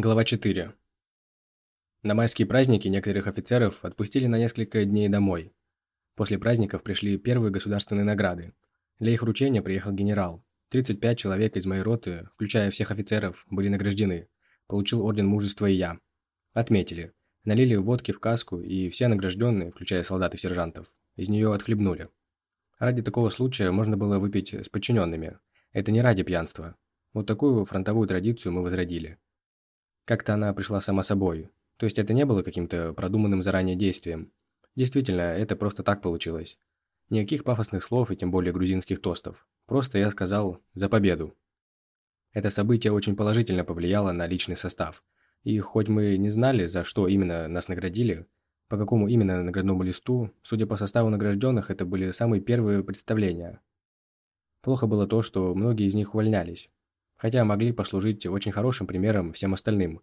Глава 4. На майские праздники некоторых офицеров отпустили на несколько дней домой. После праздников пришли первые государственные награды. Для их вручения приехал генерал. 35 человек из моей роты, включая всех офицеров, были награждены. Получил орден мужества и я. Отметили. Налили водки в каску, и все награжденные, включая солдат и сержантов, из нее отхлебнули. Ради такого случая можно было выпить с подчиненными. Это не ради пьянства. Вот такую фронтовую традицию мы возродили. Как-то она пришла сама собой. То есть это не было каким-то продуманным заранее действием. Действительно, это просто так получилось. Никаких пафосных слов и тем более грузинских тостов. Просто я сказал «за победу». Это событие очень положительно повлияло на личный состав. И хоть мы не знали, за что именно нас наградили, по какому именно наградному листу, судя по составу награжденных, это были самые первые представления. Плохо было то, что многие из них увольнялись хотя могли послужить очень хорошим примером всем остальным.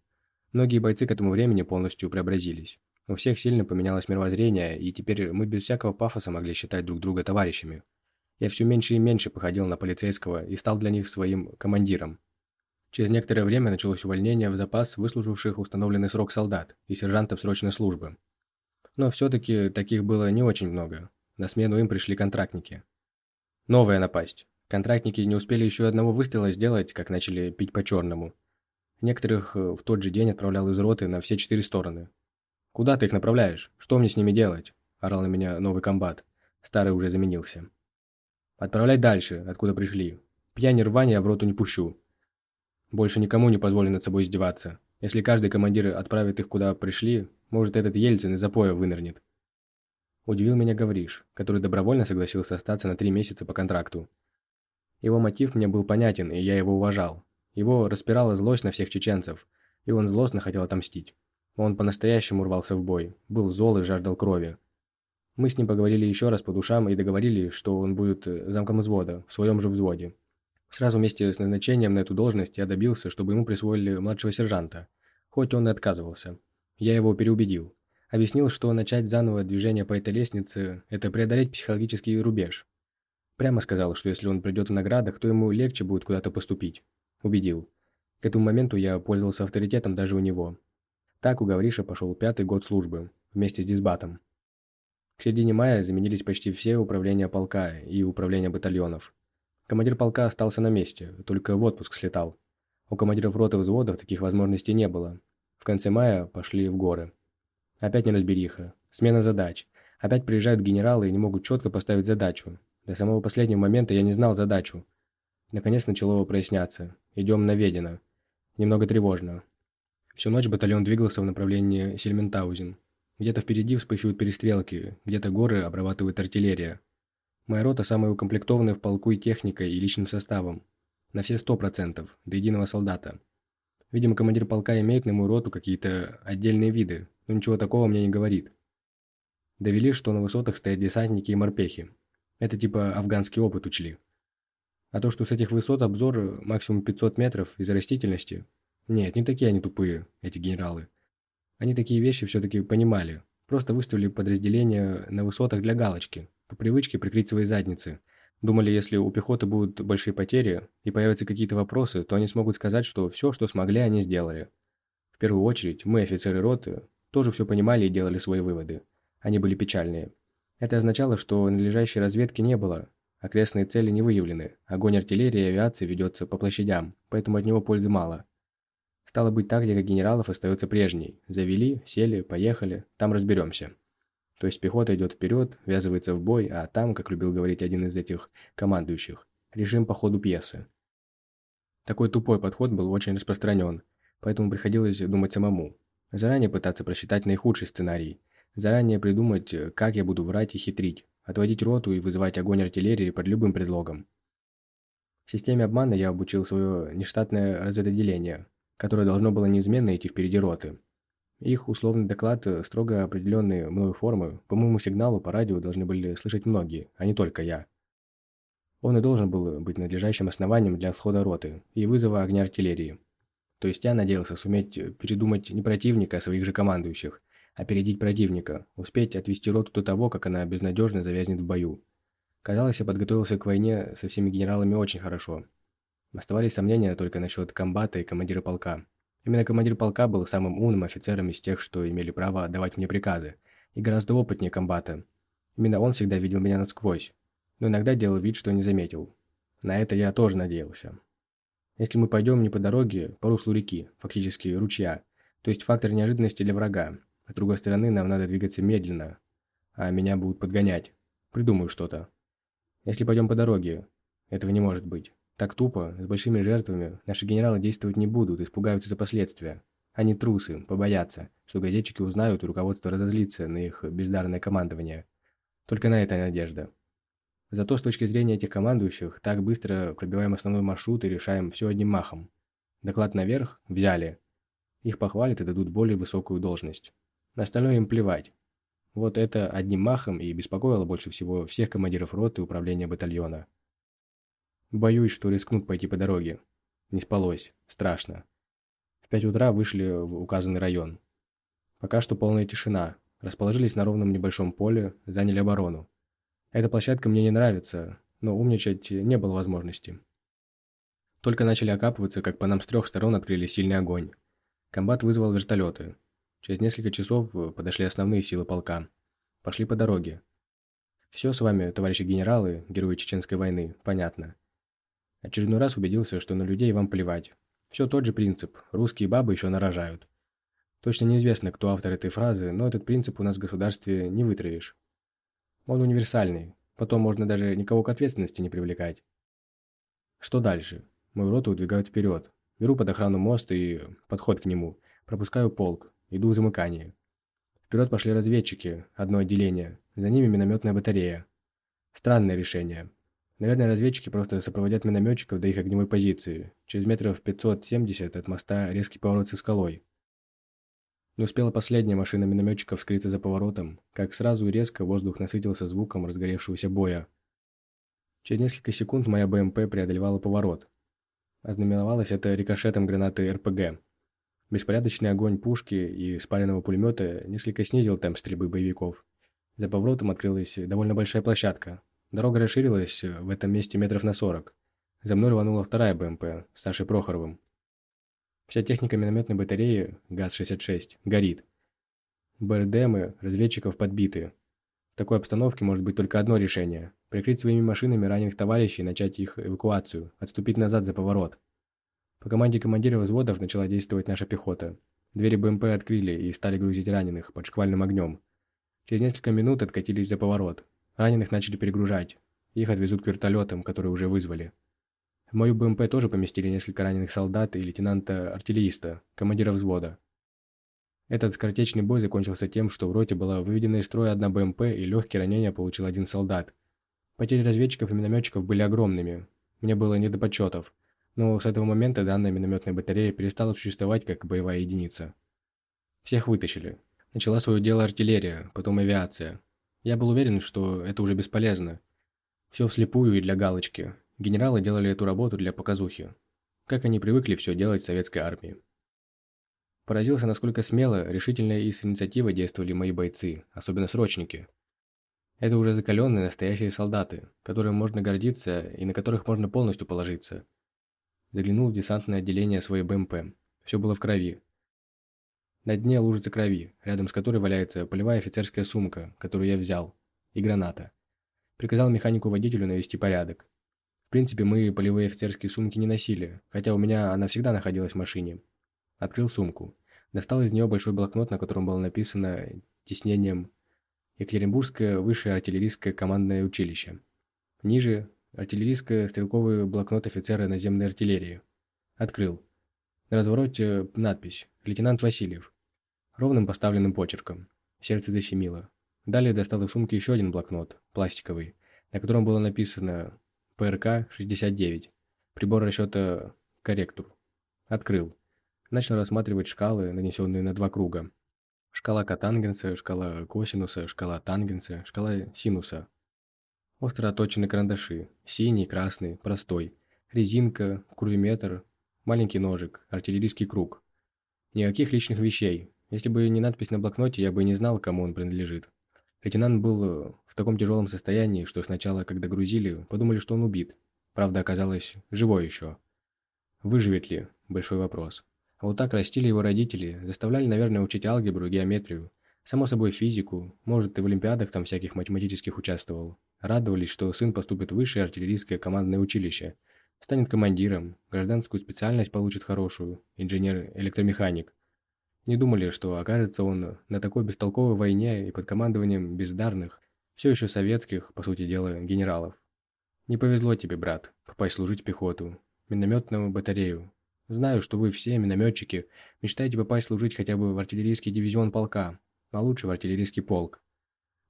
Многие бойцы к этому времени полностью преобразились. У всех сильно поменялось мировоззрение, и теперь мы без всякого пафоса могли считать друг друга товарищами. Я все меньше и меньше походил на полицейского и стал для них своим командиром. Через некоторое время началось увольнение в запас выслуживших установленный срок солдат и сержантов срочной службы. Но все-таки таких было не очень много. На смену им пришли контрактники. Новая напасть. Контрактники не успели еще одного выстрела сделать, как начали пить по-черному. Некоторых э, в тот же день отправлял из роты на все четыре стороны. «Куда ты их направляешь? Что мне с ними делать?» – орал на меня новый комбат. Старый уже заменился. «Отправлять дальше, откуда пришли. Пьяни рвань я в роту не пущу. Больше никому не позволю над собой издеваться. Если каждый командир отправит их куда пришли, может этот Ельцин из запоя вынырнет». Удивил меня Гавриш, который добровольно согласился остаться на три месяца по контракту. Его мотив мне был понятен, и я его уважал. Его распирала злость на всех чеченцев, и он злостно хотел отомстить. Он по-настоящему рвался в бой, был зол и жаждал крови. Мы с ним поговорили еще раз по душам и договорились, что он будет э, замком взвода, в своем же взводе. Сразу вместе с назначением на эту должность я добился, чтобы ему присвоили младшего сержанта, хоть он и отказывался. Я его переубедил. Объяснил, что начать заново движение по этой лестнице – это преодолеть психологический рубеж, Прямо сказал, что если он придет в наградах, то ему легче будет куда-то поступить. Убедил. К этому моменту я пользовался авторитетом даже у него. Так у Гавриша пошел пятый год службы, вместе с дисбатом. К середине мая заменились почти все управления полка и управления батальонов. Командир полка остался на месте, только в отпуск слетал. У командиров роты взводов таких возможностей не было. В конце мая пошли в горы. Опять неразбериха, смена задач. Опять приезжают генералы и не могут четко поставить задачу, до самого последнего момента я не знал задачу. Наконец начало проясняться. Идем на Ведино. Немного тревожно. Всю ночь батальон двигался в направлении Сельментаузен. Где-то впереди вспыхивают перестрелки, где-то горы обрабатывает артиллерия. Моя рота самая укомплектованная в полку и техникой, и личным составом. На все сто процентов, до единого солдата. Видимо, командир полка имеет на мою роту какие-то отдельные виды, но ничего такого мне не говорит. Довели, что на высотах стоят десантники и морпехи. Это типа афганский опыт учли. А то, что с этих высот обзор максимум 500 метров из-за растительности... Нет, не такие они тупые, эти генералы. Они такие вещи все-таки понимали. Просто выставили подразделения на высотах для галочки, по привычке прикрыть свои задницы. Думали, если у пехоты будут большие потери и появятся какие-то вопросы, то они смогут сказать, что все, что смогли, они сделали. В первую очередь, мы, офицеры роты, тоже все понимали и делали свои выводы. Они были печальные. Это означало, что надлежащей разведки не было, окрестные цели не выявлены, огонь артиллерии и авиации ведется по площадям, поэтому от него пользы мало. Стало быть, тактика генералов остается прежней. Завели, сели, поехали, там разберемся. То есть пехота идет вперед, ввязывается в бой, а там, как любил говорить один из этих командующих, режим по ходу пьесы. Такой тупой подход был очень распространен, поэтому приходилось думать самому. Заранее пытаться просчитать наихудший сценарий – Заранее придумать, э, как я буду врать и хитрить, отводить роту и вызывать огонь артиллерии под любым предлогом. В системе обмана я обучил свое нештатное разведотделение, которое должно было неизменно идти впереди роты. Их условный доклад, э, строго определенные мною формы, по моему сигналу по радио должны были слышать многие, а не только я. Он и должен был быть надлежащим основанием для входа роты и вызова огня артиллерии. То есть я надеялся суметь э, передумать не противника, а своих же командующих, опередить противника, успеть отвести роту до того, как она безнадежно завязнет в бою. Казалось, я подготовился к войне со всеми генералами очень хорошо. Оставались сомнения только насчет комбата и командира полка. Именно командир полка был самым умным офицером из тех, что имели право отдавать мне приказы, и гораздо опытнее комбата. Именно он всегда видел меня насквозь, но иногда делал вид, что не заметил. На это я тоже надеялся. Если мы пойдем не по дороге, по руслу реки, фактически ручья, то есть фактор неожиданности для врага, с другой стороны нам надо двигаться медленно, а меня будут подгонять. Придумаю что-то. Если пойдем по дороге, этого не может быть. Так тупо, с большими жертвами, наши генералы действовать не будут, испугаются за последствия. Они трусы, побоятся, что газетчики узнают и руководство разозлится на их бездарное командование. Только на это надежда. Зато с точки зрения этих командующих, так быстро пробиваем основной маршрут и решаем все одним махом. Доклад наверх – взяли. Их похвалят и дадут более высокую должность. На остальное им плевать. Вот это одним махом и беспокоило больше всего всех командиров роты управления батальона. Боюсь, что рискнут пойти по дороге. Не спалось. Страшно. В пять утра вышли в указанный район. Пока что полная тишина. Расположились на ровном небольшом поле, заняли оборону. Эта площадка мне не нравится, но умничать не было возможности. Только начали окапываться, как по нам с трех сторон открыли сильный огонь. Комбат вызвал вертолеты. Через несколько часов подошли основные силы полка. Пошли по дороге. Все с вами, товарищи генералы, герои Чеченской войны, понятно. Очередной раз убедился, что на людей вам плевать. Все тот же принцип. Русские бабы еще нарожают. Точно неизвестно, кто автор этой фразы, но этот принцип у нас в государстве не вытравишь. Он универсальный. Потом можно даже никого к ответственности не привлекать. Что дальше? Мою роту удвигают вперед. Беру под охрану мост и подход к нему. Пропускаю полк. Иду в замыкание. Вперед пошли разведчики, одно отделение. За ними минометная батарея. Странное решение. Наверное, разведчики просто сопроводят минометчиков до их огневой позиции. Через метров 570 от моста резкий поворот со скалой. Не успела последняя машина минометчиков скрыться за поворотом, как сразу и резко воздух насытился звуком разгоревшегося боя. Через несколько секунд моя БМП преодолевала поворот. Ознаменовалось это рикошетом гранаты РПГ. Беспорядочный огонь пушки и спаленного пулемета несколько снизил темп стрельбы боевиков. За поворотом открылась довольно большая площадка. Дорога расширилась в этом месте метров на сорок. За мной рванула вторая БМП с Сашей Прохоровым. Вся техника минометной батареи ГАЗ-66 горит. БРДМы разведчиков подбиты. В такой обстановке может быть только одно решение – прикрыть своими машинами раненых товарищей и начать их эвакуацию, отступить назад за поворот. По команде командира взводов начала действовать наша пехота. Двери БМП открыли и стали грузить раненых под шквальным огнем. Через несколько минут откатились за поворот. Раненых начали перегружать. Их отвезут к вертолетам, которые уже вызвали. В мою БМП тоже поместили несколько раненых солдат и лейтенанта-артиллериста, командира взвода. Этот скоротечный бой закончился тем, что в роте была выведена из строя одна БМП и легкие ранения получил один солдат. Потери разведчиков и минометчиков были огромными. Мне было не до подсчетов но с этого момента данная минометная батарея перестала существовать как боевая единица. Всех вытащили. Начала свое дело артиллерия, потом авиация. Я был уверен, что это уже бесполезно. Все вслепую и для галочки. Генералы делали эту работу для показухи. Как они привыкли все делать в советской армии. Поразился, насколько смело, решительно и с инициативой действовали мои бойцы, особенно срочники. Это уже закаленные настоящие солдаты, которым можно гордиться и на которых можно полностью положиться. Заглянул в десантное отделение своей БМП. Все было в крови. На дне лужица крови, рядом с которой валяется полевая офицерская сумка, которую я взял, и граната. Приказал механику-водителю навести порядок. В принципе, мы полевые офицерские сумки не носили, хотя у меня она всегда находилась в машине. Открыл сумку. Достал из нее большой блокнот, на котором было написано тиснением «Екатеринбургское высшее артиллерийское командное училище». Ниже Артиллерийское стрелковый блокнот офицера наземной артиллерии. Открыл. На развороте надпись «Лейтенант Васильев». Ровным поставленным почерком. Сердце защемило. Далее достал из сумки еще один блокнот, пластиковый, на котором было написано «ПРК-69». Прибор расчета «Корректур». Открыл. Начал рассматривать шкалы, нанесенные на два круга. Шкала котангенса, шкала косинуса, шкала тангенса, шкала синуса. Остро оточены карандаши. Синий, красный, простой. Резинка, курвиметр, маленький ножик, артиллерийский круг. Никаких личных вещей. Если бы не надпись на блокноте, я бы не знал, кому он принадлежит. Лейтенант был в таком тяжелом состоянии, что сначала, когда грузили, подумали, что он убит. Правда, оказалось, живой еще. Выживет ли? Большой вопрос. А вот так растили его родители, заставляли, наверное, учить алгебру, геометрию, само собой физику, может, и в олимпиадах там всяких математических участвовал. Радовались, что сын поступит в высшее артиллерийское командное училище, станет командиром, гражданскую специальность получит хорошую, инженер-электромеханик. Не думали, что окажется он на такой бестолковой войне и под командованием бездарных, все еще советских, по сути дела, генералов. Не повезло тебе, брат, попасть служить в пехоту, минометную батарею. Знаю, что вы все, минометчики, мечтаете попасть служить хотя бы в артиллерийский дивизион полка, а лучше в артиллерийский полк.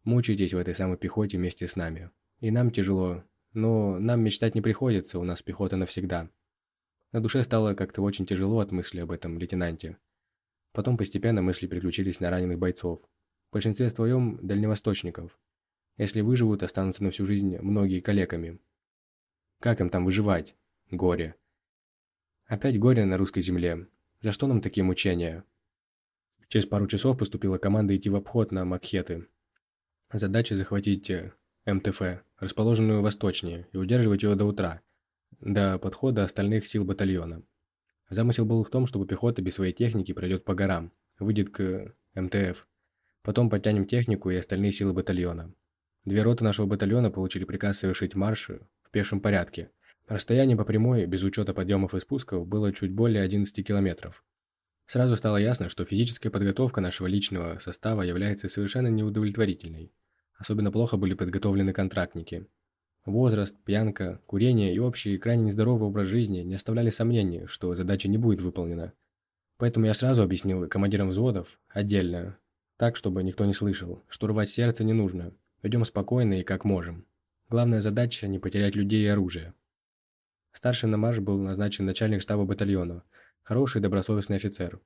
Мучаетесь в этой самой пехоте вместе с нами. И нам тяжело, но нам мечтать не приходится, у нас пехота навсегда. На душе стало как-то очень тяжело от мысли об этом лейтенанте. Потом постепенно мысли переключились на раненых бойцов. В большинстве своем дальневосточников. Если выживут, останутся на всю жизнь многие калеками. Как им там выживать? Горе. Опять горе на русской земле. За что нам такие мучения? Через пару часов поступила команда идти в обход на Макхеты. Задача захватить э, МТФ, расположенную восточнее, и удерживать ее до утра, до подхода остальных сил батальона. Замысел был в том, чтобы пехота без своей техники пройдет по горам, выйдет к МТФ. Потом подтянем технику и остальные силы батальона. Две роты нашего батальона получили приказ совершить марш в пешем порядке. Расстояние по прямой, без учета подъемов и спусков, было чуть более 11 километров. Сразу стало ясно, что физическая подготовка нашего личного состава является совершенно неудовлетворительной. Особенно плохо были подготовлены контрактники. Возраст, пьянка, курение и общий крайне нездоровый образ жизни не оставляли сомнений, что задача не будет выполнена. Поэтому я сразу объяснил командирам взводов, отдельно, так, чтобы никто не слышал, что рвать сердце не нужно, Идем спокойно и как можем. Главная задача – не потерять людей и оружие. Старшим на марш был назначен начальник штаба батальона, хороший добросовестный офицер.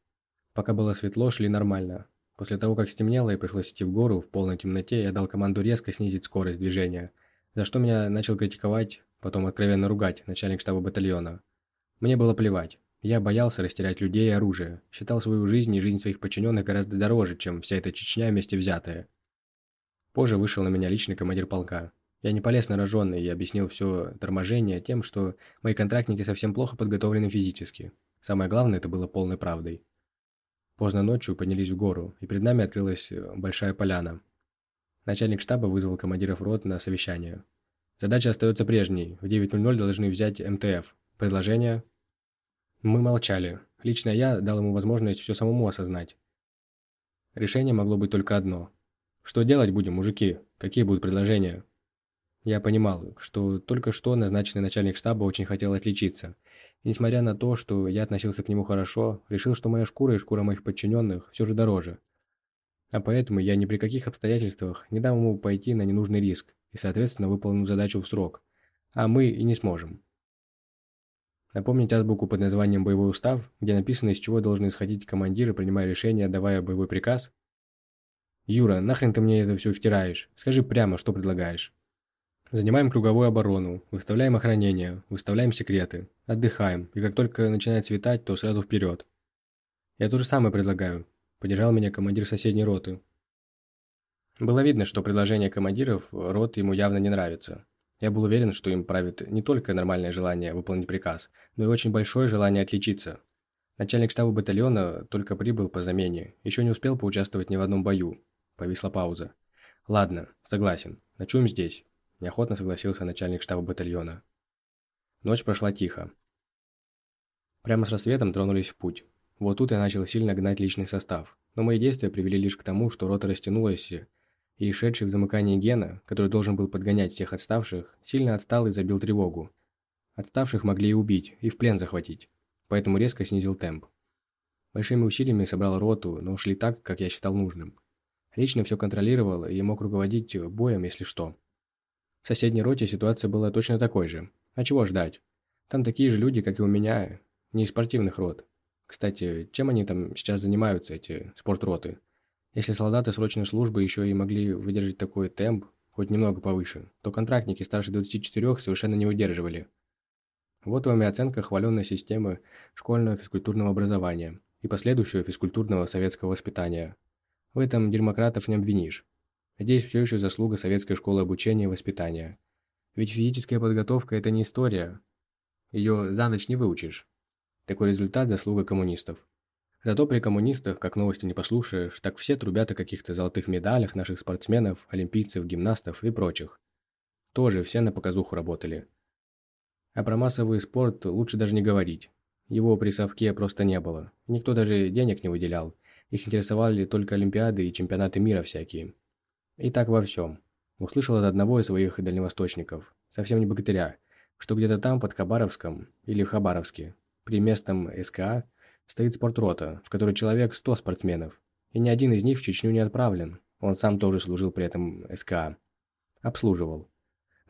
Пока было светло, шли нормально. После того, как стемнело и пришлось идти в гору в полной темноте, я дал команду резко снизить скорость движения, за что меня начал критиковать, потом откровенно ругать начальник штаба батальона. Мне было плевать. Я боялся растерять людей и оружие, считал свою жизнь и жизнь своих подчиненных гораздо дороже, чем вся эта Чечня вместе взятая. Позже вышел на меня личный командир полка. Я не полез на рожженный и объяснил все торможение тем, что мои контрактники совсем плохо подготовлены физически. Самое главное, это было полной правдой. Поздно ночью поднялись в гору, и перед нами открылась э, большая поляна. Начальник штаба вызвал командиров рот на совещание. Задача остается прежней. В 9.00 должны взять МТФ. Предложение? Мы молчали. Лично я дал ему возможность все самому осознать. Решение могло быть только одно что делать будем, мужики? Какие будут предложения? Я понимал, что только что назначенный начальник штаба очень хотел отличиться. Несмотря на то, что я относился к нему хорошо, решил, что моя шкура и шкура моих подчиненных все же дороже. А поэтому я ни при каких обстоятельствах не дам ему пойти на ненужный риск и, соответственно, выполню задачу в срок. А мы и не сможем. Напомнить азбуку под названием «Боевой устав», где написано, из чего должны исходить командиры, принимая решения, давая боевой приказ, «Юра, нахрен ты мне это все втираешь? Скажи прямо, что предлагаешь?» Занимаем круговую оборону, выставляем охранение, выставляем секреты, отдыхаем, и как только начинает светать, то сразу вперед. Я то же самое предлагаю. Поддержал меня командир соседней роты. Было видно, что предложение командиров рот ему явно не нравится. Я был уверен, что им правит не только нормальное желание выполнить приказ, но и очень большое желание отличиться. Начальник штаба батальона только прибыл по замене, еще не успел поучаствовать ни в одном бою, Повисла пауза. «Ладно, согласен. Ночуем здесь», – неохотно согласился начальник штаба батальона. Ночь прошла тихо. Прямо с рассветом тронулись в путь. Вот тут я начал сильно гнать личный состав, но мои действия привели лишь к тому, что рота растянулась, и шедший в замыкании Гена, который должен был подгонять всех отставших, сильно отстал и забил тревогу. Отставших могли и убить, и в плен захватить, поэтому резко снизил темп. Большими усилиями собрал роту, но ушли так, как я считал нужным. Лично все контролировал и мог руководить боем, если что. В соседней роте ситуация была точно такой же. А чего ждать? Там такие же люди, как и у меня, не из спортивных рот. Кстати, чем они там сейчас занимаются, эти спортроты? Если солдаты срочной службы еще и могли выдержать такой темп, хоть немного повыше, то контрактники старше 24 совершенно не выдерживали. Вот вам и оценка хваленной системы школьного физкультурного образования и последующего физкультурного советского воспитания – в этом демократов не обвинишь. Здесь все еще заслуга советской школы обучения и воспитания. Ведь физическая подготовка – это не история. Ее за ночь не выучишь. Такой результат – заслуга коммунистов. Зато при коммунистах, как новости не послушаешь, так все трубят о каких-то золотых медалях наших спортсменов, олимпийцев, гимнастов и прочих. Тоже все на показуху работали. А про массовый спорт лучше даже не говорить. Его при совке просто не было. Никто даже денег не выделял. Их интересовали только олимпиады и чемпионаты мира всякие. И так во всем. Услышал от одного из своих дальневосточников, совсем не богатыря, что где-то там, под Хабаровском, или в Хабаровске, при местном СКА, стоит спортрота, в которой человек 100 спортсменов, и ни один из них в Чечню не отправлен. Он сам тоже служил при этом СКА. Обслуживал.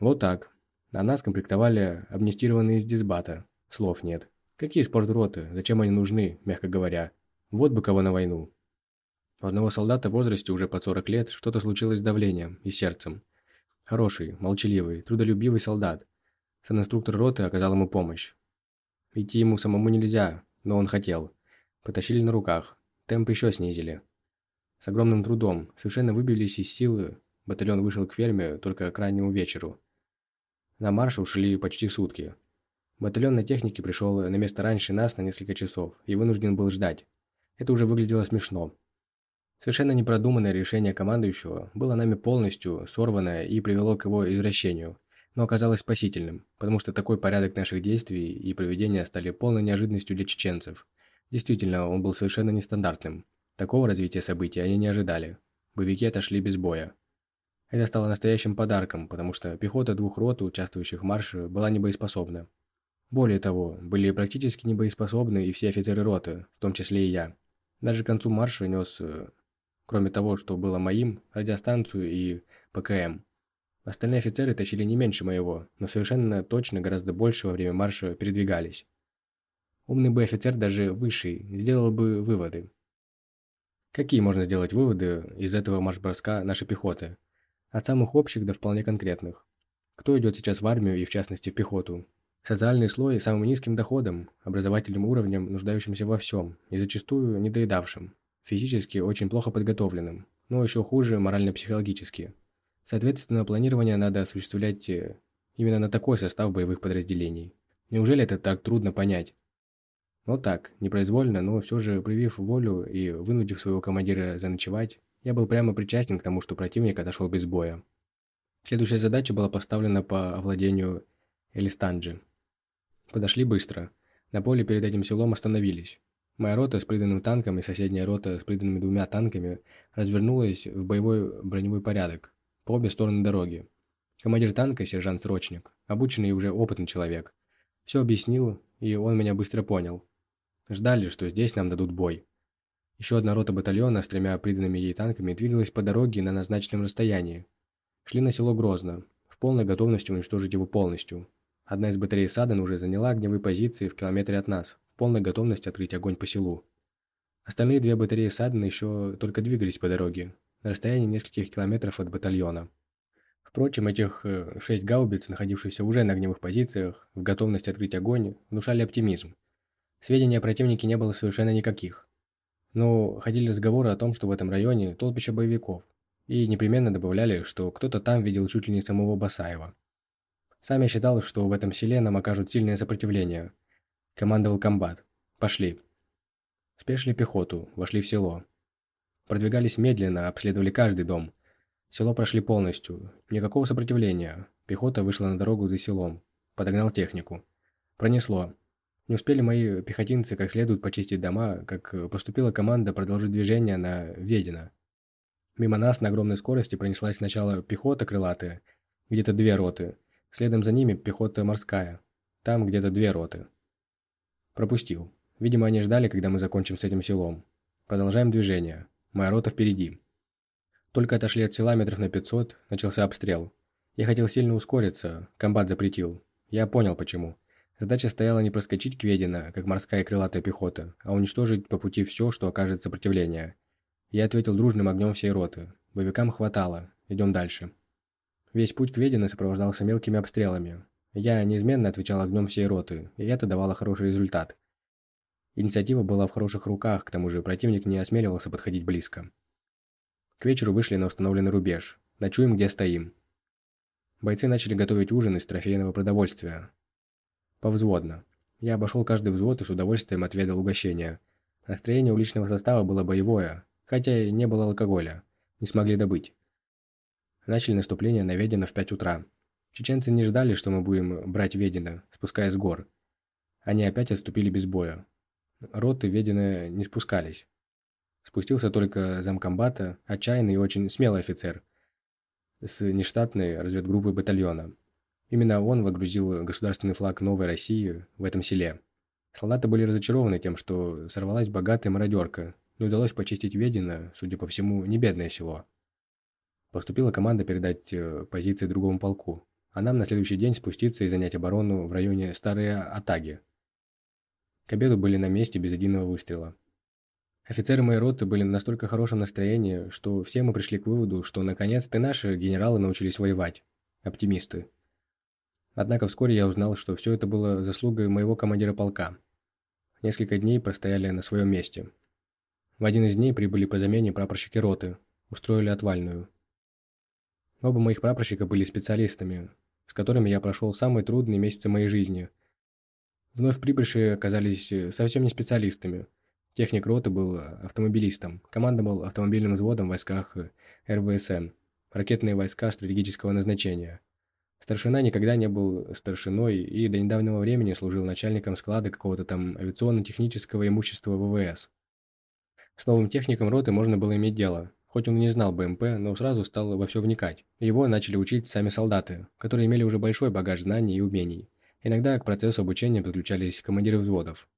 Вот так. А нас комплектовали амнистированные из дисбата. Слов нет. Какие спортроты? Зачем они нужны, мягко говоря? Вот бы кого на войну. У одного солдата в возрасте уже под 40 лет что-то случилось с давлением и сердцем. Хороший, молчаливый, трудолюбивый солдат. Санинструктор роты оказал ему помощь. Идти ему самому нельзя, но он хотел. Потащили на руках. Темп еще снизили. С огромным трудом, совершенно выбились из силы, батальон вышел к ферме только к раннему вечеру. На марш ушли почти сутки. Батальон на технике пришел на место раньше нас на несколько часов и вынужден был ждать. Это уже выглядело смешно. Совершенно непродуманное решение командующего было нами полностью сорвано и привело к его извращению, но оказалось спасительным, потому что такой порядок наших действий и проведения стали полной неожиданностью для чеченцев. Действительно, он был совершенно нестандартным. Такого развития событий они не ожидали. Боевики отошли без боя. Это стало настоящим подарком, потому что пехота двух рот, участвующих в марше, была небоеспособна. Более того, были практически небоеспособны и все офицеры роты, в том числе и я. Даже к концу марша нес э, кроме того, что было моим, радиостанцию и ПКМ. Остальные офицеры тащили не меньше моего, но совершенно точно гораздо больше во время марша передвигались. Умный бы офицер, даже высший, сделал бы выводы. Какие можно сделать выводы из этого марш-броска нашей пехоты? От самых общих до вполне конкретных. Кто идет сейчас в армию и в частности в пехоту? Социальный слой с самым низким доходом, образовательным уровнем, нуждающимся во всем и зачастую недоедавшим физически очень плохо подготовленным, но еще хуже морально-психологически. Соответственно, планирование надо осуществлять э, именно на такой состав боевых подразделений. Неужели это так трудно понять? Вот так, непроизвольно, но все же проявив волю и вынудив своего командира заночевать, я был прямо причастен к тому, что противник отошел без боя. Следующая задача была поставлена по овладению Элистанджи. Подошли быстро. На поле перед этим селом остановились. Моя рота с приданным танком и соседняя рота с приданными двумя танками развернулась в боевой броневой порядок по обе стороны дороги. Командир танка, сержант-срочник, обученный и уже опытный человек, все объяснил, и он меня быстро понял. Ждали, что здесь нам дадут бой. Еще одна рота батальона с тремя приданными ей танками двигалась по дороге на назначенном расстоянии. Шли на село Грозно, в полной готовности уничтожить его полностью. Одна из батарей Садан уже заняла огневые позиции в километре от нас, полной готовности открыть огонь по селу. Остальные две батареи Саддена еще только двигались по дороге, на расстоянии нескольких километров от батальона. Впрочем, этих э, шесть гаубиц, находившихся уже на огневых позициях, в готовности открыть огонь, внушали оптимизм. Сведений о противнике не было совершенно никаких. Но ходили разговоры о том, что в этом районе толпища боевиков, и непременно добавляли, что кто-то там видел чуть ли не самого Басаева. Сам я считал, что в этом селе нам окажут сильное сопротивление, Командовал комбат. Пошли. Спешили пехоту, вошли в село. Продвигались медленно, обследовали каждый дом. Село прошли полностью. Никакого сопротивления. Пехота вышла на дорогу за селом. Подогнал технику. Пронесло. Не успели мои пехотинцы как следует почистить дома, как поступила команда продолжить движение на Ведино. Мимо нас на огромной скорости пронеслась сначала пехота крылатая, где-то две роты. Следом за ними пехота морская. Там где-то две роты. Пропустил. Видимо, они ждали, когда мы закончим с этим селом. Продолжаем движение. Моя рота впереди. Только отошли от села метров на 500, начался обстрел. Я хотел сильно ускориться, комбат запретил. Я понял, почему. Задача стояла не проскочить Кведина, как морская крылатая пехота, а уничтожить по пути все, что окажет сопротивление. Я ответил дружным огнем всей роты. Боевикам хватало. Идем дальше. Весь путь к Ведино сопровождался мелкими обстрелами. Я неизменно отвечал огнем всей роты, и это давало хороший результат. Инициатива была в хороших руках, к тому же противник не осмеливался подходить близко. К вечеру вышли на установленный рубеж. Ночуем, где стоим. Бойцы начали готовить ужин из трофейного продовольствия. Повзводно. Я обошел каждый взвод и с удовольствием отведал угощение. Настроение у личного состава было боевое, хотя и не было алкоголя. Не смогли добыть. Начали наступление на Ведино в 5 утра. Чеченцы не ждали, что мы будем брать Ведино, спускаясь с гор. Они опять отступили без боя. Роты Ведино не спускались. Спустился только замкомбата, отчаянный и очень смелый офицер с нештатной разведгруппы батальона. Именно он выгрузил государственный флаг Новой России в этом селе. Солдаты были разочарованы тем, что сорвалась богатая мародерка, но удалось почистить Ведино, судя по всему, не бедное село. Поступила команда передать э, позиции другому полку, а нам на следующий день спуститься и занять оборону в районе Старые Атаги. К обеду были на месте без единого выстрела. Офицеры моей роты были на настолько хорошем настроении, что все мы пришли к выводу, что наконец-то наши генералы научились воевать. Оптимисты. Однако вскоре я узнал, что все это было заслугой моего командира полка. Несколько дней простояли на своем месте. В один из дней прибыли по замене прапорщики роты, устроили отвальную. Оба моих прапорщика были специалистами, с которыми я прошел самые трудные месяцы моей жизни. Вновь прибывшие оказались совсем не специалистами. Техник роты был автомобилистом, командовал автомобильным взводом в войсках РВСН, ракетные войска стратегического назначения. Старшина никогда не был старшиной и до недавнего времени служил начальником склада какого-то там авиационно-технического имущества ВВС. С новым техником роты можно было иметь дело. Хоть он и не знал БМП, но сразу стал во все вникать. Его начали учить сами солдаты, которые имели уже большой багаж знаний и умений. Иногда к процессу обучения подключались командиры взводов.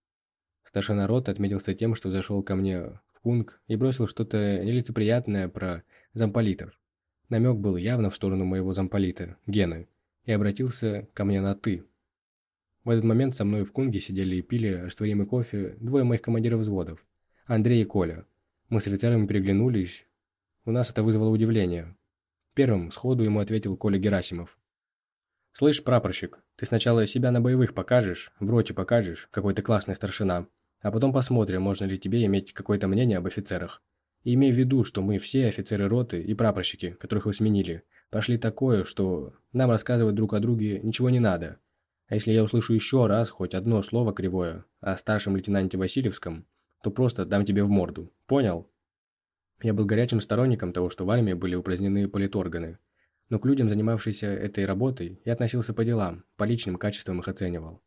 Старшина роты отметился тем, что зашел ко мне в кунг и бросил что-то нелицеприятное про замполитов. Намек был явно в сторону моего замполита, Гены, и обратился ко мне на «ты». В этот момент со мной в кунге сидели и пили растворимый кофе двое моих командиров взводов, Андрей и Коля. Мы с офицерами переглянулись. У нас это вызвало удивление. Первым сходу ему ответил Коля Герасимов. «Слышь, прапорщик, ты сначала себя на боевых покажешь, в роте покажешь, какой ты классный старшина, а потом посмотрим, можно ли тебе иметь какое-то мнение об офицерах. И имей в виду, что мы все офицеры роты и прапорщики, которых вы сменили, прошли такое, что нам рассказывать друг о друге ничего не надо. А если я услышу еще раз хоть одно слово кривое о старшем лейтенанте Васильевском, то просто дам тебе в морду. Понял? Я был горячим сторонником того, что в армии были упразднены политорганы. Но к людям, занимавшимся этой работой, я относился по делам, по личным качествам их оценивал.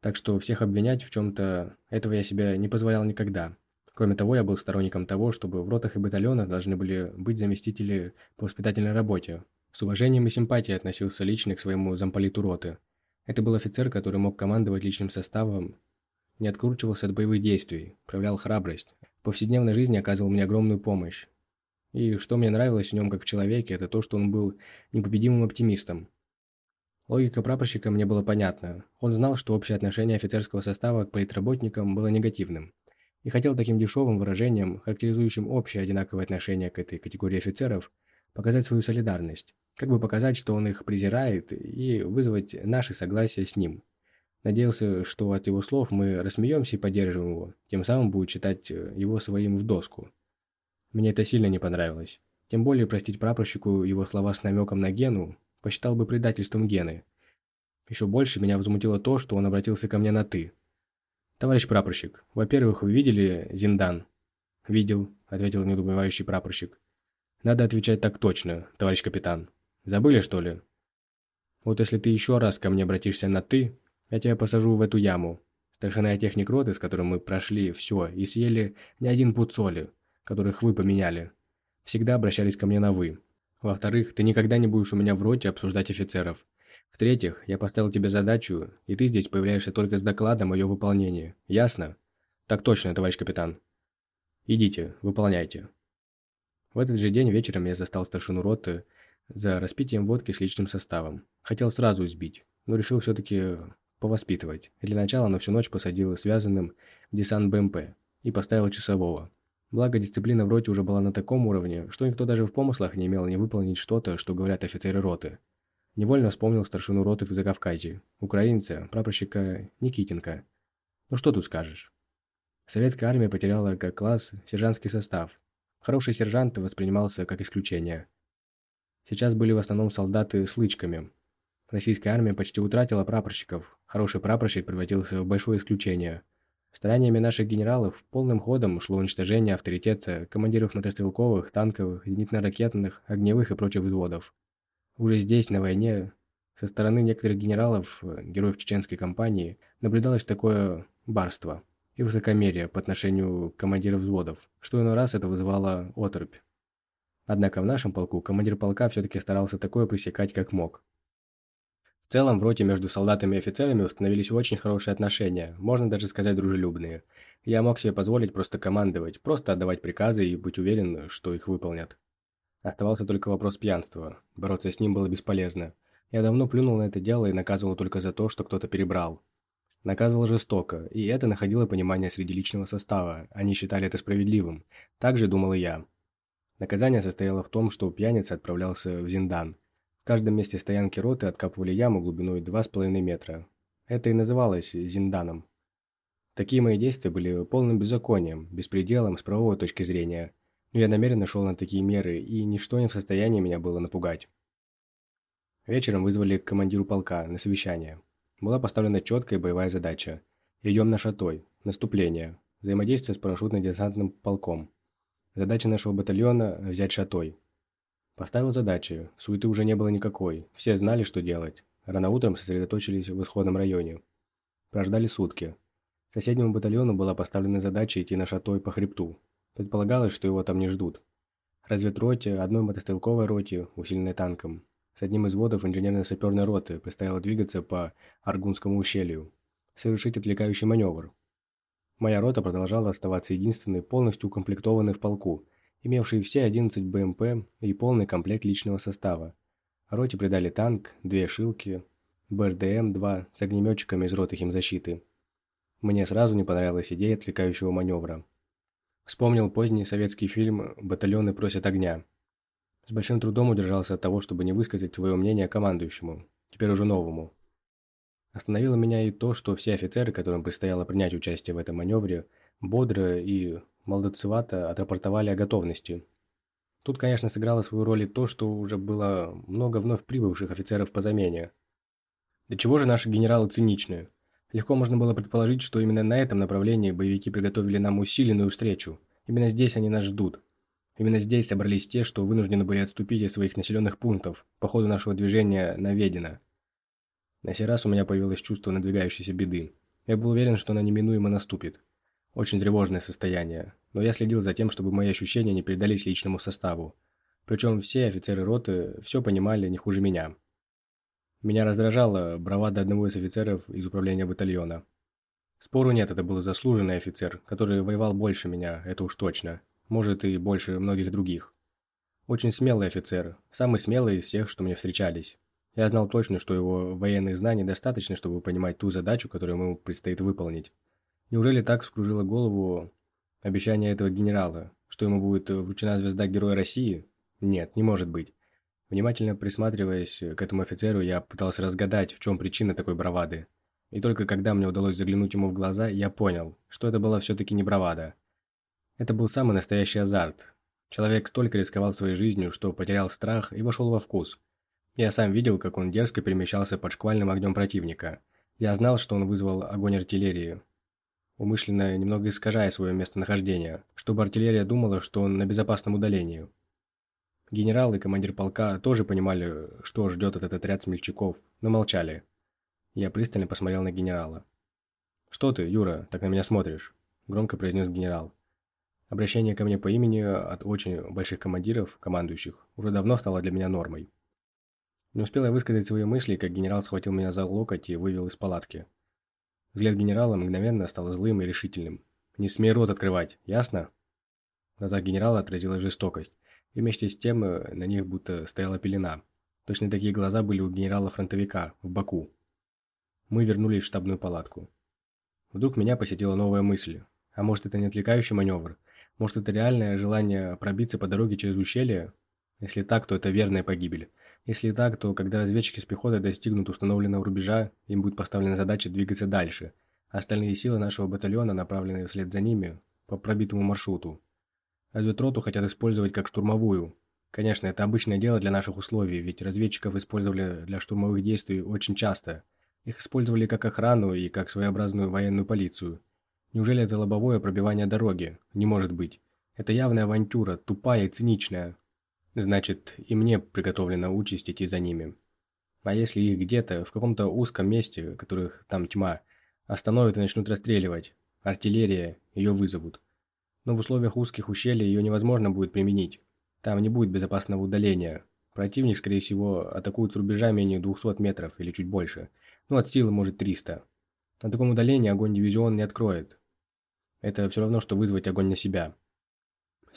Так что всех обвинять в чем-то, этого я себя не позволял никогда. Кроме того, я был сторонником того, чтобы в ротах и батальонах должны были быть заместители по воспитательной работе. С уважением и симпатией относился лично к своему замполиту роты. Это был офицер, который мог командовать личным составом, не откручивался от боевых действий, проявлял храбрость, повседневной жизни оказывал мне огромную помощь. И что мне нравилось в нем как в человеке, это то, что он был непобедимым оптимистом. Логика прапорщика мне была понятна. Он знал, что общее отношение офицерского состава к политработникам было негативным. И хотел таким дешевым выражением, характеризующим общее одинаковое отношение к этой категории офицеров, показать свою солидарность. Как бы показать, что он их презирает, и вызвать наше согласие с ним. Надеялся, что от его слов мы рассмеемся и поддержим его, тем самым будет считать его своим в доску. Мне это сильно не понравилось. Тем более простить прапорщику его слова с намеком на Гену посчитал бы предательством Гены. Еще больше меня возмутило то, что он обратился ко мне на «ты». «Товарищ прапорщик, во-первых, вы видели Зиндан?» «Видел», — ответил недоумевающий прапорщик. «Надо отвечать так точно, товарищ капитан. Забыли, что ли?» «Вот если ты еще раз ко мне обратишься на «ты», я тебя посажу в эту яму. Старшина и техник роты, с которым мы прошли все и съели не один пуд соли, которых вы поменяли, всегда обращались ко мне на «вы». Во-вторых, ты никогда не будешь у меня в роте обсуждать офицеров. В-третьих, я поставил тебе задачу, и ты здесь появляешься только с докладом о ее выполнении. Ясно? Так точно, товарищ капитан. Идите, выполняйте. В этот же день вечером я застал старшину роты за распитием водки с личным составом. Хотел сразу избить, но решил все-таки повоспитывать. Для начала на всю ночь посадил связанным в десант БМП и поставил часового. Благо, дисциплина в роте уже была на таком уровне, что никто даже в помыслах не имел не выполнить что-то, что говорят офицеры роты. Невольно вспомнил старшину роты в Закавказье, украинца, прапорщика Никитенко. Ну что тут скажешь? Советская армия потеряла как класс сержантский состав. Хороший сержант воспринимался как исключение. Сейчас были в основном солдаты с лычками. Российская армия почти утратила прапорщиков. Хороший прапорщик превратился в большое исключение. Стараниями наших генералов полным ходом шло уничтожение авторитета командиров мотострелковых, танковых, зенитно-ракетных, огневых и прочих взводов. Уже здесь, на войне, со стороны некоторых генералов, героев чеченской кампании, наблюдалось такое барство и высокомерие по отношению к командирам взводов, что иной раз это вызывало оторопь. Однако в нашем полку командир полка все-таки старался такое пресекать как мог. В целом, в роте между солдатами и офицерами установились очень хорошие отношения, можно даже сказать дружелюбные. Я мог себе позволить просто командовать, просто отдавать приказы и быть уверен, что их выполнят. Оставался только вопрос пьянства. Бороться с ним было бесполезно. Я давно плюнул на это дело и наказывал только за то, что кто-то перебрал. Наказывал жестоко, и это находило понимание среди личного состава, они считали это справедливым. Так же думал и я. Наказание состояло в том, что пьяница отправлялся в Зиндан – каждом месте стоянки роты откапывали яму глубиной 2,5 метра. Это и называлось Зинданом. Такие мои действия были полным беззаконием, беспределом с правовой точки зрения, но я намеренно шел на такие меры, и ничто не в состоянии меня было напугать. Вечером вызвали к командиру полка на совещание. Была поставлена четкая боевая задача. Идем на шатой, наступление, взаимодействие с парашютно-десантным полком. Задача нашего батальона – взять шатой. Поставил задачи, суеты уже не было никакой, все знали, что делать. Рано утром сосредоточились в исходном районе. Прождали сутки. Соседнему батальону была поставлена задача идти на шатой по хребту. Предполагалось, что его там не ждут. Разведроте, одной мотострелковой роте, усиленной танком, с одним из водов инженерно-саперной роты предстояло двигаться по Аргунскому ущелью, совершить отвлекающий маневр. Моя рота продолжала оставаться единственной, полностью укомплектованной в полку – имевший все 11 БМП и полный комплект личного состава. Роте придали танк, две шилки, БРДМ-2 с огнеметчиками из роты химзащиты. Мне сразу не понравилась идея отвлекающего маневра. Вспомнил поздний советский фильм «Батальоны просят огня». С большим трудом удержался от того, чтобы не высказать свое мнение командующему, теперь уже новому. Остановило меня и то, что все офицеры, которым предстояло принять участие в этом маневре, бодро и молодцевато отрапортовали о готовности. Тут, конечно, сыграло свою роль и то, что уже было много вновь прибывших офицеров по замене. До чего же наши генералы циничны? Легко можно было предположить, что именно на этом направлении боевики приготовили нам усиленную встречу. Именно здесь они нас ждут. Именно здесь собрались те, что вынуждены были отступить из своих населенных пунктов по ходу нашего движения на Ведино. На сей раз у меня появилось чувство надвигающейся беды. Я был уверен, что она неминуемо наступит. Очень тревожное состояние, но я следил за тем, чтобы мои ощущения не передались личному составу. Причем все офицеры роты все понимали не хуже меня. Меня раздражала бравада одного из офицеров из управления батальона. Спору нет, это был заслуженный офицер, который воевал больше меня, это уж точно. Может и больше многих других. Очень смелый офицер, самый смелый из всех, что мне встречались. Я знал точно, что его военных знаний достаточно, чтобы понимать ту задачу, которую ему предстоит выполнить. Неужели так скружило голову обещание этого генерала, что ему будет вручена звезда Героя России? Нет, не может быть. Внимательно присматриваясь к этому офицеру, я пытался разгадать, в чем причина такой бравады. И только когда мне удалось заглянуть ему в глаза, я понял, что это была все-таки не бравада. Это был самый настоящий азарт. Человек столько рисковал своей жизнью, что потерял страх и вошел во вкус. Я сам видел, как он дерзко перемещался под шквальным огнем противника. Я знал, что он вызвал огонь артиллерии, умышленно немного искажая свое местонахождение, чтобы артиллерия думала, что он на безопасном удалении. Генерал и командир полка тоже понимали, что ждет этот отряд смельчаков, но молчали. Я пристально посмотрел на генерала. «Что ты, Юра, так на меня смотришь?» – громко произнес генерал. Обращение ко мне по имени от очень больших командиров, командующих, уже давно стало для меня нормой. Не успел я высказать свои мысли, как генерал схватил меня за локоть и вывел из палатки. Взгляд генерала мгновенно стал злым и решительным. «Не смей рот открывать, ясно?» В глазах генерала отразилась жестокость, и вместе с тем э, на них будто стояла пелена. Точно такие глаза были у генерала-фронтовика в Баку. Мы вернулись в штабную палатку. Вдруг меня посетила новая мысль. А может это не отвлекающий маневр? Может это реальное желание пробиться по дороге через ущелье? Если так, то это верная погибель. Если так, то когда разведчики с пехотой достигнут установленного рубежа, им будет поставлена задача двигаться дальше, а остальные силы нашего батальона направлены вслед за ними по пробитому маршруту. Разведроту хотят использовать как штурмовую. Конечно, это обычное дело для наших условий, ведь разведчиков использовали для штурмовых действий очень часто. Их использовали как охрану и как своеобразную военную полицию. Неужели это лобовое пробивание дороги? Не может быть. Это явная авантюра, тупая и циничная. Значит, и мне приготовлена участь идти за ними. А если их где-то, в каком-то узком месте, которых там тьма, остановят и начнут расстреливать? Артиллерия, ее вызовут. Но в условиях узких ущелий ее невозможно будет применить. Там не будет безопасного удаления. Противник, скорее всего, атакует с рубежа менее 200 метров или чуть больше. Ну, от силы, может, 300. На таком удалении огонь дивизион не откроет. Это все равно, что вызвать огонь на себя.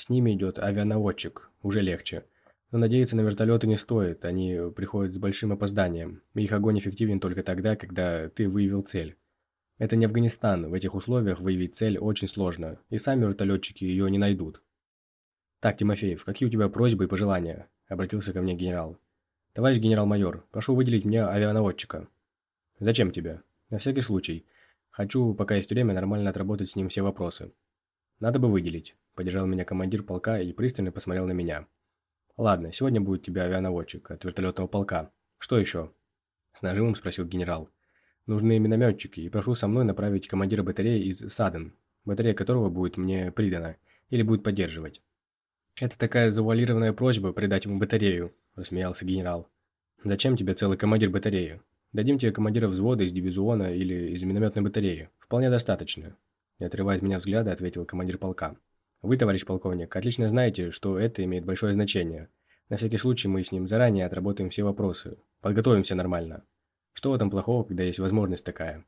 С ними идет авианаводчик, уже легче. Но надеяться на вертолеты не стоит, они приходят с большим опозданием. Их огонь эффективен только тогда, когда ты выявил цель. Это не Афганистан, в этих условиях выявить цель очень сложно, и сами вертолетчики ее не найдут. «Так, Тимофеев, какие у тебя просьбы и пожелания?» – обратился ко мне генерал. «Товарищ генерал-майор, прошу выделить мне авианаводчика». «Зачем тебе?» «На всякий случай. Хочу, пока есть время, нормально отработать с ним все вопросы». «Надо бы выделить», – поддержал меня командир полка и пристально посмотрел на меня. «Ладно, сегодня будет у тебя авианаводчик от вертолетного полка. Что еще?» С нажимом спросил генерал. Нужны минометчики, и прошу со мной направить командира батареи из Саден, батарея которого будет мне придана, или будет поддерживать. «Это такая завуалированная просьба придать ему батарею», – рассмеялся генерал. «Зачем тебе целый командир батареи? Дадим тебе командира взвода из дивизиона или из минометной батареи. Вполне достаточно», – не отрывая от меня взгляда, ответил командир полка. «Вы, товарищ полковник, отлично знаете, что это имеет большое значение. На всякий случай мы с ним заранее отработаем все вопросы, подготовимся нормально». Что в этом плохого, когда есть возможность такая?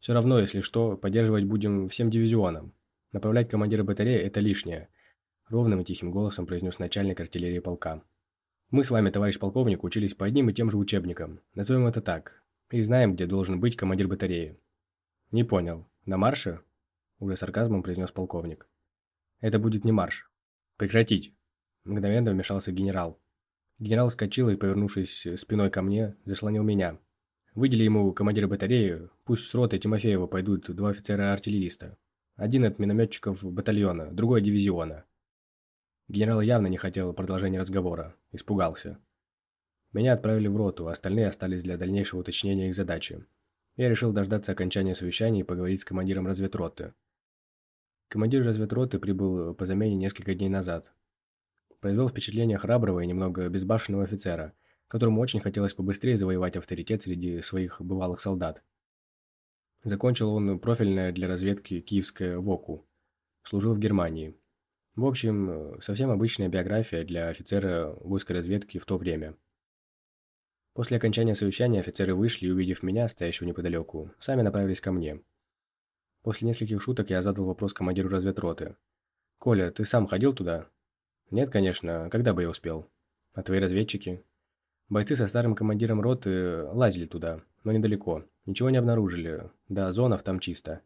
Все равно, если что, поддерживать будем всем дивизионом. Направлять командира батареи – это лишнее. Ровным и тихим голосом произнес начальник артиллерии полка. Мы с вами, товарищ полковник, учились по одним и тем же учебникам. Назовем это так. И знаем, где должен быть командир батареи. Не понял. На марше? Уже сарказмом произнес полковник. Это будет не марш. Прекратить. Мгновенно вмешался генерал. Генерал вскочил и, повернувшись спиной ко мне, заслонил меня. Выдели ему командира батареи, пусть с роты Тимофеева пойдут два офицера-артиллериста. Один от минометчиков батальона, другой дивизиона. Генерал явно не хотел продолжения разговора, испугался. Меня отправили в роту, остальные остались для дальнейшего уточнения их задачи. Я решил дождаться окончания совещания и поговорить с командиром разведроты. Командир разведроты прибыл по замене несколько дней назад, произвел впечатление храброго и немного безбашенного офицера, которому очень хотелось побыстрее завоевать авторитет среди своих бывалых солдат. Закончил он профильное для разведки киевское ВОКУ. Служил в Германии. В общем, совсем обычная биография для офицера войской разведки в то время. После окончания совещания офицеры вышли и, увидев меня, стоящего неподалеку, сами направились ко мне. После нескольких шуток я задал вопрос командиру разведроты. «Коля, ты сам ходил туда?» Нет, конечно, когда бы я успел? А твои разведчики? Бойцы со старым командиром роты лазили туда, но недалеко. Ничего не обнаружили. Да, зонов там чисто.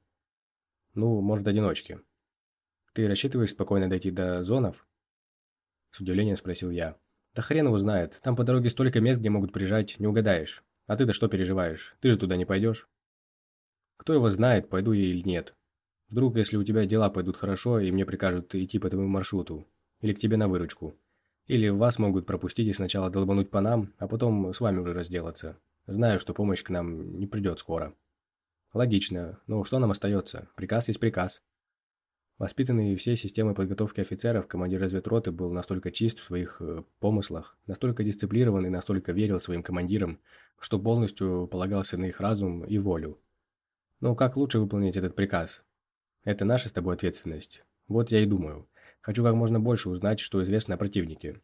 Ну, может, одиночки. Ты рассчитываешь спокойно дойти до зонов? С удивлением спросил я. Да хрен его знает. Там по дороге столько мест, где могут приезжать, не угадаешь. А ты-то что переживаешь? Ты же туда не пойдешь. Кто его знает, пойду я или нет. Вдруг, если у тебя дела пойдут хорошо, и мне прикажут идти по твоему маршруту, или к тебе на выручку. Или вас могут пропустить и сначала долбануть по нам, а потом с вами уже разделаться. Знаю, что помощь к нам не придет скоро. Логично. Но что нам остается? Приказ есть приказ. Воспитанный всей системой подготовки офицеров, командир разведроты был настолько чист в своих э, помыслах, настолько дисциплирован и настолько верил своим командирам, что полностью полагался на их разум и волю. Но как лучше выполнить этот приказ? Это наша с тобой ответственность. Вот я и думаю. Хочу как можно больше узнать, что известно о противнике.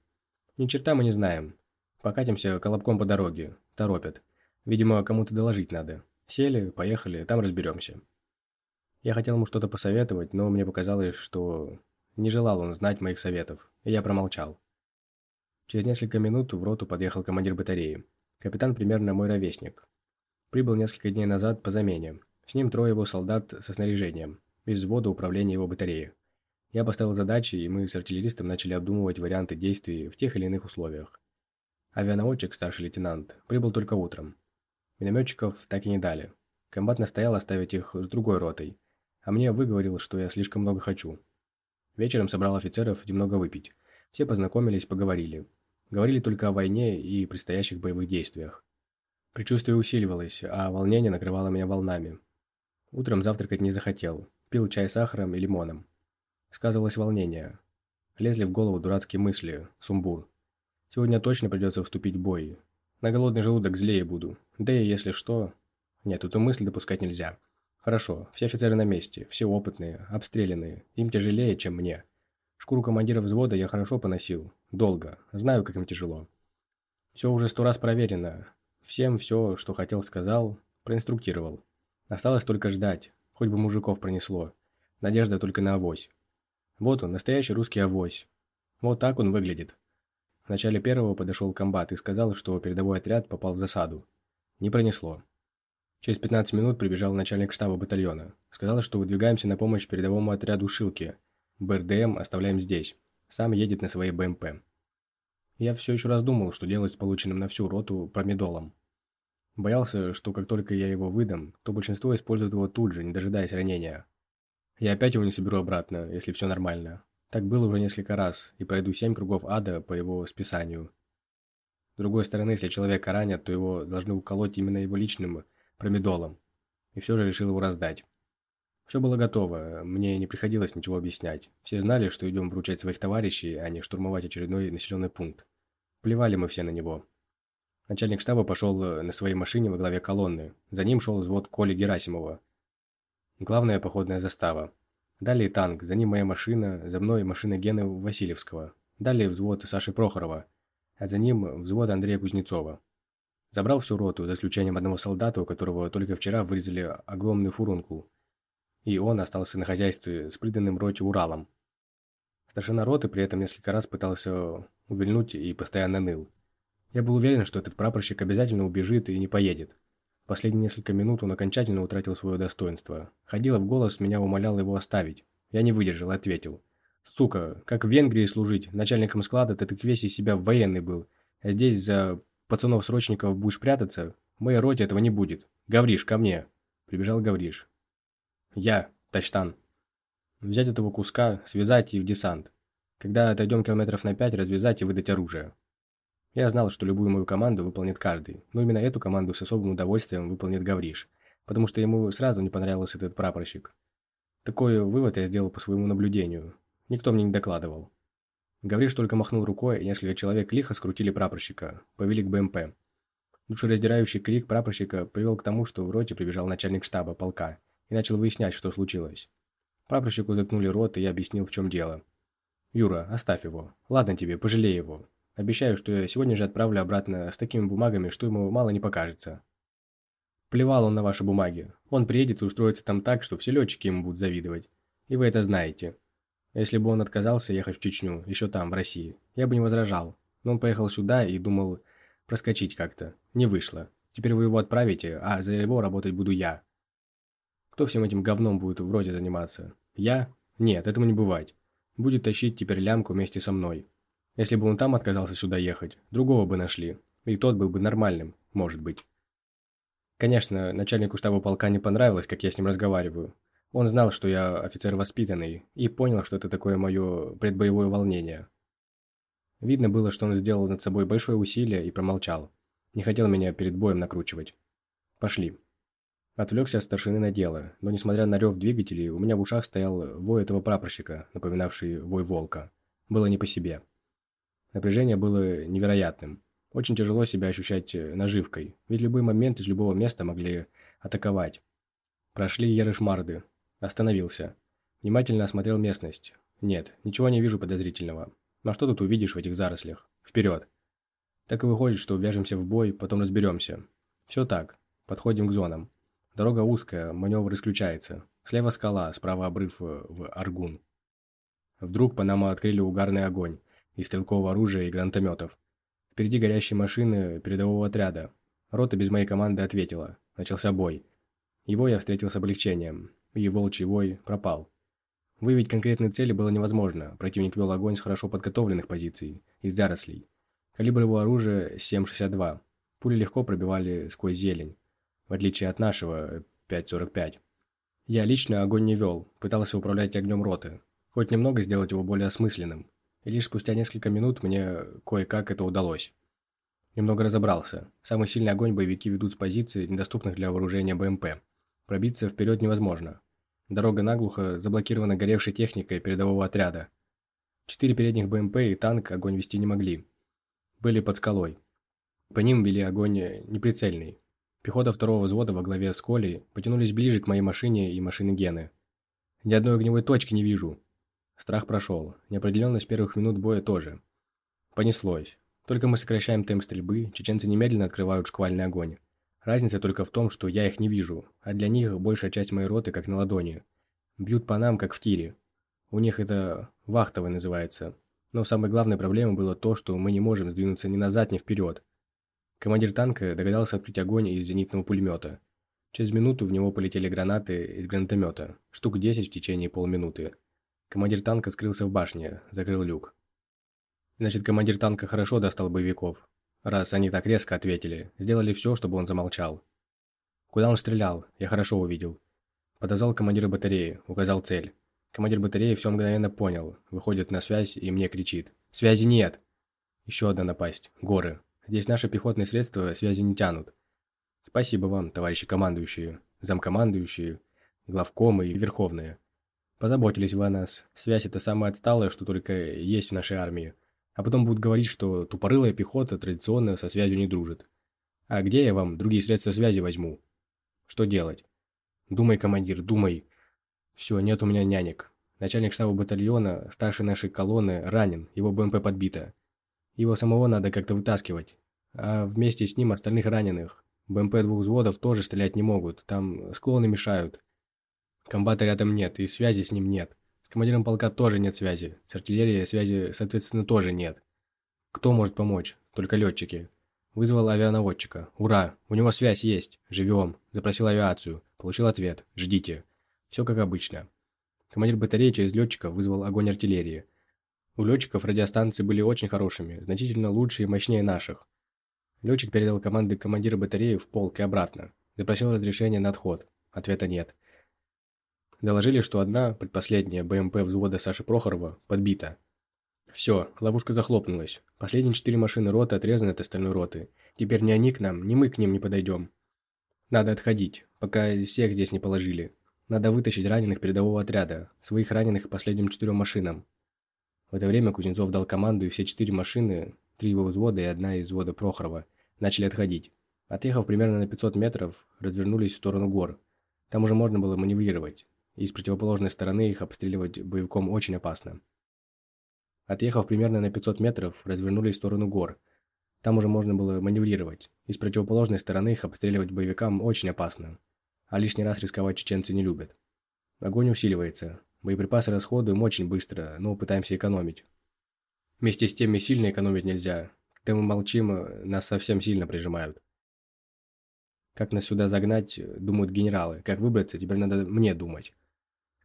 Ни черта мы не знаем. Покатимся колобком по дороге. Торопят. Видимо, кому-то доложить надо. Сели, поехали, там разберемся. Я хотел ему что-то посоветовать, но мне показалось, что не желал он знать моих советов, и я промолчал. Через несколько минут в роту подъехал командир батареи. Капитан примерно мой ровесник. Прибыл несколько дней назад по замене. С ним трое его солдат со снаряжением, из взвода управления его батареи. Я поставил задачи, и мы с артиллеристом начали обдумывать варианты действий в тех или иных условиях. Авианаводчик, старший лейтенант, прибыл только утром. Минометчиков так и не дали. Комбат настоял оставить их с другой ротой, а мне выговорил, что я слишком много хочу. Вечером собрал офицеров немного выпить. Все познакомились, поговорили. Говорили только о войне и предстоящих боевых действиях. Предчувствие усиливалось, а волнение накрывало меня волнами. Утром завтракать не захотел. Пил чай с сахаром и лимоном. Сказывалось волнение. Лезли в голову дурацкие мысли, сумбур. Сегодня точно придется вступить в бой. На голодный желудок злее буду. Да и если что... Нет, эту мысль допускать нельзя. Хорошо, все офицеры на месте, все опытные, обстрелянные. Им тяжелее, чем мне. Шкуру командира взвода я хорошо поносил. Долго. Знаю, как им тяжело. Все уже сто раз проверено. Всем все, что хотел, сказал, проинструктировал. Осталось только ждать, хоть бы мужиков пронесло. Надежда только на авось. Вот он, настоящий русский авось. Вот так он выглядит. В начале первого подошел комбат и сказал, что передовой отряд попал в засаду. Не пронесло. Через 15 минут прибежал начальник штаба батальона. Сказал, что выдвигаемся на помощь передовому отряду Шилки. БРДМ оставляем здесь. Сам едет на своей БМП. Я все еще раздумал, что делать с полученным на всю роту промедолом. Боялся, что как только я его выдам, то большинство использует его тут же, не дожидаясь ранения. Я опять его не соберу обратно, если все нормально. Так было уже несколько раз, и пройду семь кругов ада по его списанию. С другой стороны, если человека ранят, то его должны уколоть именно его личным промедолом. И все же решил его раздать. Все было готово, мне не приходилось ничего объяснять. Все знали, что идем вручать своих товарищей, а не штурмовать очередной населенный пункт. Плевали мы все на него. Начальник штаба пошел э, на своей машине во главе колонны. За ним шел взвод Коли Герасимова. Главная походная застава. Далее танк, за ним моя машина, за мной машина Гены Васильевского. Далее взвод Саши Прохорова, а за ним взвод Андрея Кузнецова. Забрал всю роту, за исключением одного солдата, у которого только вчера вырезали огромный фурункул. И он остался на хозяйстве с приданным роте Уралом. Старшина роты при этом несколько раз пытался увильнуть и постоянно ныл. Я был уверен, что этот прапорщик обязательно убежит и не поедет. Последние несколько минут он окончательно утратил свое достоинство. Ходила в голос, меня умолял его оставить. Я не выдержал и ответил. «Сука, как в Венгрии служить? Начальником склада ты так весь из себя военный был. А здесь за пацанов-срочников будешь прятаться? В моей роте этого не будет. Гавриш, ко мне!» Прибежал Гавриш. «Я, Тачтан. Взять этого куска, связать и в десант. Когда отойдем километров на пять, развязать и выдать оружие. Я знал, что любую мою команду выполнит каждый, но именно эту команду с особым удовольствием выполнит Гавриш, потому что ему сразу не понравился этот прапорщик. Такой вывод я сделал по своему наблюдению. Никто мне не докладывал. Гавриш только махнул рукой, и несколько человек лихо скрутили прапорщика, повели к БМП. Душераздирающий крик прапорщика привел к тому, что в роте прибежал начальник штаба полка и начал выяснять, что случилось. Прапорщику заткнули рот, и я объяснил, в чем дело. «Юра, оставь его. Ладно тебе, пожалей его. Обещаю, что я сегодня же отправлю обратно с такими бумагами, что ему мало не покажется. Плевал он на ваши бумаги. Он приедет и устроится там так, что все летчики ему будут завидовать. И вы это знаете. Если бы он отказался ехать в Чечню, еще там, в России, я бы не возражал. Но он поехал сюда и думал проскочить как-то. Не вышло. Теперь вы его отправите, а за его работать буду я. Кто всем этим говном будет вроде заниматься? Я? Нет, этому не бывать. Будет тащить теперь лямку вместе со мной. Если бы он там отказался сюда ехать, другого бы нашли. И тот был бы нормальным, может быть. Конечно, начальнику штаба полка не понравилось, как я с ним разговариваю. Он знал, что я офицер воспитанный, и понял, что это такое мое предбоевое волнение. Видно было, что он сделал над собой большое усилие и промолчал. Не хотел меня перед боем накручивать. Пошли. Отвлекся от старшины на дело, но несмотря на рев двигателей, у меня в ушах стоял вой этого прапорщика, напоминавший вой волка. Было не по себе. Напряжение было невероятным. Очень тяжело себя ощущать э, наживкой, ведь любой момент из любого места могли атаковать. Прошли Ерышмарды. Остановился. Внимательно осмотрел местность. Нет, ничего не вижу подозрительного. Но что тут увидишь в этих зарослях? Вперед! Так и выходит, что вяжемся в бой, потом разберемся. Все так. Подходим к зонам. Дорога узкая, маневр исключается. Слева скала, справа обрыв э, в Аргун. Вдруг по нам открыли угарный огонь и стрелкового оружия и гранатометов. Впереди горящие машины передового отряда. Рота без моей команды ответила. Начался бой. Его я встретил с облегчением, и волчий вой пропал. Выявить конкретные цели было невозможно, противник вел огонь с хорошо подготовленных позиций, из зарослей. Калибр его оружия 7,62. Пули легко пробивали сквозь зелень, в отличие от нашего 5,45. Я лично огонь не вел, пытался управлять огнем роты, хоть немного сделать его более осмысленным, и лишь спустя несколько минут мне кое-как это удалось. Немного разобрался. Самый сильный огонь боевики ведут с позиций, недоступных для вооружения БМП. Пробиться вперед невозможно. Дорога наглухо заблокирована горевшей техникой передового отряда. Четыре передних БМП и танк огонь вести не могли. Были под скалой. По ним вели огонь неприцельный. Пехота второго взвода во главе с Колей потянулись ближе к моей машине и машине Гены. Ни одной огневой точки не вижу. Страх прошел. Неопределенность первых минут боя тоже. Понеслось. Только мы сокращаем темп стрельбы, чеченцы немедленно открывают шквальный огонь. Разница только в том, что я их не вижу, а для них большая часть моей роты как на ладони. Бьют по нам, как в тире. У них это вахтовый называется. Но самой главной проблемой было то, что мы не можем сдвинуться ни назад, ни вперед. Командир танка догадался открыть огонь из зенитного пулемета. Через минуту в него полетели гранаты из гранатомета, штук 10 в течение полминуты. Командир танка скрылся в башне, закрыл люк. Значит, командир танка хорошо достал боевиков, раз они так резко ответили, сделали все, чтобы он замолчал. Куда он стрелял, я хорошо увидел. Подозвал командира батареи, указал цель. Командир батареи все мгновенно понял, выходит на связь и мне кричит. «Связи нет!» Еще одна напасть. Горы. Здесь наши пехотные средства связи не тянут. Спасибо вам, товарищи командующие, замкомандующие, главкомы и верховные. Позаботились вы о нас. Связь это самое отсталое, что только есть в нашей армии. А потом будут говорить, что тупорылая пехота традиционно со связью не дружит. А где я вам другие средства связи возьму? Что делать? Думай, командир, думай. Все, нет у меня нянек. Начальник штаба батальона, старший нашей колонны, ранен, его БМП подбито. Его самого надо как-то вытаскивать. А вместе с ним остальных раненых. БМП двух взводов тоже стрелять не могут, там склоны мешают. Комбата рядом нет, и связи с ним нет командиром полка тоже нет связи. С артиллерией связи, соответственно, тоже нет. Кто может помочь? Только летчики. Вызвал авианаводчика. Ура! У него связь есть. Живем. Запросил авиацию. Получил ответ. Ждите. Все как обычно. Командир батареи через летчиков вызвал огонь артиллерии. У летчиков радиостанции были очень хорошими, значительно лучше и мощнее наших. Летчик передал команды командира батареи в полк и обратно. Запросил разрешение на отход. Ответа нет. Доложили, что одна, предпоследняя, БМП взвода Саши Прохорова, подбита. Все, ловушка захлопнулась. Последние четыре машины роты отрезаны от остальной роты. Теперь ни они к нам, ни мы к ним не подойдем. Надо отходить, пока всех здесь не положили. Надо вытащить раненых передового отряда, своих раненых последним четырем машинам. В это время Кузнецов дал команду, и все четыре машины, три его взвода и одна из взвода Прохорова, начали отходить. Отъехав примерно на 500 метров, развернулись в сторону гор. Там уже можно было маневрировать и с противоположной стороны их обстреливать боевиком очень опасно. Отъехав примерно на 500 метров, развернулись в сторону гор. Там уже можно было маневрировать, и с противоположной стороны их обстреливать боевикам очень опасно. А лишний раз рисковать чеченцы не любят. Огонь усиливается. Боеприпасы расходуем очень быстро, но пытаемся экономить. Вместе с тем и сильно экономить нельзя. Когда мы молчим, нас совсем сильно прижимают. Как нас сюда загнать, думают генералы. Как выбраться, теперь надо мне думать.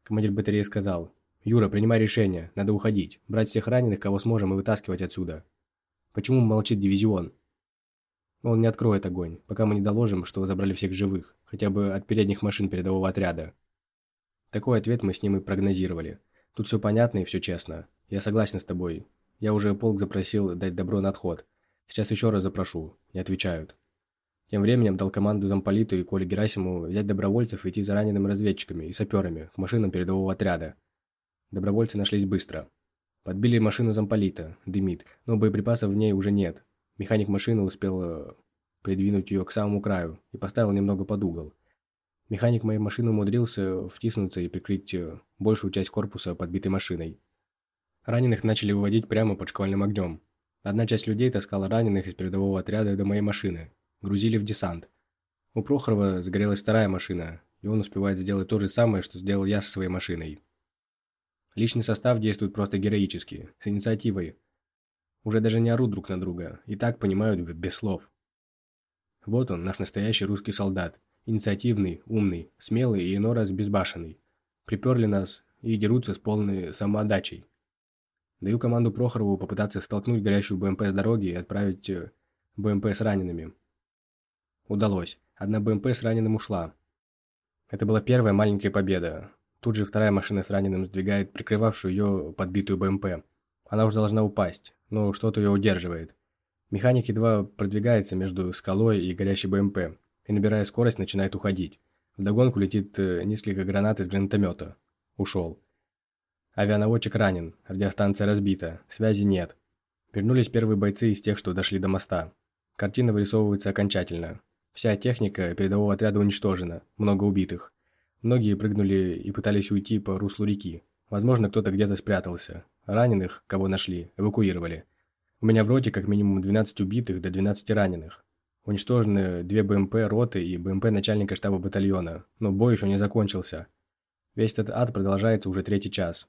Командир батареи сказал. «Юра, принимай решение. Надо уходить. Брать всех раненых, кого сможем, и вытаскивать отсюда». «Почему молчит дивизион?» «Он не откроет огонь, пока мы не доложим, что забрали всех живых, хотя бы от передних машин передового отряда». Такой ответ мы с ним и прогнозировали. Тут все понятно и все честно. Я согласен с тобой. Я уже полк запросил дать добро на отход. Сейчас еще раз запрошу. Не отвечают. Тем временем дал команду замполиту и Коле Герасимову взять добровольцев и идти за ранеными разведчиками и саперами к машинам передового отряда. Добровольцы нашлись быстро. Подбили машину замполита, дымит, но боеприпасов в ней уже нет. Механик машины успел э, придвинуть ее к самому краю и поставил немного под угол. Механик моей машины умудрился втиснуться и прикрыть э, большую часть корпуса подбитой машиной. Раненых начали выводить прямо под шквальным огнем. Одна часть людей таскала раненых из передового отряда до моей машины, грузили в десант. У Прохорова загорелась вторая машина, и он успевает сделать то же самое, что сделал я со своей машиной. Личный состав действует просто героически, с инициативой. Уже даже не орут друг на друга, и так понимают без слов. Вот он, наш настоящий русский солдат. Инициативный, умный, смелый и иной раз безбашенный. Приперли нас и дерутся с полной самоотдачей. Даю команду Прохорову попытаться столкнуть горящую БМП с дороги и отправить э, БМП с ранеными. Удалось. Одна БМП с раненым ушла. Это была первая маленькая победа. Тут же вторая машина с раненым сдвигает прикрывавшую ее подбитую БМП. Она уже должна упасть, но что-то ее удерживает. Механик едва продвигается между скалой и горящей БМП, и набирая скорость начинает уходить. Вдогонку летит э, несколько гранат из гранатомета. Ушел. Авианаводчик ранен, радиостанция разбита, связи нет. Вернулись первые бойцы из тех, что дошли до моста. Картина вырисовывается окончательно. Вся техника передового отряда уничтожена, много убитых. Многие прыгнули и пытались уйти по руслу реки. Возможно, кто-то где-то спрятался. Раненых, кого нашли, эвакуировали. У меня в роте как минимум 12 убитых до 12 раненых. Уничтожены две БМП роты и БМП начальника штаба батальона, но бой еще не закончился. Весь этот ад продолжается уже третий час.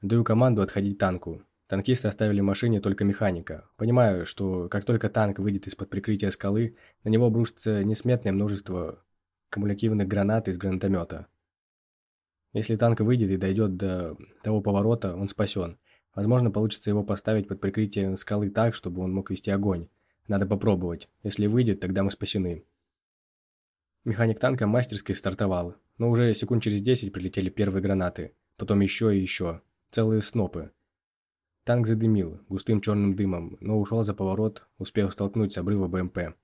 Даю команду отходить танку. Танкисты оставили в машине только механика. Понимаю, что как только танк выйдет из-под прикрытия скалы, на него обрушится несметное множество кумулятивных гранат из гранатомета. Если танк выйдет и дойдет до того поворота, он спасен. Возможно, получится его поставить под прикрытие скалы так, чтобы он мог вести огонь. Надо попробовать. Если выйдет, тогда мы спасены. Механик танка мастерски стартовал, но уже секунд через 10 прилетели первые гранаты, потом еще и еще. Целые снопы. Танк задымил густым черным дымом, но ушел за поворот, успев столкнуть с обрыва БМП.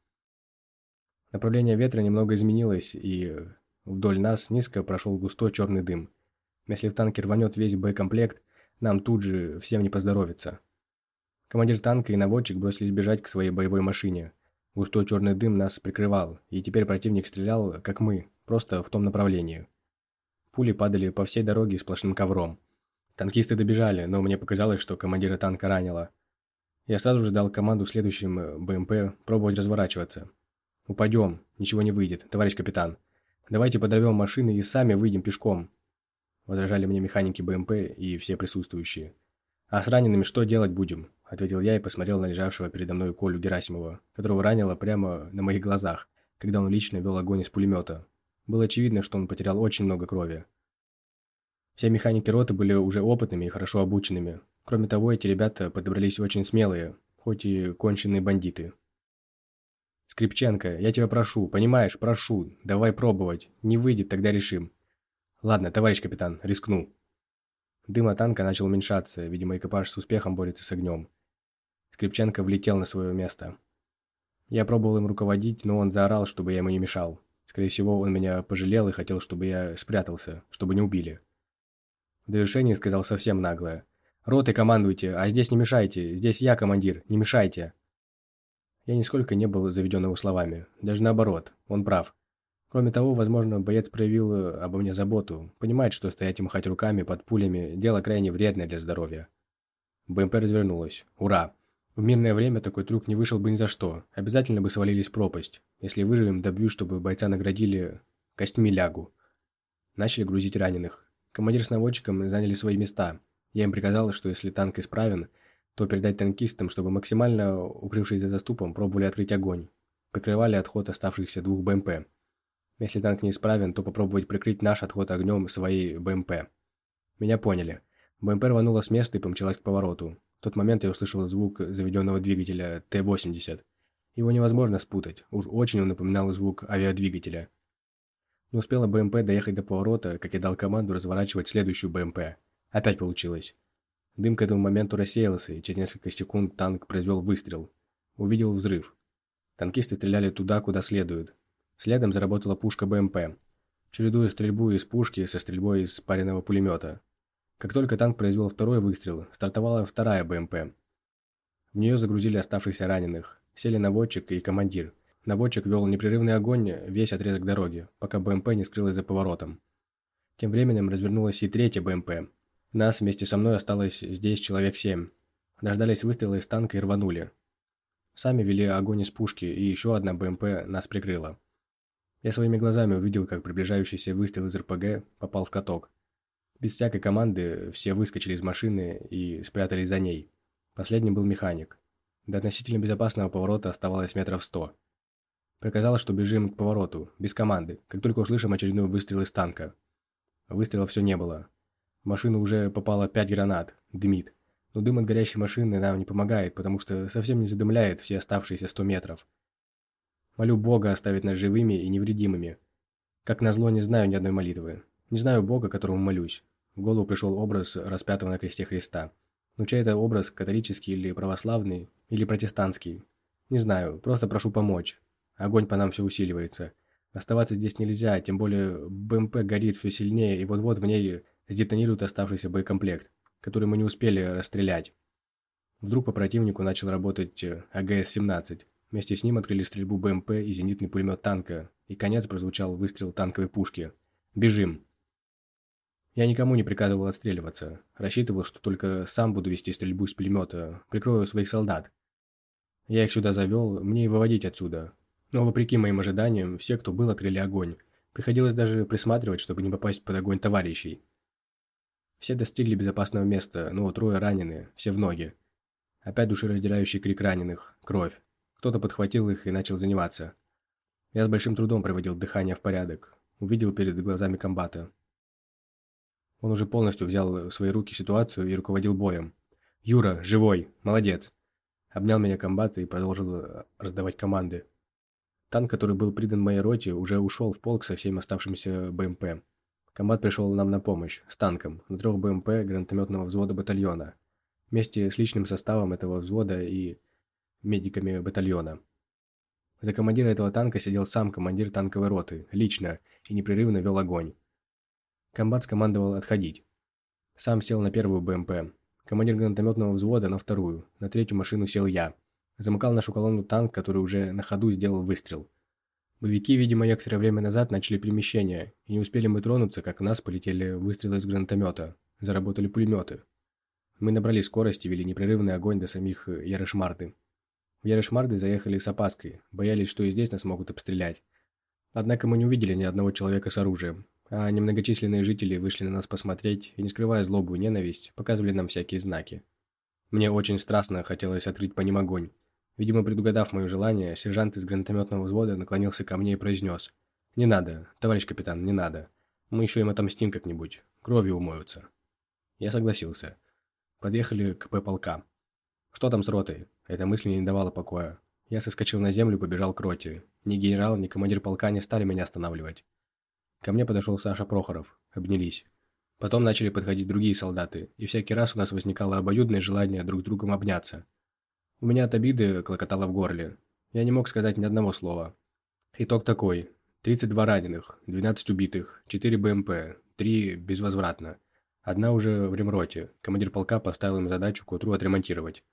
Направление ветра немного изменилось, и вдоль нас низко прошел густой черный дым. Если в танке рванет весь боекомплект, нам тут же всем не поздоровится. Командир танка и наводчик бросились бежать к своей боевой машине. Густой черный дым нас прикрывал, и теперь противник стрелял, как мы, просто в том направлении. Пули падали по всей дороге сплошным ковром. Танкисты добежали, но мне показалось, что командира танка ранило. Я сразу же дал команду следующим БМП пробовать разворачиваться. «Упадем, ничего не выйдет, товарищ капитан. Давайте подорвем машины и сами выйдем пешком», – возражали мне механики БМП и все присутствующие. «А с ранеными что делать будем?» – ответил я и посмотрел на лежавшего передо мной Колю Герасимова, которого ранило прямо на моих глазах, когда он лично вел огонь из пулемета. Было очевидно, что он потерял очень много крови. Все механики роты были уже опытными и хорошо обученными. Кроме того, эти ребята подобрались очень смелые, хоть и конченые бандиты. «Скрипченко, я тебя прошу, понимаешь, прошу, давай пробовать. Не выйдет, тогда решим». «Ладно, товарищ капитан, рискну». Дым от танка начал уменьшаться, видимо, экипаж с успехом борется с огнем. Скрипченко влетел на свое место. Я пробовал им руководить, но он заорал, чтобы я ему не мешал. Скорее всего, он меня пожалел и хотел, чтобы я спрятался, чтобы не убили. В довершении сказал совсем наглое. «Роты командуйте, а здесь не мешайте, здесь я командир, не мешайте». Я нисколько не был заведен его словами. Даже наоборот, он прав. Кроме того, возможно, боец проявил э, обо мне заботу, понимает, что стоять и махать руками под пулями – дело крайне вредное для здоровья. БМП развернулась. Ура! В мирное время такой трюк не вышел бы ни за что. Обязательно бы свалились в пропасть. Если выживем, добью, чтобы бойца наградили костьми лягу. Начали грузить раненых. Командир с наводчиком заняли свои места. Я им приказал, что если танк исправен – то передать танкистам, чтобы максимально, укрывшись за заступом, пробовали открыть огонь. Прикрывали отход оставшихся двух БМП. Если танк неисправен, то попробовать прикрыть наш отход огнем своей БМП. Меня поняли. БМП рванула с места и помчалась к повороту. В тот момент я услышал звук заведенного двигателя Т-80. Его невозможно спутать, уж очень он напоминал звук авиадвигателя. Не успела БМП доехать до поворота, как я дал команду разворачивать следующую БМП. Опять получилось. Дым к этому моменту рассеялся, и через несколько секунд танк произвел выстрел. Увидел взрыв. Танкисты стреляли туда, куда следует. Следом заработала пушка БМП, чередуя стрельбу из пушки со стрельбой из паренного пулемета. Как только танк произвел второй выстрел, стартовала вторая БМП. В нее загрузили оставшихся раненых. Сели наводчик и командир. Наводчик вел непрерывный огонь весь отрезок дороги, пока БМП не скрылась за поворотом. Тем временем развернулась и третья БМП, нас вместе со мной осталось здесь человек семь. Дождались выстрела из танка и рванули. Сами вели огонь из пушки, и еще одна БМП нас прикрыла. Я своими глазами увидел, как приближающийся выстрел из РПГ попал в каток. Без всякой команды все выскочили из машины и спрятались за ней. Последним был механик. До относительно безопасного поворота оставалось метров сто. Приказал, что бежим к повороту, без команды, как только услышим очередной выстрел из танка. Выстрела все не было. В машину уже попало пять гранат. Дымит. Но дым от горящей машины нам не помогает, потому что совсем не задымляет все оставшиеся сто метров. Молю Бога оставить нас живыми и невредимыми. Как назло, не знаю ни одной молитвы. Не знаю Бога, которому молюсь. В голову пришел образ распятого на кресте Христа. Но чей это образ, католический или православный, или протестантский? Не знаю, просто прошу помочь. Огонь по нам все усиливается. Оставаться здесь нельзя, тем более БМП горит все сильнее, и вот-вот в ней сдетонирует оставшийся боекомплект, который мы не успели расстрелять. Вдруг по противнику начал работать э, АГС-17. Вместе с ним открыли стрельбу БМП и зенитный пулемет танка, и конец прозвучал выстрел танковой пушки. «Бежим!» Я никому не приказывал отстреливаться. Рассчитывал, что только сам буду вести стрельбу из пулемета, прикрою своих солдат. Я их сюда завел, мне и выводить отсюда. Но, вопреки моим ожиданиям, все, кто был, открыли огонь. Приходилось даже присматривать, чтобы не попасть под огонь товарищей. Все достигли безопасного места, но трое ранены, все в ноги. Опять душераздирающий крик раненых, кровь. Кто-то подхватил их и начал заниматься. Я с большим трудом приводил дыхание в порядок. Увидел перед глазами комбата. Он уже полностью взял в свои руки ситуацию и руководил боем. «Юра, живой! Молодец!» Обнял меня комбат и продолжил э, раздавать команды. Танк, который был придан моей роте, уже ушел в полк со всеми оставшимися БМП. Комбат пришел нам на помощь, с танком, на трех БМП гранатометного взвода батальона, вместе с личным составом этого взвода и медиками батальона. За командира этого танка сидел сам командир танковой роты, лично, и непрерывно вел огонь. Комбат скомандовал отходить. Сам сел на первую БМП, Командир гранатометного взвода на вторую, на третью машину сел я. Замыкал нашу колонну танк, который уже на ходу сделал выстрел. Боевики, видимо, некоторое время назад начали перемещение, и не успели мы тронуться, как в нас полетели выстрелы из гранатомета. Заработали пулеметы. Мы набрали скорость и вели непрерывный огонь до самих Ярошмарды. В Ярошмарды заехали с опаской, боялись, что и здесь нас могут обстрелять. Однако мы не увидели ни одного человека с оружием, а немногочисленные жители вышли на нас посмотреть и, не скрывая злобу и ненависть, показывали нам всякие знаки. Мне очень страстно хотелось открыть по ним огонь. Видимо, предугадав мое желание, сержант из гранатометного взвода наклонился ко мне и произнес. «Не надо, товарищ капитан, не надо. Мы еще им отомстим как-нибудь. Кровью умоются». Я согласился. Подъехали к П-полка. «Что там с ротой?» Эта мысль не давала покоя. Я соскочил на землю и побежал к роте. Ни генерал, ни командир полка не стали меня останавливать. Ко мне подошел Саша Прохоров. Обнялись. Потом начали подходить другие солдаты, и всякий раз у нас возникало обоюдное желание друг другом обняться. У меня от обиды клокотало в горле. Я не мог сказать ни одного слова. Итог такой. 32 раненых, 12 убитых, 4 БМП, 3 безвозвратно. Одна уже в ремроте. Командир полка поставил им задачу к утру отремонтировать.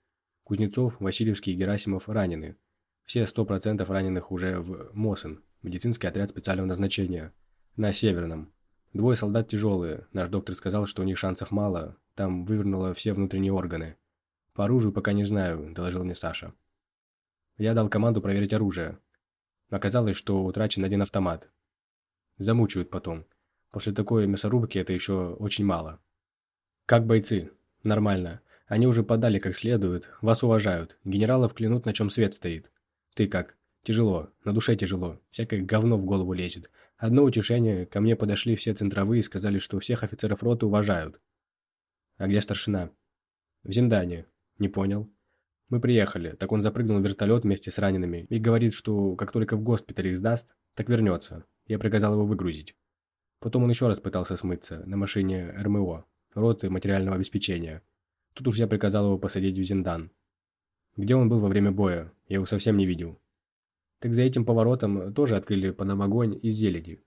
Кузнецов, Васильевский и Герасимов ранены. Все 100% раненых уже в МОСН, медицинский отряд специального назначения. На Северном. Двое солдат тяжелые. Наш доктор сказал, что у них шансов мало. Там вывернуло все внутренние органы. По оружию пока не знаю, доложил мне Саша. Я дал команду проверить оружие. Оказалось, что утрачен один автомат. Замучают потом. После такой мясорубки это еще очень мало. Как бойцы? Нормально. Они уже подали как следует, вас уважают. Генералов клянут, на чем свет стоит. Ты как? Тяжело, на душе тяжело. Всякое говно в голову лезет. Одно утешение, ко мне подошли все центровые и сказали, что всех офицеров роты уважают. А где старшина? В Зиндане. Не понял. Мы приехали, так он запрыгнул в вертолет вместе с ранеными и говорит, что как только в госпитале их сдаст, так вернется. Я приказал его выгрузить. Потом он еще раз пытался смыться на машине РМО, роты материального обеспечения. Тут уж я приказал его посадить в Зиндан. Где он был во время боя, я его совсем не видел. Так за этим поворотом тоже открыли по нам огонь из зелени.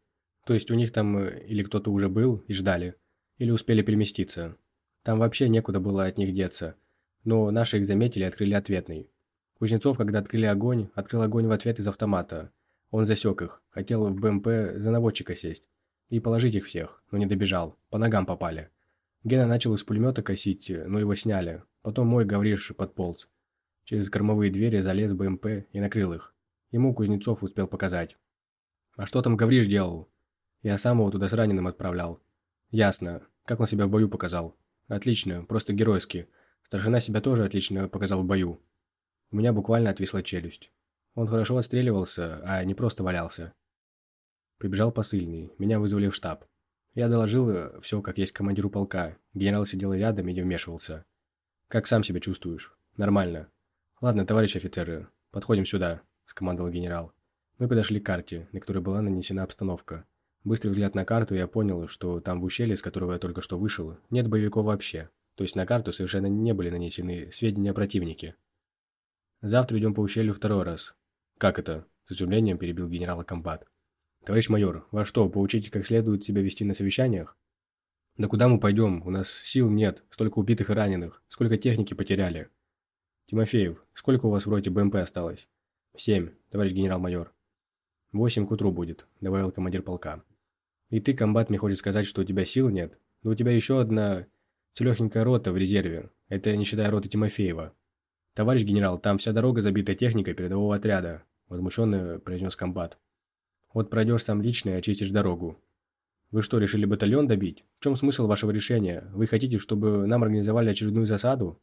То есть у них там э, или кто-то уже был и ждали, или успели переместиться. Там вообще некуда было от них деться. Но наши их заметили и открыли ответный. Кузнецов, когда открыли огонь, открыл огонь в ответ из автомата. Он засек их, хотел в БМП за наводчика сесть и положить их всех, но не добежал, по ногам попали. Гена начал из пулемета косить, но его сняли. Потом мой Гавриш подполз. Через кормовые двери залез в БМП и накрыл их. Ему Кузнецов успел показать. А что там Гавриш делал? Я сам его туда с раненым отправлял. Ясно. Как он себя в бою показал? Отлично, просто геройски. Старшина себя тоже отлично показал в бою. У меня буквально отвисла челюсть. Он хорошо отстреливался, а не просто валялся. Прибежал посыльный. Меня вызвали в штаб. Я доложил э, все, как есть командиру полка. Генерал сидел рядом и не вмешивался. «Как сам себя чувствуешь?» «Нормально». «Ладно, товарищ офицеры, подходим сюда». – скомандовал генерал. Мы подошли к карте, на которой была нанесена обстановка. Быстрый взгляд на карту, я понял, что там в ущелье, с которого я только что вышел, нет боевиков вообще. То есть на карту совершенно не были нанесены сведения о противнике. Завтра идем по ущелью второй раз. Как это? С изумлением перебил генерала комбат. Товарищ майор, вас что, поучите, как следует себя вести на совещаниях? Да куда мы пойдем? У нас сил нет, столько убитых и раненых, сколько техники потеряли. Тимофеев, сколько у вас в роте БМП осталось? Семь, товарищ генерал-майор. Восемь к утру будет, добавил командир полка. И ты, комбат, мне хочешь сказать, что у тебя сил нет? Но у тебя еще одна целехенькая рота в резерве. Это не считая роты Тимофеева. Товарищ генерал, там вся дорога забита техникой передового отряда, возмущенно произнес комбат. Вот пройдешь сам лично и очистишь дорогу. Вы что, решили батальон добить? В чем смысл вашего решения? Вы хотите, чтобы нам организовали очередную засаду?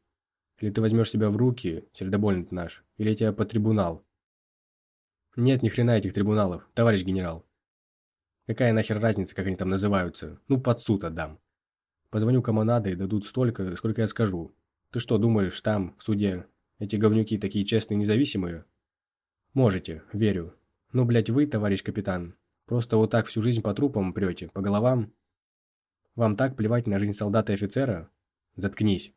Или ты возьмешь себя в руки, сердобольный ты наш, или тебя под трибунал? Нет, ни хрена этих трибуналов, товарищ генерал. Какая нахер разница, как они там называются? Ну, под суд отдам. Позвоню кому надо и дадут столько, сколько я скажу. Ты что, думаешь, там, в суде, эти говнюки такие честные независимые? Можете, верю. Ну, блядь, вы, товарищ капитан, просто вот так всю жизнь по трупам прете, по головам? Вам так плевать на жизнь солдата и офицера? Заткнись.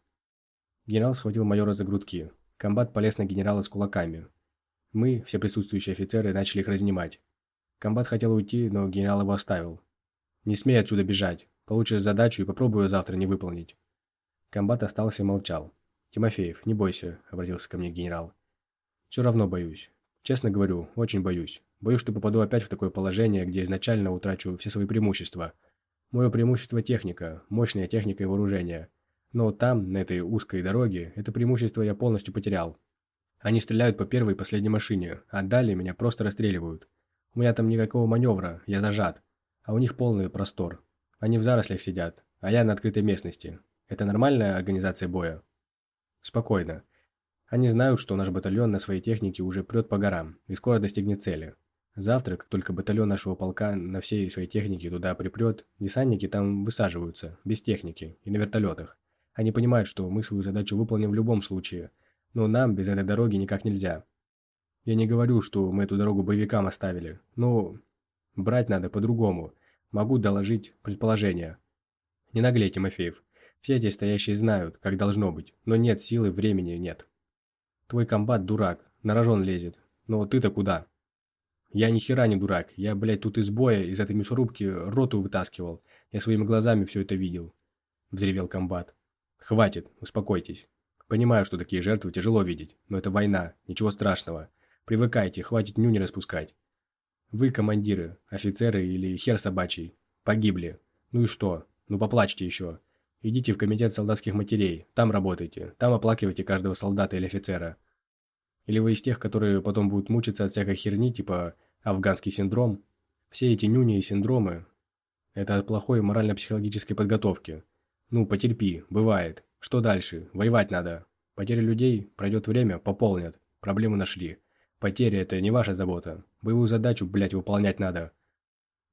Генерал схватил майора за грудки. Комбат полез на генерала с кулаками. Мы, все присутствующие офицеры, начали их разнимать. Комбат хотел уйти, но генерал его оставил. «Не смей отсюда бежать. Получишь задачу и попробую завтра не выполнить». Комбат остался и молчал. «Тимофеев, не бойся», — обратился ко мне генерал. «Все равно боюсь. Честно говорю, очень боюсь. Боюсь, что попаду опять в такое положение, где изначально утрачу все свои преимущества. Мое преимущество – техника, мощная техника и вооружение. Но там, на этой узкой дороге, это преимущество я полностью потерял. Они стреляют по первой и последней машине, а далее меня просто расстреливают. У меня там никакого маневра, я зажат. А у них полный простор. Они в зарослях сидят, а я на открытой местности. Это нормальная организация боя? Спокойно. Они знают, что наш батальон на своей технике уже прет по горам и скоро достигнет цели. Завтра, как только батальон нашего полка на всей своей технике туда припрет, десантники там высаживаются, без техники и на вертолетах. Они понимают, что мы свою задачу выполним в любом случае, но нам без этой дороги никак нельзя. Я не говорю, что мы эту дорогу боевикам оставили, но брать надо по-другому. Могу доложить предположение. Не наглей, Тимофеев. Все здесь стоящие знают, как должно быть, но нет силы, времени нет. Твой комбат дурак, на рожон лезет. Но ты-то куда? Я ни хера не дурак. Я, блядь, тут из боя, из этой мясорубки роту вытаскивал. Я своими глазами все это видел. Взревел комбат. Хватит, успокойтесь. Понимаю, что такие жертвы тяжело видеть, но это война, ничего страшного. Привыкайте, хватит нюни распускать. Вы, командиры, офицеры или хер собачий, погибли. Ну и что? Ну поплачьте еще. Идите в комитет солдатских матерей, там работайте, там оплакивайте каждого солдата или офицера. Или вы из тех, которые потом будут мучиться от всякой херни, типа афганский синдром? Все эти нюни и синдромы – это от плохой морально-психологической подготовки. Ну, потерпи, бывает. Что дальше? Воевать надо. Потери людей, пройдет время, пополнят. Проблему нашли. Потери – это не ваша забота. Боевую задачу, блядь, выполнять надо.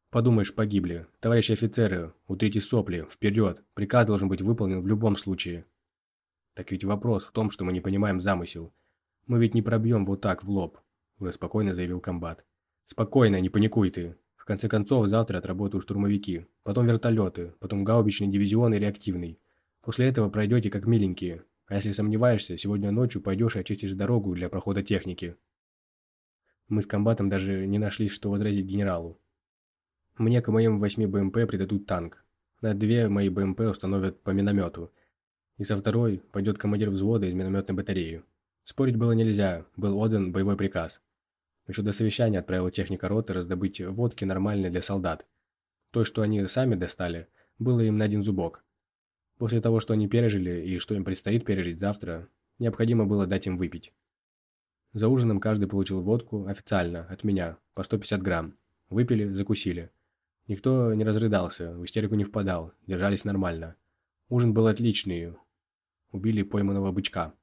Подумаешь, погибли. Товарищи офицеры, утрите сопли, вперед. Приказ должен быть выполнен в любом случае. Так ведь вопрос в том, что мы не понимаем замысел. Мы ведь не пробьем вот так в лоб, уже спокойно заявил комбат. Спокойно, не паникуй ты. В конце концов, завтра отработают штурмовики, потом вертолеты, потом гаубичный дивизион и реактивный. После этого пройдете как миленькие. А если сомневаешься, сегодня ночью пойдешь и очистишь дорогу для прохода техники. Мы с комбатом даже не нашли, что возразить генералу. Мне к моим 8 БМП придадут танк. На две мои БМП установят по миномету. И со второй пойдет командир взвода из минометной батареи. Спорить было нельзя, был отдан боевой приказ. Еще до совещания отправил техника роты раздобыть водки нормальной для солдат. То, что они сами достали, было им на один зубок. После того, что они пережили и что им предстоит пережить завтра, необходимо было дать им выпить. За ужином каждый получил водку официально, от меня, по 150 грамм. Выпили, закусили. Никто не разрыдался, в истерику не впадал, держались нормально. Ужин был отличный. Убили пойманного бычка.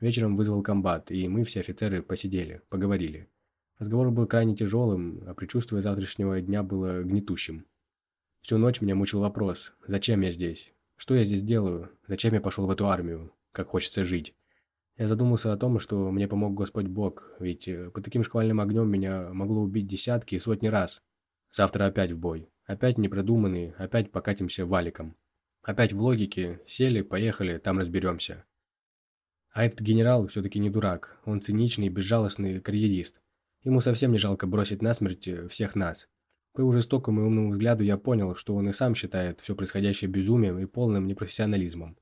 Вечером вызвал комбат, и мы все офицеры посидели, поговорили. Разговор был крайне тяжелым, а предчувствие завтрашнего дня было гнетущим. Всю ночь меня мучил вопрос, зачем я здесь? Что я здесь делаю? Зачем я пошел в эту армию? Как хочется жить? Я задумался о том, что мне помог Господь Бог, ведь э, по таким шквальным огнем меня могло убить десятки и сотни раз. Завтра опять в бой. Опять непродуманный, опять покатимся валиком. Опять в логике, сели, поехали, там разберемся. А этот генерал все-таки не дурак, он циничный, безжалостный карьерист. Ему совсем не жалко бросить насмерть э, всех нас. По его жестокому и умному взгляду я понял, что он и сам считает все происходящее безумием и полным непрофессионализмом.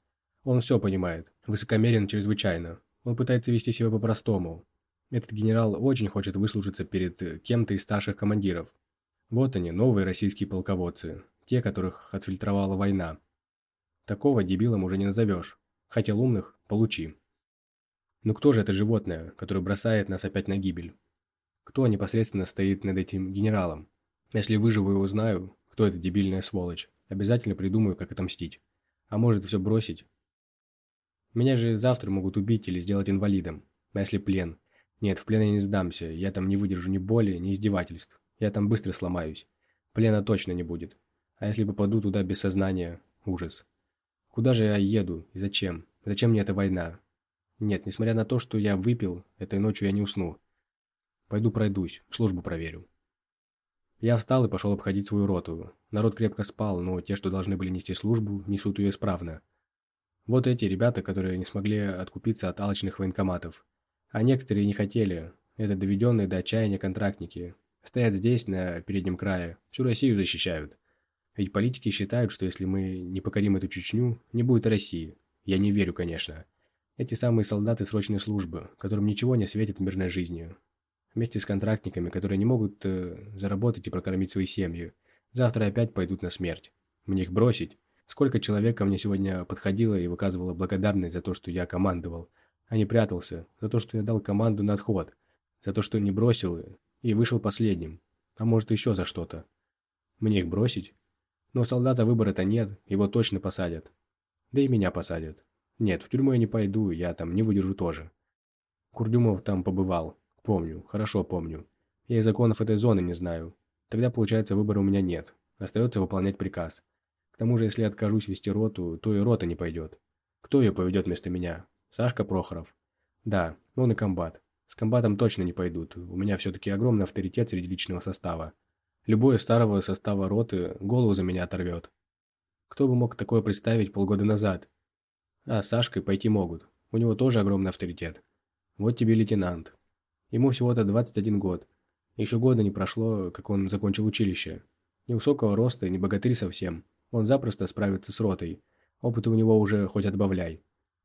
Он все понимает, высокомерен чрезвычайно. Он пытается вести себя по-простому. Этот генерал очень хочет выслужиться перед кем-то из старших командиров. Вот они, новые российские полководцы, те, которых отфильтровала война. Такого дебилом уже не назовешь. Хотел умных – получи. Ну кто же это животное, которое бросает нас опять на гибель? Кто непосредственно стоит над этим генералом? Если выживу и узнаю, кто эта дебильная сволочь, обязательно придумаю, как отомстить. А может все бросить? Меня же завтра могут убить или сделать инвалидом. А если плен? Нет, в плен я не сдамся, я там не выдержу ни боли, ни издевательств. Я там быстро сломаюсь. Плена точно не будет. А если попаду туда без сознания? Ужас. Куда же я еду и зачем? Зачем мне эта война? Нет, несмотря на то, что я выпил, этой ночью я не усну. Пойду пройдусь, службу проверю. Я встал и пошел обходить свою роту. Народ крепко спал, но те, что должны были нести службу, несут ее исправно. Вот эти ребята, которые не смогли откупиться от алчных военкоматов. А некоторые не хотели. Это доведенные до отчаяния контрактники. Стоят здесь, на переднем крае, всю Россию защищают. Ведь политики считают, что если мы не покорим эту Чечню, не будет России. Я не верю, конечно. Эти самые солдаты срочной службы, которым ничего не светит мирной жизнью, Вместе с контрактниками, которые не могут э, заработать и прокормить свои семьи. Завтра опять пойдут на смерть. Мне их бросить? Сколько человек ко мне сегодня подходило и выказывало благодарность за то, что я командовал, а не прятался, за то, что я дал команду на отход, за то, что не бросил и вышел последним, а может еще за что-то. Мне их бросить? Но у солдата выбора-то нет, его точно посадят. Да и меня посадят. Нет, в тюрьму я не пойду, я там не выдержу тоже. Курдюмов там побывал, Помню, хорошо помню. Я и законов этой зоны не знаю. Тогда, получается, выбора у меня нет. Остается выполнять приказ. К тому же, если откажусь вести роту, то и рота не пойдет. Кто ее поведет вместо меня? Сашка Прохоров? Да, он и комбат. С комбатом точно не пойдут. У меня все-таки огромный авторитет среди личного состава. Любой старого состава роты голову за меня оторвет. Кто бы мог такое представить полгода назад? А с Сашкой пойти могут. У него тоже огромный авторитет. Вот тебе лейтенант. Ему всего-то 21 год. Еще года не прошло, как он закончил училище. Невысокого роста, не богатырь совсем. Он запросто справится с ротой. Опыта у него уже хоть отбавляй.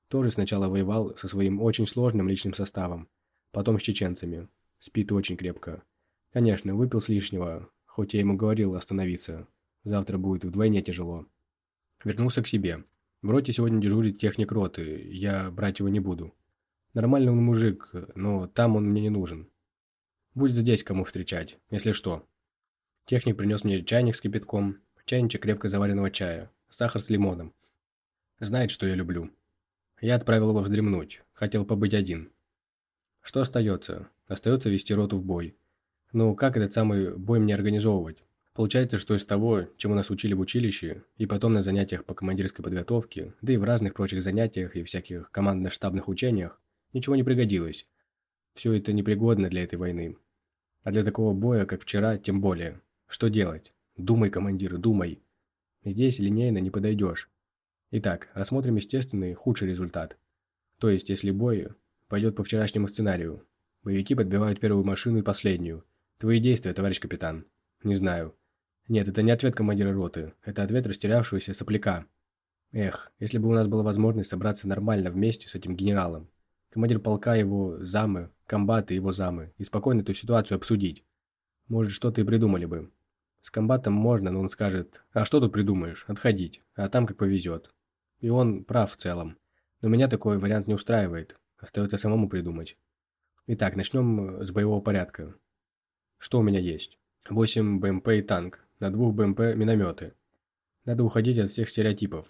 Тоже сначала воевал со своим очень сложным личным составом. Потом с чеченцами. Спит очень крепко. Конечно, выпил с лишнего, хоть я ему говорил остановиться. Завтра будет вдвойне тяжело. Вернулся к себе. В роте сегодня дежурит техник роты, я брать его не буду. Нормальный он мужик, но там он мне не нужен. Будет здесь кому встречать, если что. Техник принес мне чайник с кипятком, чайничек крепко заваренного чая, сахар с лимоном. Знает, что я люблю. Я отправил его вздремнуть, хотел побыть один. Что остается? Остается вести роту в бой. Ну, как этот самый бой мне организовывать? Получается, что из того, чему нас учили в училище, и потом на занятиях по командирской подготовке, да и в разных прочих занятиях и всяких командно-штабных учениях, ничего не пригодилось. Все это непригодно для этой войны. А для такого боя, как вчера, тем более. Что делать? Думай, командир, думай. Здесь линейно не подойдешь. Итак, рассмотрим естественный, худший результат. То есть, если бой пойдет по вчерашнему сценарию. Боевики подбивают первую машину и последнюю. Твои действия, товарищ капитан? Не знаю. Нет, это не ответ командира роты. Это ответ растерявшегося сопляка. Эх, если бы у нас была возможность собраться нормально вместе с этим генералом командир полка, его замы, комбаты его замы, и спокойно эту ситуацию обсудить. Может, что-то и придумали бы. С комбатом можно, но он скажет, а что тут придумаешь, отходить, а там как повезет. И он прав в целом. Но меня такой вариант не устраивает, остается самому придумать. Итак, начнем с боевого порядка. Что у меня есть? 8 БМП и танк, на двух БМП минометы. Надо уходить от всех стереотипов.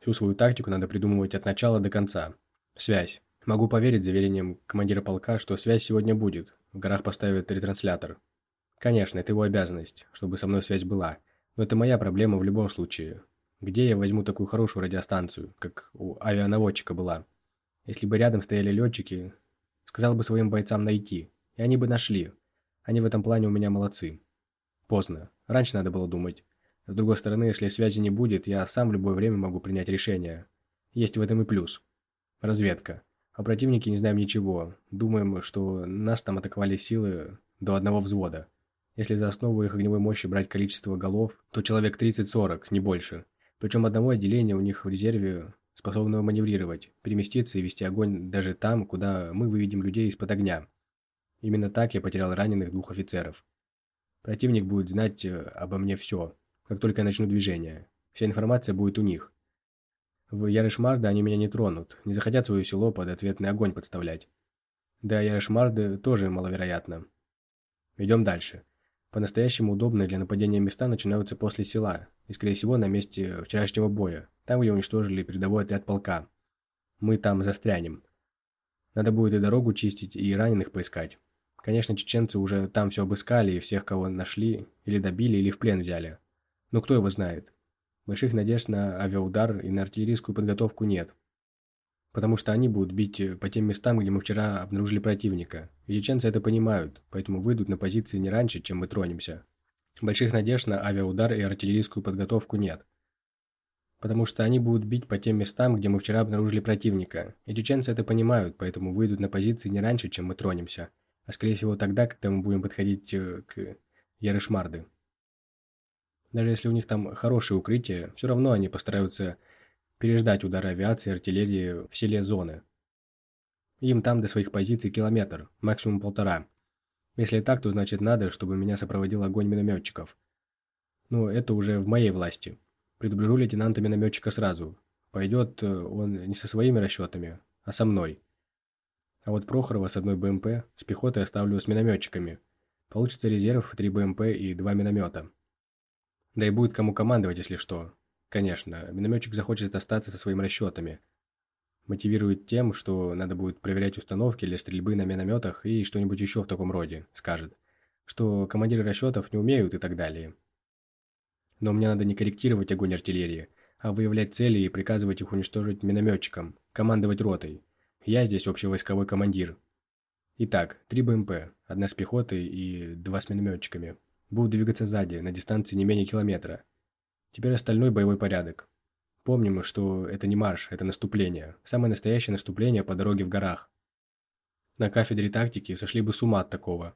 Всю свою тактику надо придумывать от начала до конца. Связь. Могу поверить заверениям командира полка, что связь сегодня будет. В горах поставят ретранслятор. Конечно, это его обязанность, чтобы со мной связь была. Но это моя проблема в любом случае. Где я возьму такую хорошую радиостанцию, как у авианаводчика была? Если бы рядом стояли летчики, сказал бы своим бойцам найти, и они бы нашли. Они в этом плане у меня молодцы. Поздно. Раньше надо было думать. С другой стороны, если связи не будет, я сам в любое время могу принять решение. Есть в этом и плюс. Разведка. О противнике не знаем ничего. Думаем, что нас там атаковали силы до одного взвода. Если за основу их огневой мощи брать количество голов, то человек 30-40, не больше. Причем одного отделения у них в резерве, способного маневрировать, переместиться и вести огонь даже там, куда мы выведем людей из-под огня. Именно так я потерял раненых двух офицеров. Противник будет знать э, обо мне все, как только я начну движение. Вся информация будет у них. В Ярышмарда они меня не тронут, не захотят свое село под ответный огонь подставлять. Да, Ярышмарды тоже маловероятно. Идем дальше. По-настоящему удобные для нападения места начинаются после села, и, скорее всего, на месте вчерашнего боя, там, где уничтожили передовой отряд полка. Мы там застрянем. Надо будет и дорогу чистить, и раненых поискать. Конечно, чеченцы уже там все обыскали, и всех, кого нашли, или добили, или в плен взяли. Но кто его знает? Больших надежд на авиаудар и на артиллерийскую подготовку нет потому что они будут бить э, по тем местам, где мы вчера обнаружили противника. И чеченцы это понимают, поэтому выйдут на позиции не раньше, чем мы тронемся. Больших надежд на авиаудар и артиллерийскую подготовку нет. Потому что они будут бить по тем местам, где мы вчера обнаружили противника. И чеченцы это понимают, поэтому выйдут на позиции не раньше, чем мы тронемся. А скорее всего тогда, когда мы будем подходить э, к Ярышмарды. Даже если у них там хорошее укрытие, все равно они постараются переждать удары авиации и артиллерии в селе зоны. Им там до своих позиций километр, максимум полтора. Если так, то значит надо, чтобы меня сопроводил огонь минометчиков. Ну, это уже в моей власти. Предупрежу лейтенанта-минометчика сразу. Пойдет э, он не со своими расчетами, а со мной. А вот Прохорова с одной БМП с пехотой оставлю с минометчиками. Получится резерв 3 БМП и 2 миномета. Да и будет кому командовать, если что. Конечно, минометчик захочет остаться со своими расчетами. Мотивирует тем, что надо будет проверять установки для стрельбы на минометах и что-нибудь еще в таком роде, скажет. Что командиры расчетов не умеют и так далее. Но мне надо не корректировать огонь артиллерии, а выявлять цели и приказывать их уничтожить минометчикам, командовать ротой. Я здесь общевойсковой командир. Итак, три БМП, одна с пехотой и два с минометчиками. Будут двигаться сзади, на дистанции не менее километра. Теперь остальной боевой порядок. Помним, что это не марш, это наступление. Самое настоящее наступление по дороге в горах. На кафедре тактики сошли бы с ума от такого.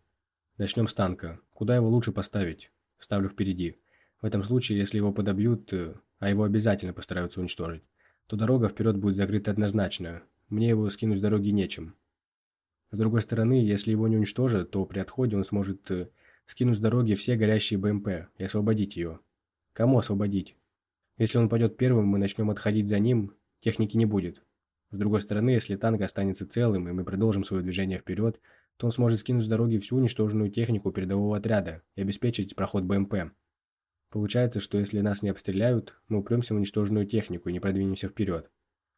Начнем с танка. Куда его лучше поставить? Ставлю впереди. В этом случае, если его подобьют, э, а его обязательно постараются уничтожить, то дорога вперед будет закрыта однозначно. Мне его скинуть с дороги нечем. С другой стороны, если его не уничтожат, то при отходе он сможет э, скинуть с дороги все горящие БМП и освободить ее. Кому освободить? Если он пойдет первым, мы начнем отходить за ним, техники не будет. С другой стороны, если танк останется целым, и мы продолжим свое движение вперед, то он сможет скинуть с дороги всю уничтоженную технику передового отряда и обеспечить проход БМП. Получается, что если нас не обстреляют, мы упремся в уничтоженную технику и не продвинемся вперед.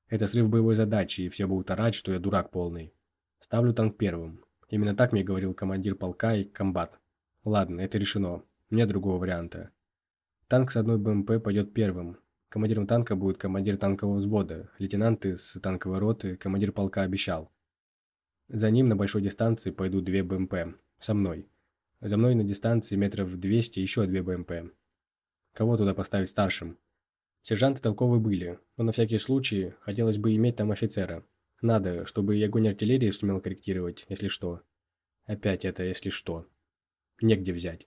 Это срыв боевой задачи, и все будут орать, что я дурак полный. Ставлю танк первым. Именно так мне говорил командир полка и комбат. Ладно, это решено. Нет другого варианта. Танк с одной БМП пойдет первым. Командиром танка будет командир танкового взвода, лейтенант из танковой роты, командир полка обещал. За ним на большой дистанции пойдут две БМП. Со мной. За мной на дистанции метров 200 еще две БМП. Кого туда поставить старшим? Сержанты толковые были, но на всякий случай хотелось бы иметь там офицера. Надо, чтобы и огонь артиллерии сумел корректировать, если что. Опять это «если что». Негде взять.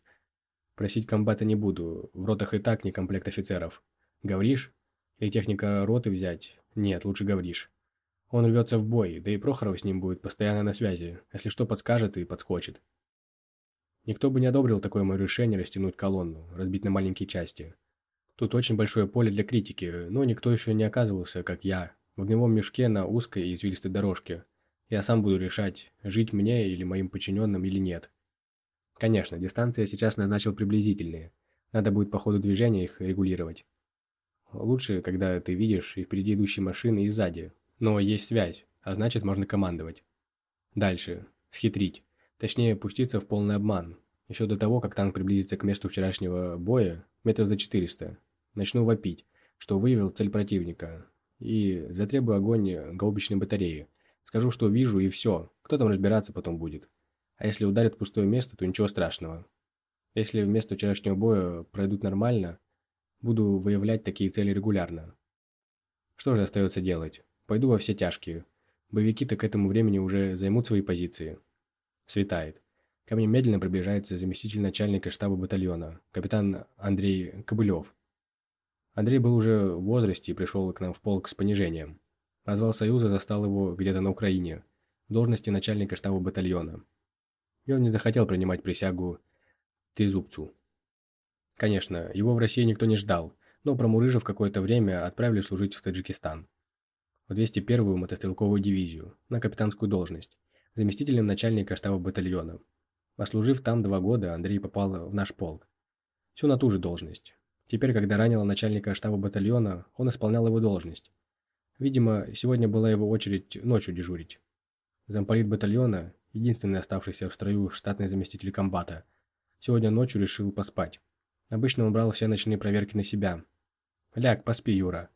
Просить комбата не буду, в ротах и так не комплект офицеров. Говоришь? Или техника роты взять? Нет, лучше говоришь. Он рвется в бой, да и Прохоров с ним будет постоянно на связи, если что подскажет и подскочит. Никто бы не одобрил такое мое решение растянуть колонну, разбить на маленькие части. Тут очень большое поле для критики, но никто еще не оказывался, как я, в огневом мешке на узкой и извилистой дорожке. Я сам буду решать, жить мне или моим подчиненным или нет. Конечно, дистанции я сейчас назначил приблизительные. Надо будет по ходу движения их регулировать. Лучше, когда ты видишь и впереди идущие машины, и сзади. Но есть связь, а значит можно командовать. Дальше. Схитрить. Точнее, пуститься в полный обман. Еще до того, как танк приблизится к месту вчерашнего боя, метров за 400, начну вопить, что выявил цель противника. И затребую огонь гаубичной батареи. Скажу, что вижу, и все. Кто там разбираться потом будет. А если ударят пустое место, то ничего страшного. Если вместо вчерашнего боя пройдут нормально, буду выявлять такие цели регулярно. Что же остается делать? Пойду во все тяжкие. Боевики-то к этому времени уже займут свои позиции. Светает. Ко мне медленно приближается заместитель начальника штаба батальона, капитан Андрей Кобылев. Андрей был уже в возрасте и пришел к нам в полк с понижением. Развал Союза застал его где-то на Украине, в должности начальника штаба батальона. И он не захотел принимать присягу Трезубцу. Конечно, его в России никто не ждал, но промурыжив какое-то время отправили служить в Таджикистан. В 201-ю мотострелковую дивизию, на капитанскую должность, заместителем начальника штаба батальона. Ослужив там два года, Андрей попал в наш полк. Все на ту же должность. Теперь, когда ранило начальника штаба батальона, он исполнял его должность. Видимо, сегодня была его очередь ночью дежурить. Замполит батальона, единственный оставшийся в строю штатный заместитель комбата, сегодня ночью решил поспать. Обычно он брал все ночные проверки на себя. «Ляг, поспи, Юра».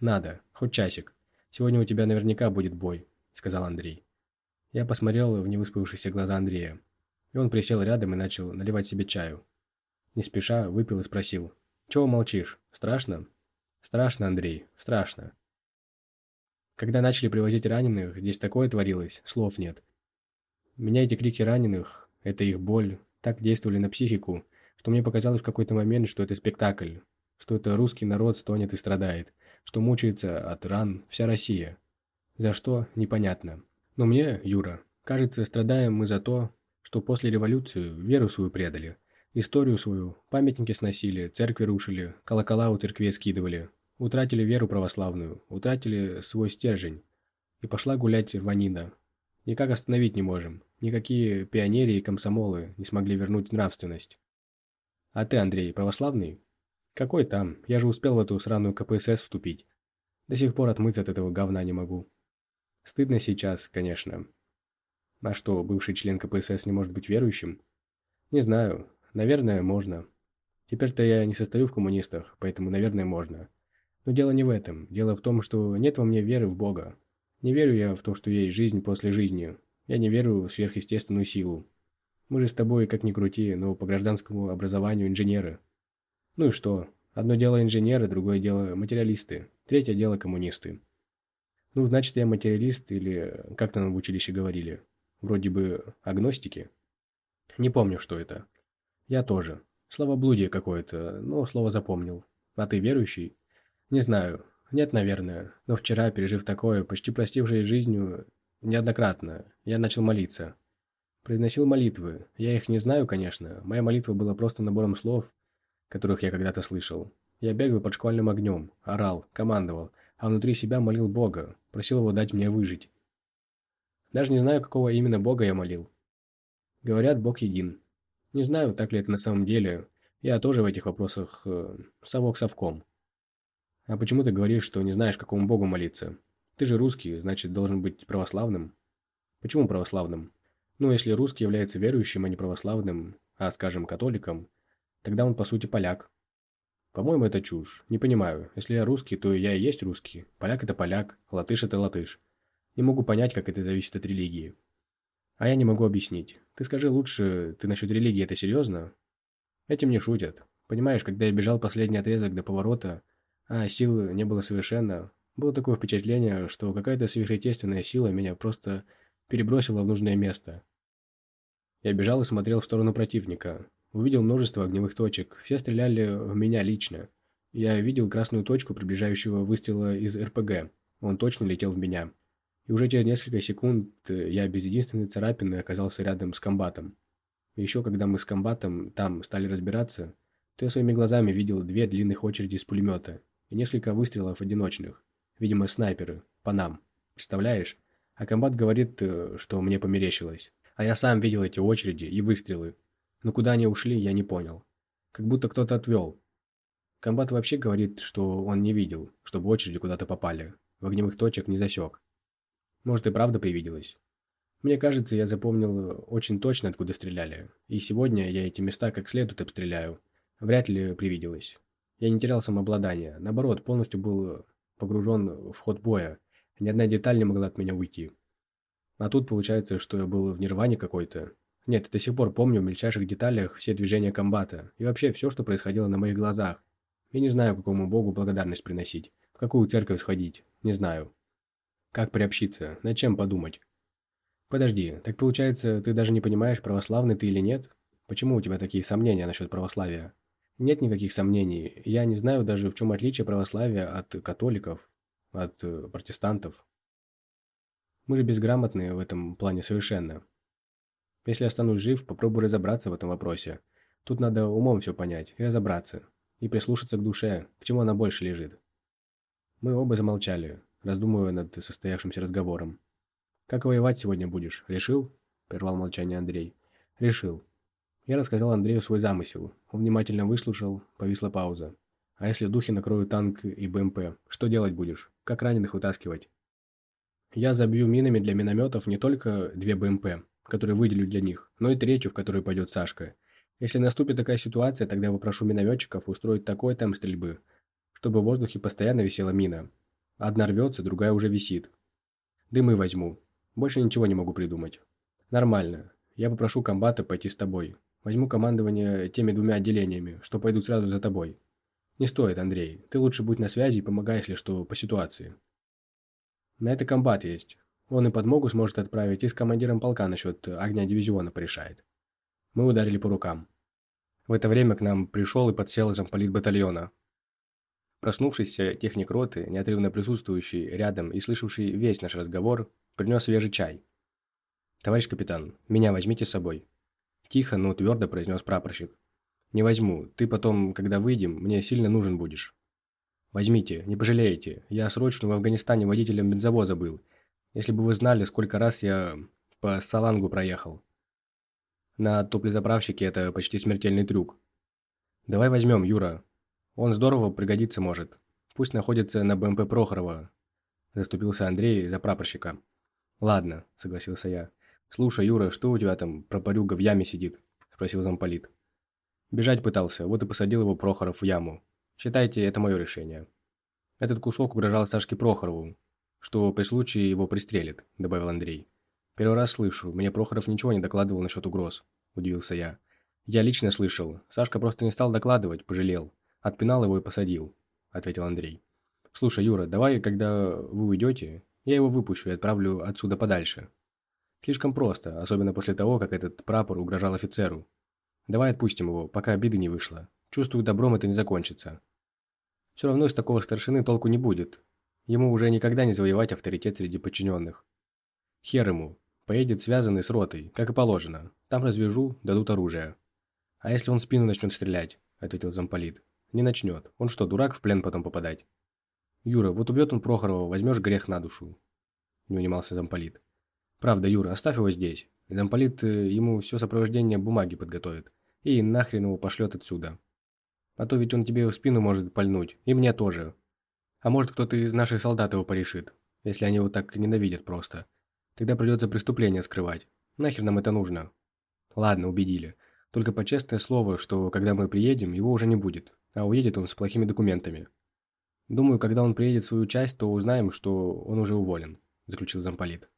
«Надо, хоть часик. Сегодня у тебя наверняка будет бой», — сказал Андрей. Я посмотрел в невыспавшиеся глаза Андрея. И он присел рядом и начал наливать себе чаю. Не спеша выпил и спросил. «Чего молчишь? Страшно?» «Страшно, Андрей, страшно». Когда начали привозить раненых, здесь такое творилось, слов нет. Меня эти крики раненых, это их боль, так действовали на психику, что мне показалось в какой-то момент, что это спектакль, что это русский народ стонет и страдает, что мучается от ран вся Россия. За что, непонятно. Но мне, Юра, кажется, страдаем мы за то, что после революции веру свою предали, историю свою, памятники сносили, церкви рушили, колокола у церкви скидывали, утратили веру православную, утратили свой стержень. И пошла гулять рванина. Никак остановить не можем. Никакие пионерии и комсомолы не смогли вернуть нравственность. А ты, Андрей, православный? Какой там? Я же успел в эту сраную КПСС вступить. До сих пор отмыться от этого говна не могу. Стыдно сейчас, конечно. А что, бывший член КПСС не может быть верующим? Не знаю. Наверное, можно. Теперь-то я не состою в коммунистах, поэтому, наверное, можно. Но дело не в этом. Дело в том, что нет во мне веры в Бога. Не верю я в то, что есть жизнь после жизни. Я не верю в сверхъестественную силу. Мы же с тобой, как ни крути, но по гражданскому образованию инженеры. Ну и что? Одно дело инженеры, другое дело материалисты, третье дело коммунисты. Ну, значит, я материалист или как нам в училище говорили. Вроде бы агностики. Не помню, что это. Я тоже. Словоблудие какое-то, но слово запомнил. А ты верующий? Не знаю. Нет, наверное. Но вчера, пережив такое, почти простившись жизнью неоднократно, я начал молиться. Произносил молитвы. Я их не знаю, конечно. Моя молитва была просто набором слов, которых я когда-то слышал. Я бегал под шквальным огнем, орал, командовал, а внутри себя молил Бога, просил его дать мне выжить. Даже не знаю, какого именно Бога я молил. Говорят, Бог един. Не знаю, так ли это на самом деле. Я тоже в этих вопросах э, совок совком. А почему ты говоришь, что не знаешь, какому Богу молиться? Ты же русский, значит, должен быть православным. Почему православным? Ну, если русский является верующим, а не православным, а, скажем, католиком, тогда он, по сути, поляк. По-моему, это чушь. Не понимаю. Если я русский, то я и есть русский. Поляк – это поляк, латыш – это латыш. Не могу понять, как это зависит от религии. А я не могу объяснить. Ты скажи лучше, ты насчет религии это серьезно? Этим не шутят. Понимаешь, когда я бежал последний отрезок до поворота, а сил не было совершенно, было такое впечатление, что какая-то сверхъестественная сила меня просто перебросила в нужное место. Я бежал и смотрел в сторону противника. Увидел множество огневых точек. Все стреляли в меня лично. Я видел красную точку приближающего выстрела из РПГ. Он точно летел в меня. И уже через несколько секунд э, я без единственной царапины оказался рядом с комбатом. Еще когда мы с комбатом там стали разбираться, то я своими глазами видел две длинных очереди из пулемета и несколько выстрелов одиночных. Видимо, снайперы. По нам. Представляешь? А комбат говорит, э, что мне померещилось. А я сам видел эти очереди и выстрелы. Но куда они ушли, я не понял. Как будто кто-то отвел. Комбат вообще говорит, что он не видел, чтобы очереди куда-то попали. В огневых точек не засек. Может и правда привиделось. Мне кажется, я запомнил очень точно, откуда стреляли. И сегодня я эти места как следует обстреляю. Вряд ли привиделось. Я не терял самообладание. Наоборот, полностью был погружен в ход боя. Ни одна деталь не могла от меня уйти. А тут получается, что я был в нирване какой-то. Нет, до сих пор помню в мельчайших деталях все движения комбата. И вообще все, что происходило на моих глазах. Я не знаю, какому богу благодарность приносить. В какую церковь сходить. Не знаю. Как приобщиться? Над чем подумать? Подожди, так получается, ты даже не понимаешь, православный ты или нет? Почему у тебя такие сомнения насчет православия? Нет никаких сомнений. Я не знаю даже, в чем отличие православия от католиков, от э, протестантов. Мы же безграмотные в этом плане совершенно. Если останусь жив, попробую разобраться в этом вопросе. Тут надо умом все понять и разобраться. И прислушаться к душе, к чему она больше лежит. Мы оба замолчали, раздумывая над состоявшимся разговором. «Как воевать сегодня будешь? Решил?» – прервал молчание Андрей. «Решил». Я рассказал Андрею свой замысел. Он внимательно выслушал, повисла пауза. «А если духи накроют танк и БМП? Что делать будешь? Как раненых вытаскивать?» «Я забью минами для минометов не только две БМП, которые выделю для них, но и третью, в которую пойдет Сашка. Если наступит такая ситуация, тогда попрошу минометчиков устроить такой темп стрельбы, чтобы в воздухе постоянно висела мина. Одна рвется, другая уже висит. Дымы возьму. Больше ничего не могу придумать. Нормально. Я попрошу комбата пойти с тобой. Возьму командование теми двумя отделениями, что пойдут сразу за тобой. Не стоит, Андрей. Ты лучше будь на связи и помогай, если что, по ситуации. На это комбат есть. Он и подмогу сможет отправить, и с командиром полка насчет огня дивизиона порешает. Мы ударили по рукам. В это время к нам пришел и подсел замполит батальона. Проснувшийся техник роты, неотрывно присутствующий рядом и слышавший весь наш разговор, принес свежий чай. «Товарищ капитан, меня возьмите с собой». Тихо, но твердо произнес прапорщик. «Не возьму. Ты потом, когда выйдем, мне сильно нужен будешь». «Возьмите, не пожалеете. Я срочно в Афганистане водителем бензовоза был. Если бы вы знали, сколько раз я по Салангу проехал. На топлезаправщике это почти смертельный трюк. Давай возьмем Юра. Он здорово пригодиться может. Пусть находится на БМП Прохорова. Заступился Андрей за прапорщика. Ладно, согласился я. Слушай, Юра, что у тебя там пропорюга в яме сидит? Спросил замполит. Бежать пытался, вот и посадил его Прохоров в яму. Считайте, это мое решение. Этот кусок угрожал Сашке Прохорову, что при случае его пристрелит, добавил Андрей. «Первый раз слышу. Мне Прохоров ничего не докладывал насчет угроз», – удивился я. «Я лично слышал. Сашка просто не стал докладывать, пожалел. Отпинал его и посадил», – ответил Андрей. «Слушай, Юра, давай, когда вы уйдете, я его выпущу и отправлю отсюда подальше. Слишком просто, особенно после того, как этот прапор угрожал офицеру. Давай отпустим его, пока обиды не вышло. Чувствую, добром это не закончится. Все равно из такого старшины толку не будет. Ему уже никогда не завоевать авторитет среди подчиненных. Хер ему, Поедет связанный с ротой, как и положено. Там развяжу, дадут оружие. А если он в спину начнет стрелять? Ответил замполит. Не начнет. Он что, дурак в плен потом попадать? Юра, вот убьет он Прохорова, возьмешь грех на душу. Не унимался замполит. Правда, Юра, оставь его здесь. Замполит э, ему все сопровождение бумаги подготовит. И нахрен его пошлет отсюда. А то ведь он тебе в спину может пальнуть. И мне тоже. А может кто-то из наших солдат его порешит. Если они его так ненавидят просто. Тогда придется преступление скрывать. Нахер нам это нужно? Ладно, убедили. Только по честное слово, что когда мы приедем, его уже не будет, а уедет он с плохими документами. Думаю, когда он приедет в свою часть, то узнаем, что он уже уволен, заключил замполит.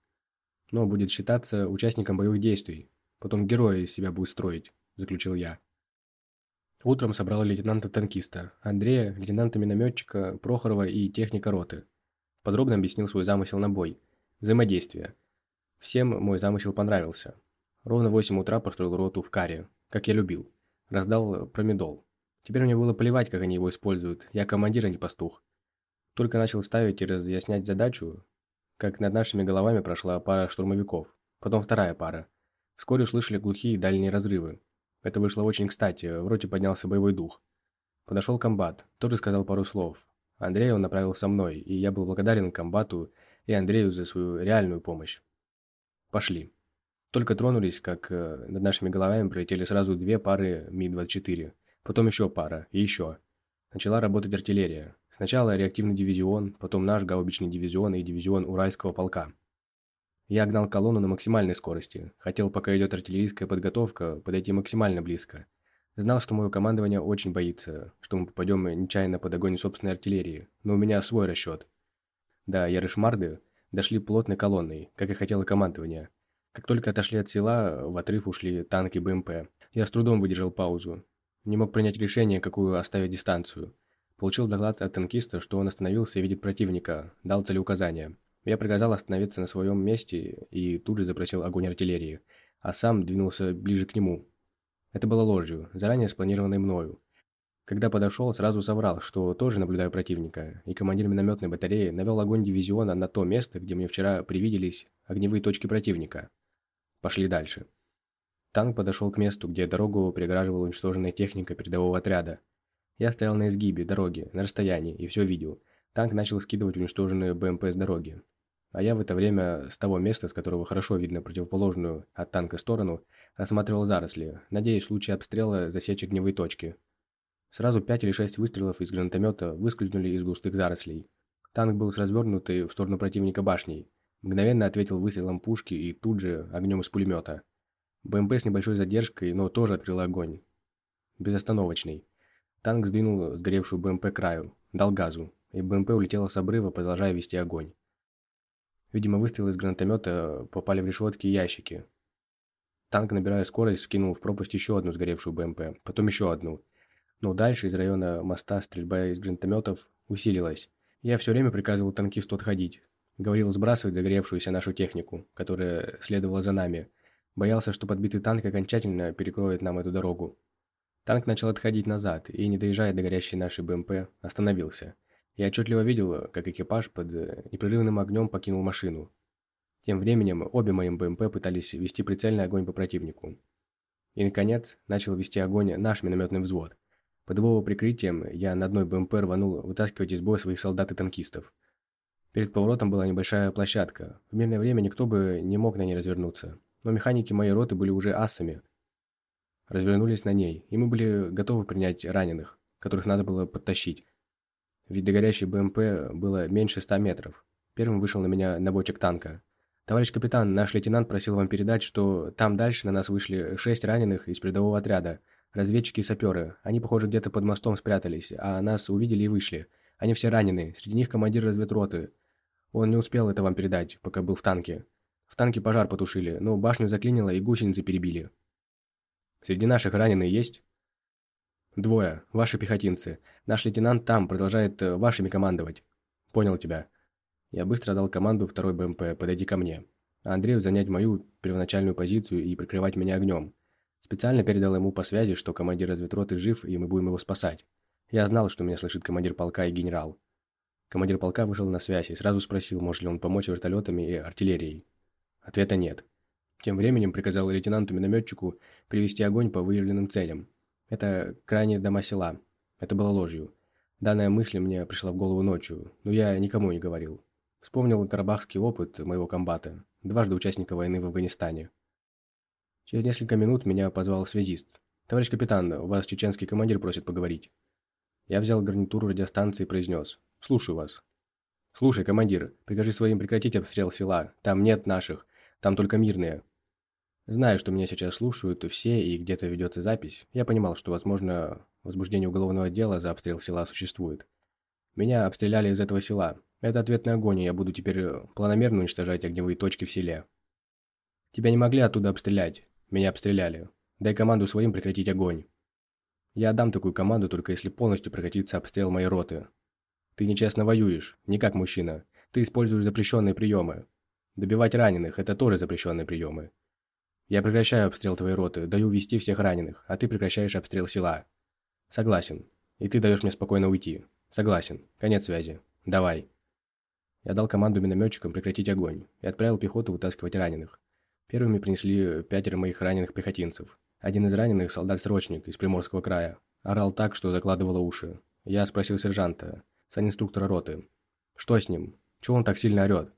Но будет считаться участником боевых действий. Потом героя из себя будет строить, заключил я. Утром собрал лейтенанта-танкиста, Андрея, лейтенанта-минометчика, Прохорова и техника роты. Подробно объяснил свой замысел на бой. Взаимодействие. Всем мой замысел понравился. Ровно в 8 утра построил роту в каре, как я любил. Раздал промедол. Теперь мне было плевать, как они его используют. Я командир, а не пастух. Только начал ставить и разъяснять задачу, как над нашими головами прошла пара штурмовиков. Потом вторая пара. Вскоре услышали глухие дальние разрывы. Это вышло очень кстати, в роте поднялся боевой дух. Подошел комбат, тоже сказал пару слов. Андрея он направил со мной, и я был благодарен комбату и Андрею за свою реальную помощь. Пошли. Только тронулись, как э, над нашими головами пролетели сразу две пары Ми-24, потом еще пара, и еще. Начала работать артиллерия. Сначала реактивный дивизион, потом наш гаубичный дивизион и дивизион Уральского полка. Я гнал колонну на максимальной скорости. Хотел, пока идет артиллерийская подготовка, подойти максимально близко. Знал, что мое командование очень боится, что мы попадем нечаянно под огонь собственной артиллерии, но у меня свой расчет. Да, Ярышмарды дошли плотной колонной, как и хотело командование. Как только отошли от села, в отрыв ушли танки БМП. Я с трудом выдержал паузу. Не мог принять решение, какую оставить дистанцию. Получил доклад от танкиста, что он остановился и видит противника, дал целеуказания. Я приказал остановиться на своем месте и тут же запросил огонь артиллерии, а сам двинулся ближе к нему. Это было ложью, заранее спланированной мною. Когда подошел, сразу соврал, что тоже наблюдаю противника, и командир минометной батареи навел огонь дивизиона на то место, где мне вчера привиделись огневые точки противника. Пошли дальше. Танк подошел к месту, где дорогу преграживала уничтоженная техника передового отряда. Я стоял на изгибе дороги, на расстоянии, и все видел. Танк начал скидывать уничтоженную БМП с дороги. А я в это время с того места, с которого хорошо видно противоположную от танка сторону, осматривал заросли, надеясь в случае обстрела засечь огневые точки. Сразу пять или шесть выстрелов из гранатомета выскользнули из густых зарослей. Танк был с развернутой в сторону противника башней. Мгновенно ответил выстрелом пушки и тут же огнем из пулемета. БМП с небольшой задержкой, но тоже открыл огонь. Безостановочный. Танк сдвинул сгоревшую БМП краю, дал газу, и БМП улетела с обрыва, продолжая вести огонь. Видимо, выстрелы из гранатомета попали в решетки и ящики. Танк, набирая скорость, скинул в пропасть еще одну сгоревшую БМП, потом еще одну. Но дальше из района моста стрельба из гранатометов усилилась. Я все время приказывал танкисту отходить. Говорил сбрасывать загоревшуюся нашу технику, которая следовала за нами – Боялся, что подбитый танк окончательно перекроет нам эту дорогу. Танк начал отходить назад и, не доезжая до горящей нашей БМП, остановился. Я отчетливо видел, как экипаж под э, непрерывным огнем покинул машину. Тем временем обе мои БМП пытались вести прицельный огонь по противнику. И, наконец, начал вести огонь наш минометный взвод. Под его прикрытием я на одной БМП рванул вытаскивать из боя своих солдат и танкистов. Перед поворотом была небольшая площадка. В мирное время никто бы не мог на ней развернуться но механики моей роты были уже асами. Развернулись на ней, и мы были готовы принять раненых, которых надо было подтащить. Ведь до горящей БМП было меньше ста метров. Первым вышел на меня наводчик танка. «Товарищ капитан, наш лейтенант просил вам передать, что там дальше на нас вышли шесть раненых из передового отряда. Разведчики и саперы. Они, похоже, где-то под мостом спрятались, а нас увидели и вышли. Они все ранены. Среди них командир разведроты. Он не успел это вам передать, пока был в танке. В танке пожар потушили, но башню заклинило и гусеницы перебили. Среди наших раненые есть? Двое. Ваши пехотинцы. Наш лейтенант там, продолжает э, вашими командовать. Понял тебя. Я быстро дал команду второй БМП подойти ко мне. А Андрею занять мою первоначальную позицию и прикрывать меня огнем. Специально передал ему по связи, что командир разведроты жив, и мы будем его спасать. Я знал, что меня слышит командир полка и генерал. Командир полка вышел на связь и сразу спросил, может ли он помочь вертолетами и артиллерией. Ответа нет. Тем временем приказал лейтенанту-минометчику привести огонь по выявленным целям. Это крайние дома села. Это было ложью. Данная мысль мне пришла в голову ночью, но я никому не говорил. Вспомнил карабахский опыт моего комбата, дважды участника войны в Афганистане. Через несколько минут меня позвал связист. «Товарищ капитан, у вас чеченский командир просит поговорить». Я взял гарнитуру радиостанции и произнес. «Слушаю вас». «Слушай, командир, прикажи своим прекратить обстрел села. Там нет наших. Там только мирные. Знаю, что меня сейчас слушают все и где-то ведется запись. Я понимал, что, возможно, возбуждение уголовного дела за обстрел села существует. Меня обстреляли из этого села. Это ответный огонь, я буду теперь планомерно уничтожать огневые точки в селе. Тебя не могли оттуда обстрелять. Меня обстреляли. Дай команду своим прекратить огонь. Я отдам такую команду, только если полностью прекратится обстрел моей роты. Ты нечестно воюешь, не как мужчина. Ты используешь запрещенные приемы. Добивать раненых – это тоже запрещенные приемы. Я прекращаю обстрел твоей роты, даю вести всех раненых, а ты прекращаешь обстрел села. Согласен. И ты даешь мне спокойно уйти. Согласен. Конец связи. Давай. Я дал команду минометчикам прекратить огонь и отправил пехоту вытаскивать раненых. Первыми принесли пятеро моих раненых пехотинцев. Один из раненых – солдат-срочник из Приморского края. Орал так, что закладывало уши. Я спросил сержанта, санинструктора роты. Что с ним? Чего он так сильно орет?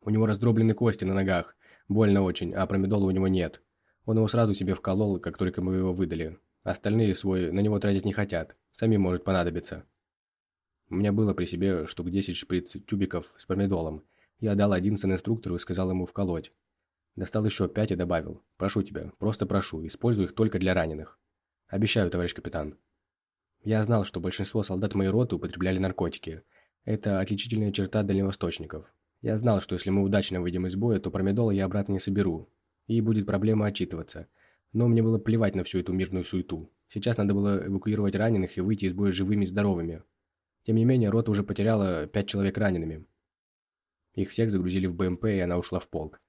У него раздроблены кости на ногах. Больно очень, а промедола у него нет. Он его сразу себе вколол, как только мы его выдали. Остальные свой на него тратить не хотят. Сами может понадобиться. У меня было при себе штук 10 шприц-тюбиков с промедолом. Я дал один инструктору и сказал ему вколоть. Достал еще пять и добавил. Прошу тебя, просто прошу, используй их только для раненых. Обещаю, товарищ капитан. Я знал, что большинство солдат моей роты употребляли наркотики. Это отличительная черта дальневосточников. Я знал, что если мы удачно выйдем из боя, то промедола я обратно не соберу. И будет проблема отчитываться. Но мне было плевать на всю эту мирную суету. Сейчас надо было эвакуировать раненых и выйти из боя живыми и здоровыми. Тем не менее, рота уже потеряла пять человек ранеными. Их всех загрузили в БМП, и она ушла в полк.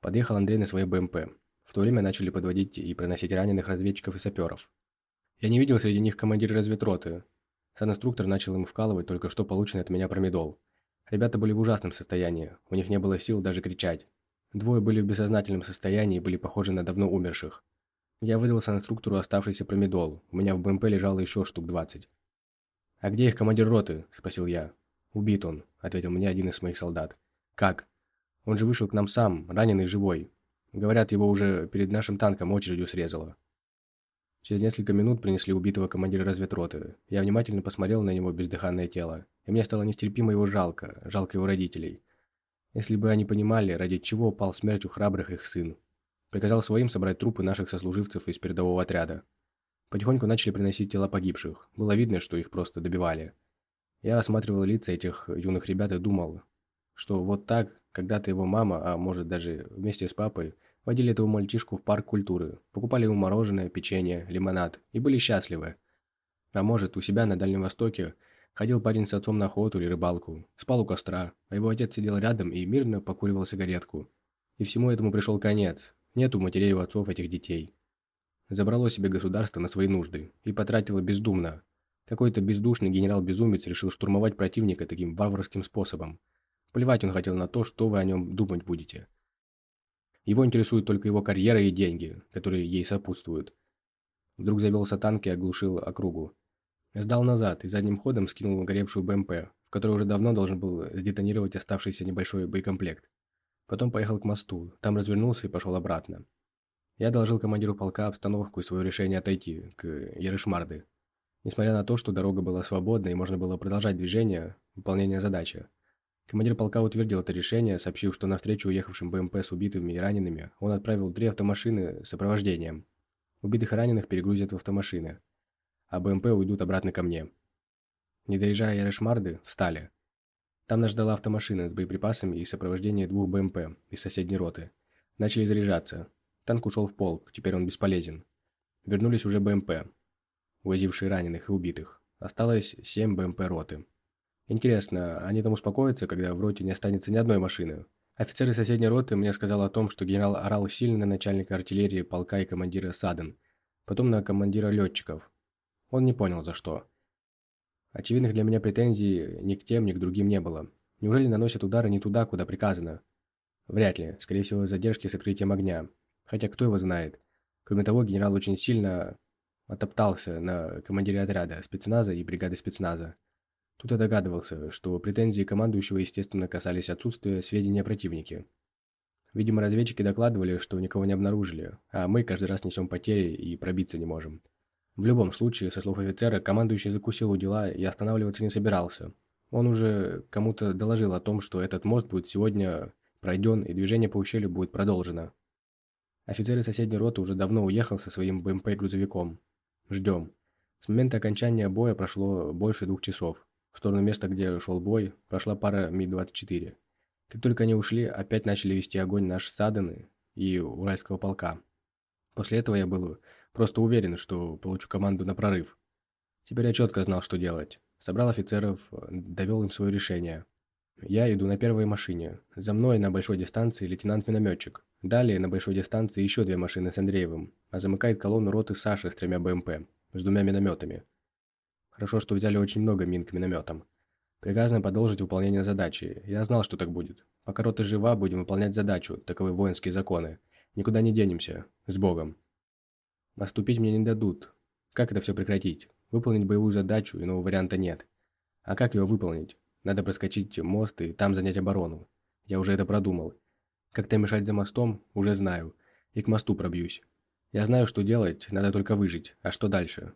Подъехал Андрей на своей БМП. В то время начали подводить и проносить раненых разведчиков и саперов. Я не видел среди них командира разведроты. Санинструктор начал им вкалывать только что полученный от меня промедол. Ребята были в ужасном состоянии, у них не было сил даже кричать. Двое были в бессознательном состоянии и были похожи на давно умерших. Я выдал санинструктору оставшийся промедол, у меня в БМП лежало еще штук 20. «А где их командир роты?» – спросил я. «Убит он», – ответил мне один из моих солдат. «Как?» «Он же вышел к нам сам, раненый живой. Говорят, его уже перед нашим танком очередью срезало». Через несколько минут принесли убитого командира разведроты. Я внимательно посмотрел на него бездыханное тело, и мне стало нестерпимо его жалко, жалко его родителей. Если бы они понимали, ради чего упал смертью храбрых их сын. Приказал своим собрать трупы наших сослуживцев из передового отряда. Потихоньку начали приносить тела погибших. Было видно, что их просто добивали. Я рассматривал лица этих юных ребят и думал, что вот так, когда-то его мама, а может даже вместе с папой, Водили этого мальчишку в парк культуры, покупали ему мороженое, печенье, лимонад и были счастливы. А может, у себя на Дальнем Востоке ходил парень с отцом на охоту или рыбалку, спал у костра, а его отец сидел рядом и мирно покуривал сигаретку. И всему этому пришел конец. Нету матерей у отцов этих детей. Забрало себе государство на свои нужды и потратило бездумно. Какой-то бездушный генерал-безумец решил штурмовать противника таким варварским способом. Плевать он хотел на то, что вы о нем думать будете. Его интересует только его карьера и деньги, которые ей сопутствуют. Вдруг завелся танк и оглушил округу. Сдал назад и задним ходом скинул горевшую БМП, в которой уже давно должен был сдетонировать оставшийся небольшой боекомплект. Потом поехал к мосту, там развернулся и пошел обратно. Я доложил командиру полка обстановку и свое решение отойти к Ярышмарды. Несмотря на то, что дорога была свободна и можно было продолжать движение, выполнение задачи, Командир полка утвердил это решение, сообщив, что навстречу уехавшим БМП с убитыми и ранеными он отправил три автомашины с сопровождением. Убитых и раненых перегрузят в автомашины, а БМП уйдут обратно ко мне. Не доезжая Ярошмарды, встали. Там нас ждала автомашина с боеприпасами и сопровождение двух БМП из соседней роты. Начали заряжаться. Танк ушел в полк, теперь он бесполезен. Вернулись уже БМП, увозившие раненых и убитых. Осталось семь БМП роты. Интересно, они там успокоятся, когда в роте не останется ни одной машины? Офицеры соседней роты мне сказал о том, что генерал орал сильно на начальника артиллерии полка и командира Саден, потом на командира летчиков. Он не понял, за что. Очевидных для меня претензий ни к тем, ни к другим не было. Неужели наносят удары не туда, куда приказано? Вряд ли. Скорее всего, задержки с открытием огня. Хотя кто его знает. Кроме того, генерал очень сильно отоптался на командире отряда спецназа и бригады спецназа. Тут я догадывался, что претензии командующего, естественно, касались отсутствия сведений о противнике. Видимо, разведчики докладывали, что никого не обнаружили, а мы каждый раз несем потери и пробиться не можем. В любом случае, со слов офицера, командующий закусил у дела и останавливаться не собирался. Он уже кому-то доложил о том, что этот мост будет сегодня пройден и движение по ущелью будет продолжено. Офицер из соседней роты уже давно уехал со своим БМП-грузовиком. Ждем. С момента окончания боя прошло больше двух часов. В сторону места, где шел бой, прошла пара Ми-24. Как только они ушли, опять начали вести огонь наши Саданы и Уральского полка. После этого я был просто уверен, что получу команду на прорыв. Теперь я четко знал, что делать. Собрал офицеров, довел им свое решение. Я иду на первой машине. За мной на большой дистанции лейтенант-минометчик. Далее на большой дистанции еще две машины с Андреевым, а замыкает колонну роты Саша с тремя БМП, с двумя минометами. Хорошо, что взяли очень много мин к минометам. Приказано продолжить выполнение задачи. Я знал, что так будет. Пока рота жива, будем выполнять задачу, таковы воинские законы. Никуда не денемся. С Богом. Наступить мне не дадут. Как это все прекратить? Выполнить боевую задачу, иного варианта нет. А как ее выполнить? Надо проскочить мост и там занять оборону. Я уже это продумал. Как-то мешать за мостом, уже знаю. И к мосту пробьюсь. Я знаю, что делать, надо только выжить. А что дальше?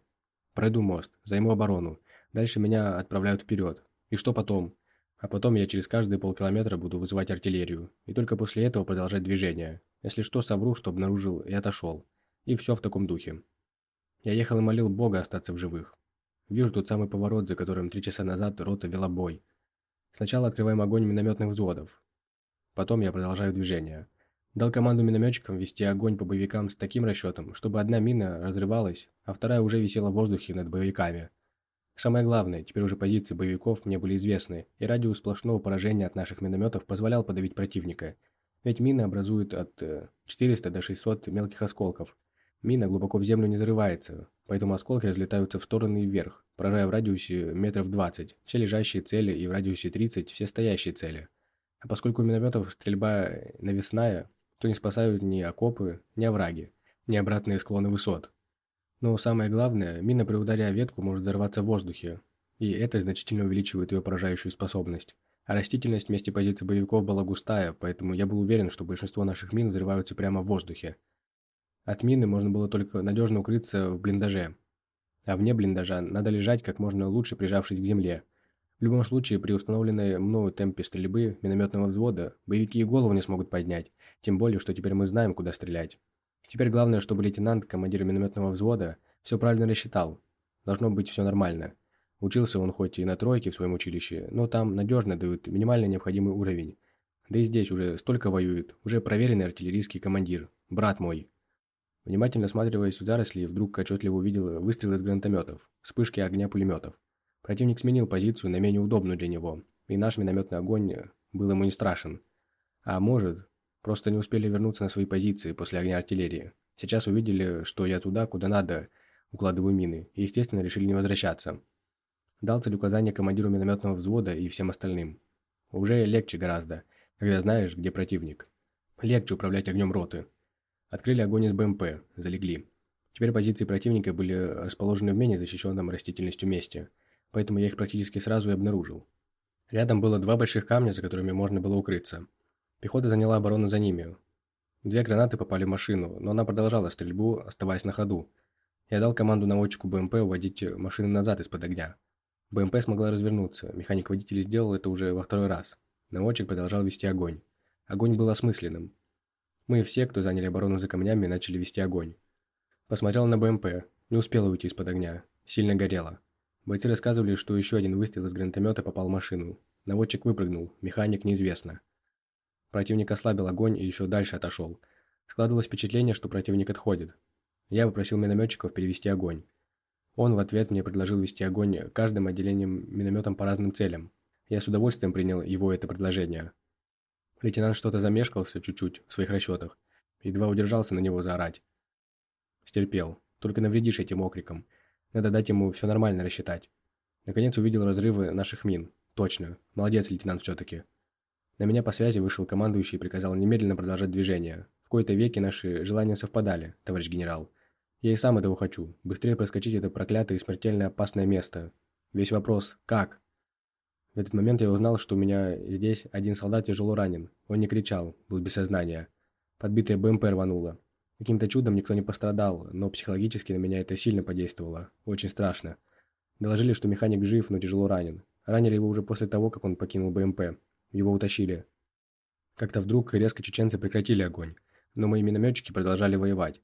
Пройду мост, займу оборону. Дальше меня отправляют вперед. И что потом? А потом я через каждые полкилометра буду вызывать артиллерию. И только после этого продолжать движение. Если что, совру, что обнаружил и отошел. И все в таком духе. Я ехал и молил Бога остаться в живых. Вижу тот самый поворот, за которым три часа назад рота вела бой. Сначала открываем огонь минометных взводов. Потом я продолжаю движение. Дал команду минометчикам вести огонь по боевикам с таким расчетом, чтобы одна мина разрывалась, а вторая уже висела в воздухе над боевиками. Самое главное, теперь уже позиции боевиков мне были известны, и радиус сплошного поражения от наших минометов позволял подавить противника. Ведь мины образуют от 400 э, до 600 мелких осколков. Мина глубоко в землю не зарывается, поэтому осколки разлетаются в стороны и вверх, поражая в радиусе метров 20 все лежащие цели и в радиусе 30 все стоящие цели. А поскольку у минометов стрельба навесная, то не спасают ни окопы, ни овраги, ни обратные склоны высот. Но самое главное, мина при ударе о ветку может взорваться в воздухе, и это значительно увеличивает ее поражающую способность. А растительность в месте позиции боевиков была густая, поэтому я был уверен, что большинство наших мин взрываются прямо в воздухе. От мины можно было только надежно укрыться в блиндаже. А вне блиндажа надо лежать как можно лучше, прижавшись к земле. В любом случае, при установленной мною темпе стрельбы минометного взвода, боевики и голову не смогут поднять, тем более, что теперь мы знаем, куда стрелять. Теперь главное, чтобы лейтенант, командир минометного взвода, все правильно рассчитал. Должно быть все нормально. Учился он хоть и на тройке в своем училище, но там надежно дают минимально необходимый уровень. Да и здесь уже столько воюет, уже проверенный артиллерийский командир, брат мой. Внимательно осматриваясь в заросли, вдруг отчетливо увидел выстрелы из гранатометов, вспышки огня пулеметов. Противник сменил позицию на менее удобную для него, и наш минометный огонь был ему не страшен. А может, Просто не успели вернуться на свои позиции после огня артиллерии. Сейчас увидели, что я туда, куда надо, укладываю мины, и, естественно, решили не возвращаться. Дал цель указания командиру минометного взвода и всем остальным. Уже легче гораздо, когда знаешь, где противник. Легче управлять огнем роты. Открыли огонь из БМП, залегли. Теперь позиции противника были расположены в менее защищенном растительностью месте, поэтому я их практически сразу и обнаружил. Рядом было два больших камня, за которыми можно было укрыться. Пехота заняла оборону за ними. Две гранаты попали в машину, но она продолжала стрельбу, оставаясь на ходу. Я дал команду наводчику БМП уводить машины назад из-под огня. БМП смогла развернуться, механик водителя сделал это уже во второй раз. Наводчик продолжал вести огонь. Огонь был осмысленным. Мы все, кто заняли оборону за камнями, начали вести огонь. Посмотрел на БМП, не успела уйти из-под огня, сильно горела. Бойцы рассказывали, что еще один выстрел из гранатомета попал в машину. Наводчик выпрыгнул, механик неизвестно. Противник ослабил огонь и еще дальше отошел. Складывалось впечатление, что противник отходит. Я попросил минометчиков перевести огонь. Он в ответ мне предложил вести огонь каждым отделением минометом по разным целям. Я с удовольствием принял его это предложение. Лейтенант что-то замешкался чуть-чуть в своих расчетах. Едва удержался на него заорать. Стерпел. Только навредишь этим окриком. Надо дать ему все нормально рассчитать. Наконец увидел разрывы наших мин. Точно. Молодец, лейтенант, все-таки. На меня по связи вышел командующий и приказал немедленно продолжать движение. В кои-то веки наши желания совпадали, товарищ генерал. Я и сам этого хочу. Быстрее проскочить это проклятое и смертельно опасное место. Весь вопрос «как?». В этот момент я узнал, что у меня здесь один солдат тяжело ранен. Он не кричал, был без сознания. Подбитая БМП рванула. Каким-то чудом никто не пострадал, но психологически на меня это сильно подействовало. Очень страшно. Доложили, что механик жив, но тяжело ранен. Ранили его уже после того, как он покинул БМП. Его утащили. Как-то вдруг резко чеченцы прекратили огонь, но мои минометчики продолжали воевать.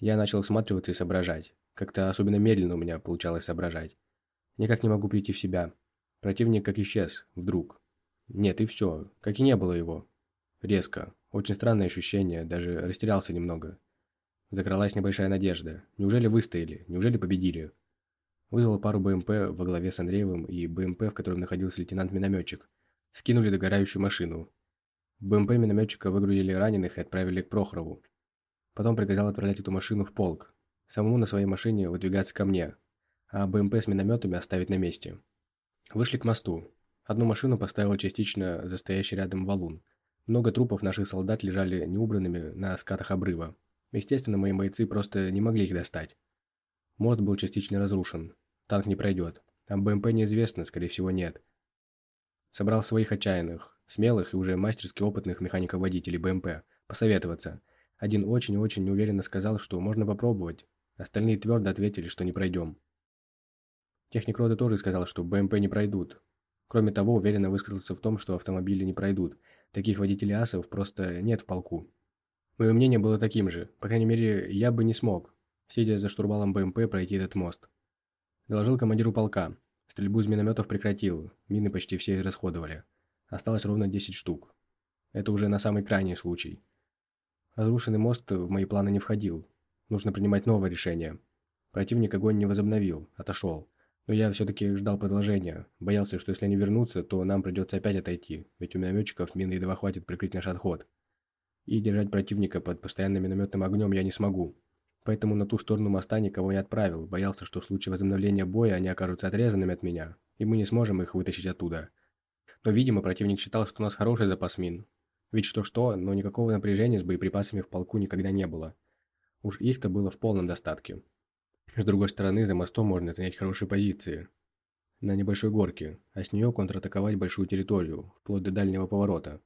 Я начал всматриваться и соображать. Как-то особенно медленно у меня получалось соображать. Никак не могу прийти в себя. Противник как исчез, вдруг. Нет, и все, как и не было его. Резко. Очень странное ощущение, даже растерялся немного. Закралась небольшая надежда. Неужели выстояли? Неужели победили? Вызвал пару БМП во главе с Андреевым и БМП, в котором находился лейтенант-минометчик скинули догорающую машину. БМП минометчика выгрузили раненых и отправили к Прохорову. Потом приказал отправлять эту машину в полк. Самому на своей машине выдвигаться ко мне, а БМП с минометами оставить на месте. Вышли к мосту. Одну машину поставил частично застоящий рядом валун. Много трупов наших солдат лежали неубранными на скатах обрыва. Естественно, мои бойцы просто не могли их достать. Мост был частично разрушен. Танк не пройдет. А БМП неизвестно, скорее всего нет. Собрал своих отчаянных, смелых и уже мастерски опытных механиков-водителей БМП посоветоваться. Один очень-очень неуверенно сказал, что можно попробовать. Остальные твердо ответили, что не пройдем. Техник роты тоже сказал, что БМП не пройдут. Кроме того, уверенно высказался в том, что автомобили не пройдут. Таких водителей асов просто нет в полку. Мое мнение было таким же. По крайней мере, я бы не смог, сидя за штурвалом БМП, пройти этот мост. Доложил командиру полка. Стрельбу из минометов прекратил, мины почти все израсходовали. Осталось ровно 10 штук. Это уже на самый крайний случай. Разрушенный мост в мои планы не входил. Нужно принимать новое решение. Противник огонь не возобновил, отошел. Но я все-таки ждал продолжения. Боялся, что если они вернутся, то нам придется опять отойти, ведь у минометчиков мины едва хватит прикрыть наш отход. И держать противника под постоянным минометным огнем я не смогу. Поэтому на ту сторону моста никого не отправил, боялся, что в случае возобновления боя они окажутся отрезанными от меня, и мы не сможем их вытащить оттуда. Но, видимо, противник считал, что у нас хороший запас мин. Ведь что-что, но никакого напряжения с боеприпасами в полку никогда не было. Уж их-то было в полном достатке. С другой стороны, за мостом можно занять хорошие позиции. На небольшой горке, а с нее контратаковать большую территорию, вплоть до дальнего поворота.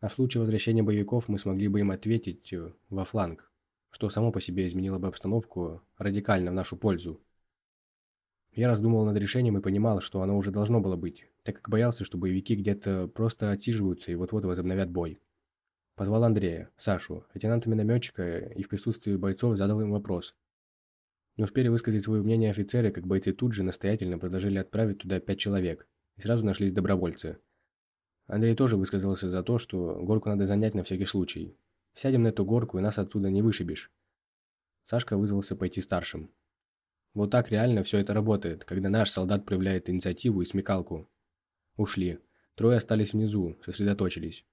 А в случае возвращения боевиков мы смогли бы им ответить э, во фланг, что само по себе изменило бы обстановку радикально в нашу пользу. Я раздумывал над решением и понимал, что оно уже должно было быть, так как боялся, что боевики где-то просто отсиживаются и вот-вот возобновят бой. Позвал Андрея, Сашу, лейтенанта-минометчика и в присутствии бойцов задал им вопрос, не успели высказать свое мнение офицеры, как бойцы тут же настоятельно предложили отправить туда пять человек, и сразу нашлись добровольцы. Андрей тоже высказался за то, что горку надо занять на всякий случай. Сядем на эту горку, и нас отсюда не вышибешь. Сашка вызвался пойти старшим. Вот так реально все это работает, когда наш солдат проявляет инициативу и смекалку. Ушли. Трое остались внизу, сосредоточились.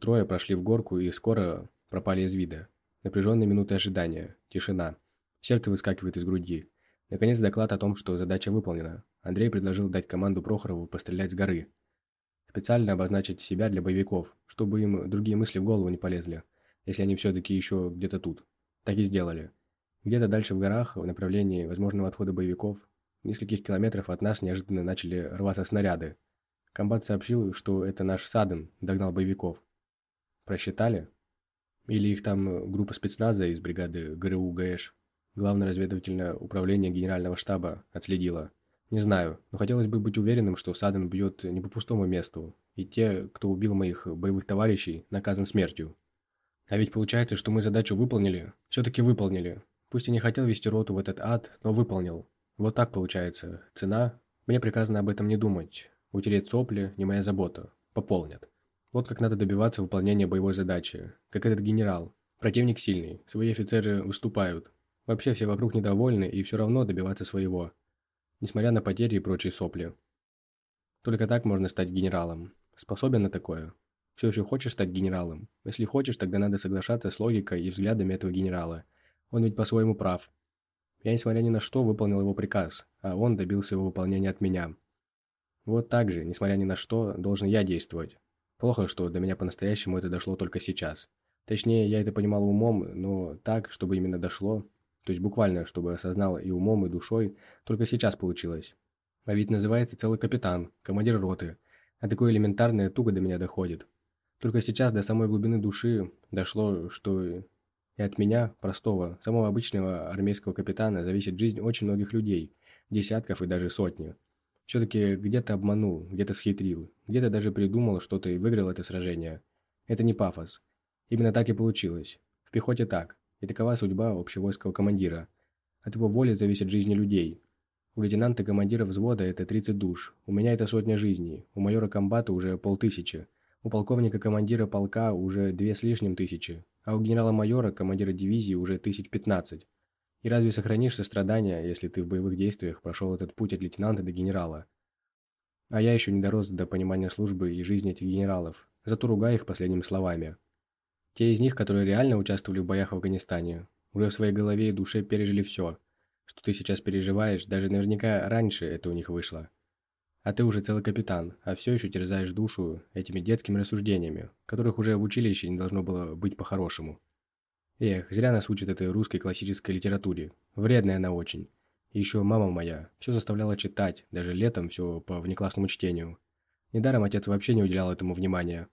Трое прошли в горку и скоро пропали из вида. Напряженные минуты ожидания. Тишина. Сердце выскакивает из груди. Наконец доклад о том, что задача выполнена. Андрей предложил дать команду Прохорову пострелять с горы. Специально обозначить себя для боевиков, чтобы им другие мысли в голову не полезли, если они все-таки еще где-то тут. Так и сделали. Где-то дальше в горах, в направлении возможного отхода боевиков, в нескольких километров от нас неожиданно начали рваться снаряды. Комбат сообщил, что это наш Саден догнал боевиков. Просчитали? Или их там группа спецназа из бригады ГРУ ГЭШ Главное разведывательное управление Генерального штаба отследило. Не знаю, но хотелось бы быть уверенным, что Саден бьет не по пустому месту, и те, кто убил моих боевых товарищей, наказан смертью. А ведь получается, что мы задачу выполнили, все-таки выполнили. Пусть и не хотел вести роту в этот ад, но выполнил. Вот так получается. Цена? Мне приказано об этом не думать. Утереть сопли – не моя забота. Пополнят. Вот как надо добиваться выполнения боевой задачи. Как этот генерал. Противник сильный, свои офицеры выступают, Вообще все вокруг недовольны и все равно добиваться своего, несмотря на потери и прочие сопли. Только так можно стать генералом. Способен на такое? Все еще хочешь стать генералом? Если хочешь, тогда надо соглашаться с логикой и взглядами этого генерала. Он ведь по-своему прав. Я, несмотря ни на что, выполнил его приказ, а он добился его выполнения от меня. Вот так же, несмотря ни на что, должен я действовать. Плохо, что до меня по-настоящему это дошло только сейчас. Точнее, я это понимал умом, но так, чтобы именно дошло, то есть буквально, чтобы осознал и умом, и душой, только сейчас получилось. А ведь называется целый капитан, командир роты. А такое элементарное туго до меня доходит. Только сейчас до самой глубины души дошло, что и от меня, простого, самого обычного армейского капитана, зависит жизнь очень многих людей, десятков и даже сотни. Все-таки где-то обманул, где-то схитрил, где-то даже придумал что-то и выиграл это сражение. Это не пафос. Именно так и получилось. В пехоте так. И такова судьба общевойского командира. От его воли зависит жизни людей. У лейтенанта командира взвода это 30 душ, у меня это сотня жизней, у майора комбата уже полтысячи, у полковника командира полка уже две с лишним тысячи, а у генерала-майора командира дивизии уже тысяч пятнадцать. И разве сохранишь сострадание, если ты в боевых действиях прошел этот путь от лейтенанта до генерала? А я еще не дорос до понимания службы и жизни этих генералов, зато ругаю их последними словами. Те из них, которые реально участвовали в боях в Афганистане, уже в своей голове и душе пережили все, что ты сейчас переживаешь, даже наверняка раньше это у них вышло. А ты уже целый капитан, а все еще терзаешь душу этими детскими рассуждениями, которых уже в училище не должно было быть по-хорошему. Эх, зря нас учат этой русской классической литературе. Вредная она очень. И еще мама моя все заставляла читать, даже летом все по внеклассному чтению. Недаром отец вообще не уделял этому внимания.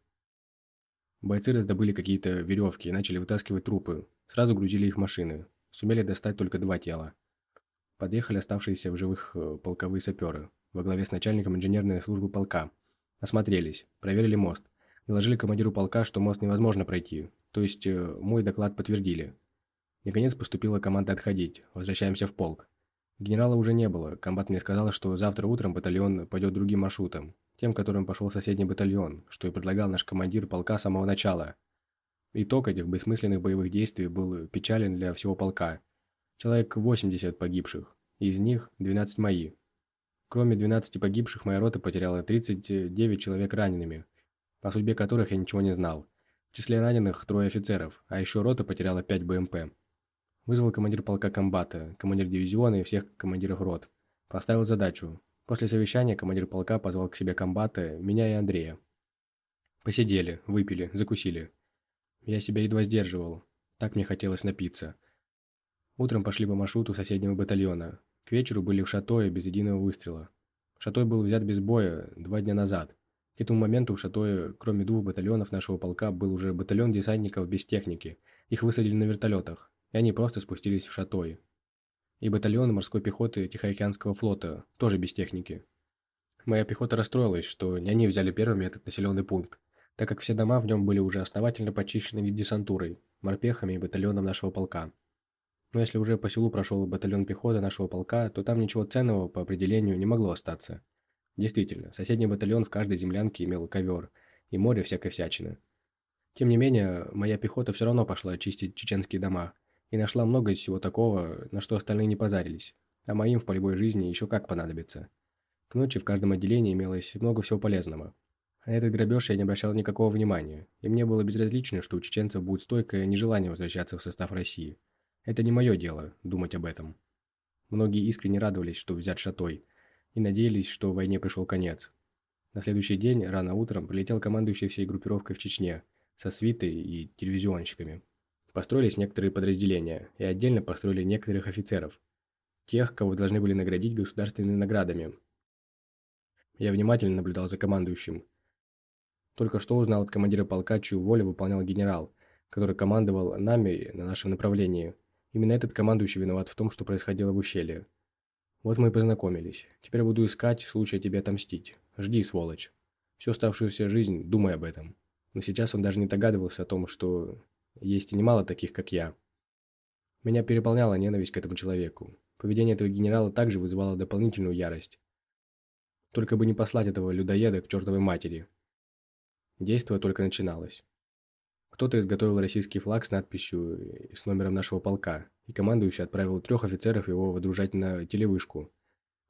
Бойцы раздобыли какие-то веревки и начали вытаскивать трупы. Сразу грузили их в машины. Сумели достать только два тела. Подъехали оставшиеся в живых э, полковые саперы во главе с начальником инженерной службы полка. Осмотрелись, проверили мост. Доложили командиру полка, что мост невозможно пройти. То есть э, мой доклад подтвердили. Наконец поступила команда отходить. Возвращаемся в полк. Генерала уже не было. Комбат мне сказал, что завтра утром батальон пойдет другим маршрутом тем, которым пошел соседний батальон, что и предлагал наш командир полка с самого начала. Итог этих бессмысленных боевых действий был печален для всего полка. Человек 80 погибших. из них 12 мои. Кроме 12 погибших, моя рота потеряла 39 человек ранеными, о судьбе которых я ничего не знал. В числе раненых трое офицеров, а еще рота потеряла 5 БМП. Вызвал командир полка комбата, командир дивизиона и всех командиров рот. Поставил задачу. После совещания командир полка позвал к себе комбата, меня и Андрея. Посидели, выпили, закусили. Я себя едва сдерживал. Так мне хотелось напиться. Утром пошли по маршруту соседнего батальона. К вечеру были в Шатое без единого выстрела. Шатой был взят без боя два дня назад. К этому моменту в Шатое, кроме двух батальонов нашего полка, был уже батальон десантников без техники. Их высадили на вертолетах и они просто спустились в Шатой. И батальон морской пехоты Тихоокеанского флота, тоже без техники. Моя пехота расстроилась, что не они взяли первыми этот населенный пункт, так как все дома в нем были уже основательно почищены десантурой, морпехами и батальоном нашего полка. Но если уже по селу прошел батальон пехоты нашего полка, то там ничего ценного по определению не могло остаться. Действительно, соседний батальон в каждой землянке имел ковер и море всякой всячины. Тем не менее, моя пехота все равно пошла очистить чеченские дома, и нашла много всего такого, на что остальные не позарились, а моим в полевой жизни еще как понадобится. К ночи в каждом отделении имелось много всего полезного. На этот грабеж я не обращал никакого внимания, и мне было безразлично, что у чеченцев будет стойкое нежелание возвращаться в состав России. Это не мое дело, думать об этом. Многие искренне радовались, что взят шатой, и надеялись, что войне пришел конец. На следующий день, рано утром, прилетел командующий всей группировкой в Чечне, со свитой и телевизионщиками. Построились некоторые подразделения, и отдельно построили некоторых офицеров. Тех, кого должны были наградить государственными наградами. Я внимательно наблюдал за командующим. Только что узнал от командира полка, чью волю выполнял генерал, который командовал нами на нашем направлении. Именно этот командующий виноват в том, что происходило в ущелье. Вот мы и познакомились. Теперь буду искать случая тебе отомстить. Жди, сволочь. Всю оставшуюся жизнь думай об этом. Но сейчас он даже не догадывался о том, что есть и немало таких, как я. Меня переполняла ненависть к этому человеку. Поведение этого генерала также вызывало дополнительную ярость. Только бы не послать этого людоеда к чертовой матери. Действие только начиналось. Кто-то изготовил российский флаг с надписью и с номером нашего полка, и командующий отправил трех офицеров его водружать на телевышку.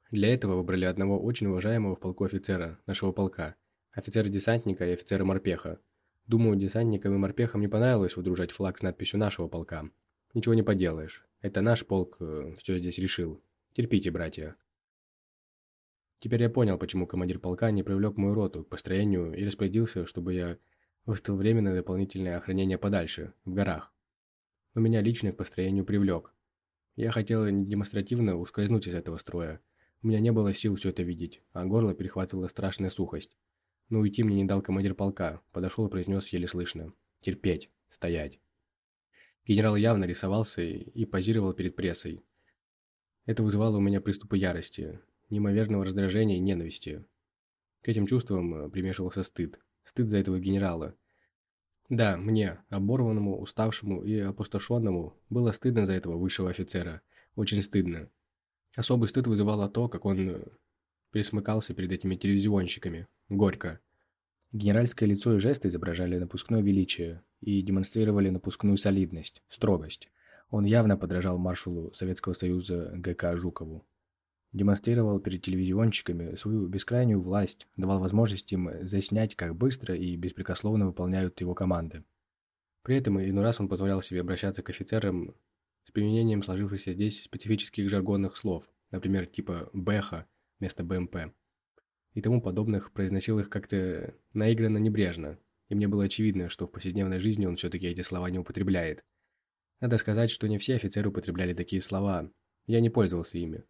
Для этого выбрали одного очень уважаемого в полку офицера нашего полка, офицера-десантника и офицера-морпеха, Думаю, десантникам и морпехам не понравилось выдружать флаг с надписью нашего полка. Ничего не поделаешь. Это наш полк э, все здесь решил. Терпите, братья. Теперь я понял, почему командир полка не привлек мою роту к построению и распорядился, чтобы я выставил временное дополнительное охранение подальше, в горах. Но меня лично к построению привлек. Я хотел демонстративно ускользнуть из этого строя. У меня не было сил все это видеть, а горло перехватывала страшная сухость. Но уйти мне не дал командир полка, подошел и произнес еле слышно. «Терпеть! Стоять!» Генерал явно рисовался и позировал перед прессой. Это вызывало у меня приступы ярости, неимоверного раздражения и ненависти. К этим чувствам э, примешивался стыд. Стыд за этого генерала. Да, мне, оборванному, уставшему и опустошенному, было стыдно за этого высшего офицера. Очень стыдно. Особый стыд вызывало то, как он э, присмыкался перед этими телевизионщиками. Горько. Генеральское лицо и жесты изображали напускное величие и демонстрировали напускную солидность, строгость. Он явно подражал маршалу Советского Союза ГК Жукову. Демонстрировал перед телевизионщиками свою бескрайнюю власть, давал возможность им заснять, как быстро и беспрекословно выполняют его команды. При этом иной раз он позволял себе обращаться к офицерам с применением сложившихся здесь специфических жаргонных слов, например, типа «бэха», вместо БМП. И тому подобных произносил их как-то наигранно небрежно, и мне было очевидно, что в повседневной жизни он все-таки эти слова не употребляет. Надо сказать, что не все офицеры употребляли такие слова. Я не пользовался ими.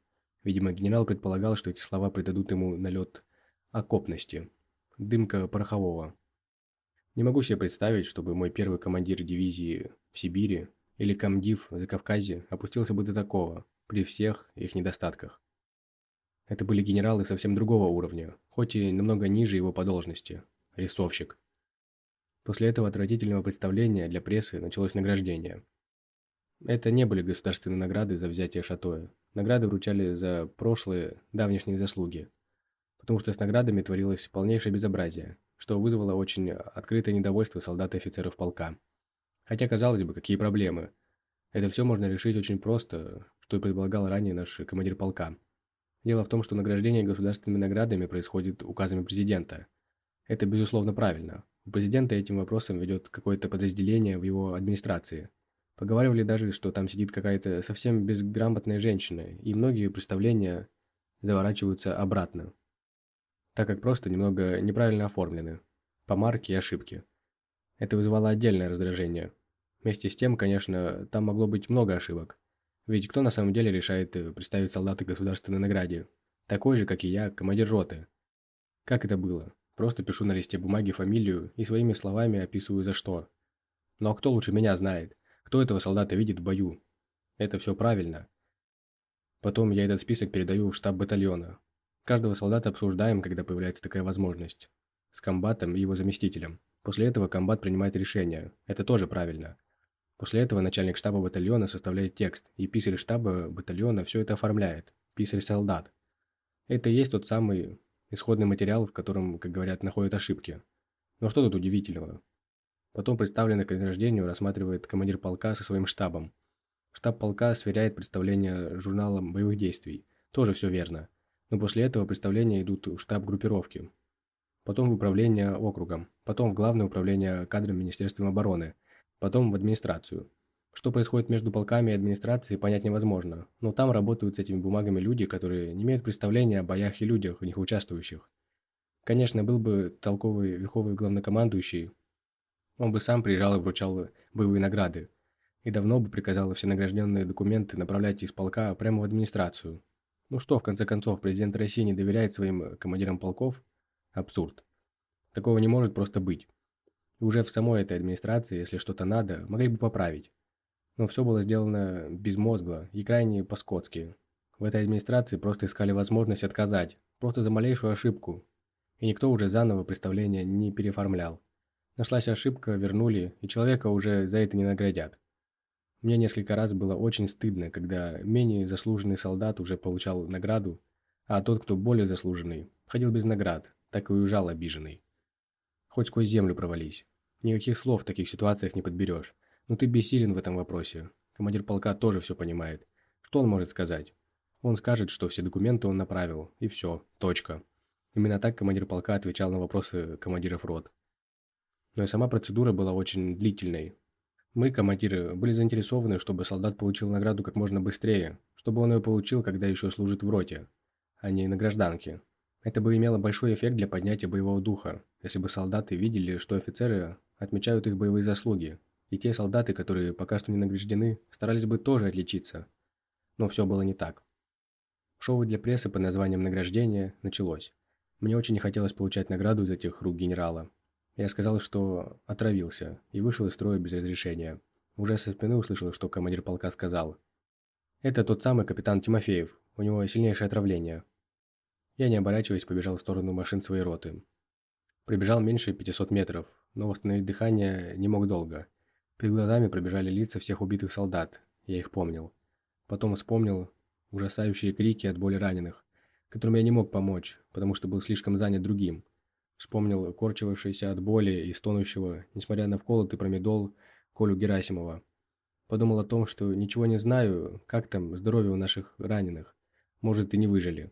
Видимо, генерал предполагал, что эти слова придадут ему налет окопности, дымка порохового. Не могу себе представить, чтобы мой первый командир дивизии в Сибири или комдив в Закавказье опустился бы до такого, при всех их недостатках. Это были генералы совсем другого уровня, хоть и намного ниже его по должности. Рисовщик. После этого отвратительного представления для прессы началось награждение. Это не были государственные награды за взятие Шатоя. Награды вручали за прошлые, давнишние заслуги. Потому что с наградами творилось полнейшее безобразие, что вызвало очень открытое недовольство солдат и офицеров полка. Хотя, казалось бы, какие проблемы. Это все можно решить очень просто, что и предполагал ранее наш командир полка. Дело в том, что награждение государственными наградами происходит указами президента. Это, безусловно, правильно. У президента этим вопросом ведет какое-то подразделение в его администрации. Поговаривали даже, что там сидит какая-то совсем безграмотная женщина, и многие представления заворачиваются обратно, так как просто немного неправильно оформлены, по марке и ошибке. Это вызывало отдельное раздражение. Вместе с тем, конечно, там могло быть много ошибок. Ведь кто на самом деле решает э, представить солдата государственной награде? Такой же, как и я, командир роты. Как это было? Просто пишу на листе бумаги фамилию и своими словами описываю за что. Но кто лучше меня знает? Кто этого солдата видит в бою? Это все правильно. Потом я этот список передаю в штаб батальона. Каждого солдата обсуждаем, когда появляется такая возможность. С комбатом и его заместителем. После этого комбат принимает решение. Это тоже правильно. После этого начальник штаба батальона составляет текст, и писарь штаба батальона все это оформляет. Писарь-солдат. Это и есть тот самый исходный материал, в котором, как говорят, находят ошибки. Но что тут удивительного? Потом представленное к награждению рассматривает командир полка со своим штабом. Штаб полка сверяет представление журналом боевых действий. Тоже все верно. Но после этого представления идут в штаб группировки. Потом в управление округом. Потом в Главное управление кадрами Министерства обороны – потом в администрацию. Что происходит между полками и администрацией, понять невозможно, но там работают с этими бумагами люди, которые не имеют представления о боях и людях, в них участвующих. Конечно, был бы толковый верховный главнокомандующий, он бы сам приезжал и вручал боевые награды, и давно бы приказал все награжденные документы направлять из полка прямо в администрацию. Ну что, в конце концов, президент России не доверяет своим командирам полков? Абсурд. Такого не может просто быть. И уже в самой этой администрации, если что-то надо, могли бы поправить. Но все было сделано безмозгло и крайне по-скотски. В этой администрации просто искали возможность отказать, просто за малейшую ошибку. И никто уже заново представление не переоформлял. Нашлась ошибка, вернули, и человека уже за это не наградят. Мне несколько раз было очень стыдно, когда менее заслуженный солдат уже получал награду, а тот, кто более заслуженный, ходил без наград, так и уезжал обиженный. Хоть сквозь землю провались. Никаких слов в таких ситуациях не подберешь. Но ты бессилен в этом вопросе. Командир полка тоже все понимает. Что он может сказать? Он скажет, что все документы он направил, и все, точка. Именно так командир полка отвечал на вопросы командиров рот. Но и сама процедура была очень длительной. Мы, командиры, были заинтересованы, чтобы солдат получил награду как можно быстрее, чтобы он ее получил, когда еще служит в роте, а не на гражданке. Это бы имело большой эффект для поднятия боевого духа, если бы солдаты видели, что офицеры отмечают их боевые заслуги, и те солдаты, которые пока что не награждены, старались бы тоже отличиться. Но все было не так. Шоу для прессы под названием «Награждение» началось. Мне очень не хотелось получать награду из этих рук генерала. Я сказал, что отравился, и вышел из строя без разрешения. Уже со спины услышал, что командир полка сказал. «Это тот самый капитан Тимофеев, у него сильнейшее отравление». Я, не оборачиваясь, побежал в сторону машин своей роты. Пробежал меньше 500 метров, но восстановить дыхание не мог долго. Перед глазами пробежали лица всех убитых солдат, я их помнил. Потом вспомнил ужасающие крики от боли раненых, которым я не мог помочь, потому что был слишком занят другим. Вспомнил корчившегося от боли и стонущего, несмотря на вколотый промедол, Колю Герасимова. Подумал о том, что ничего не знаю, как там здоровье у наших раненых. Может, и не выжили.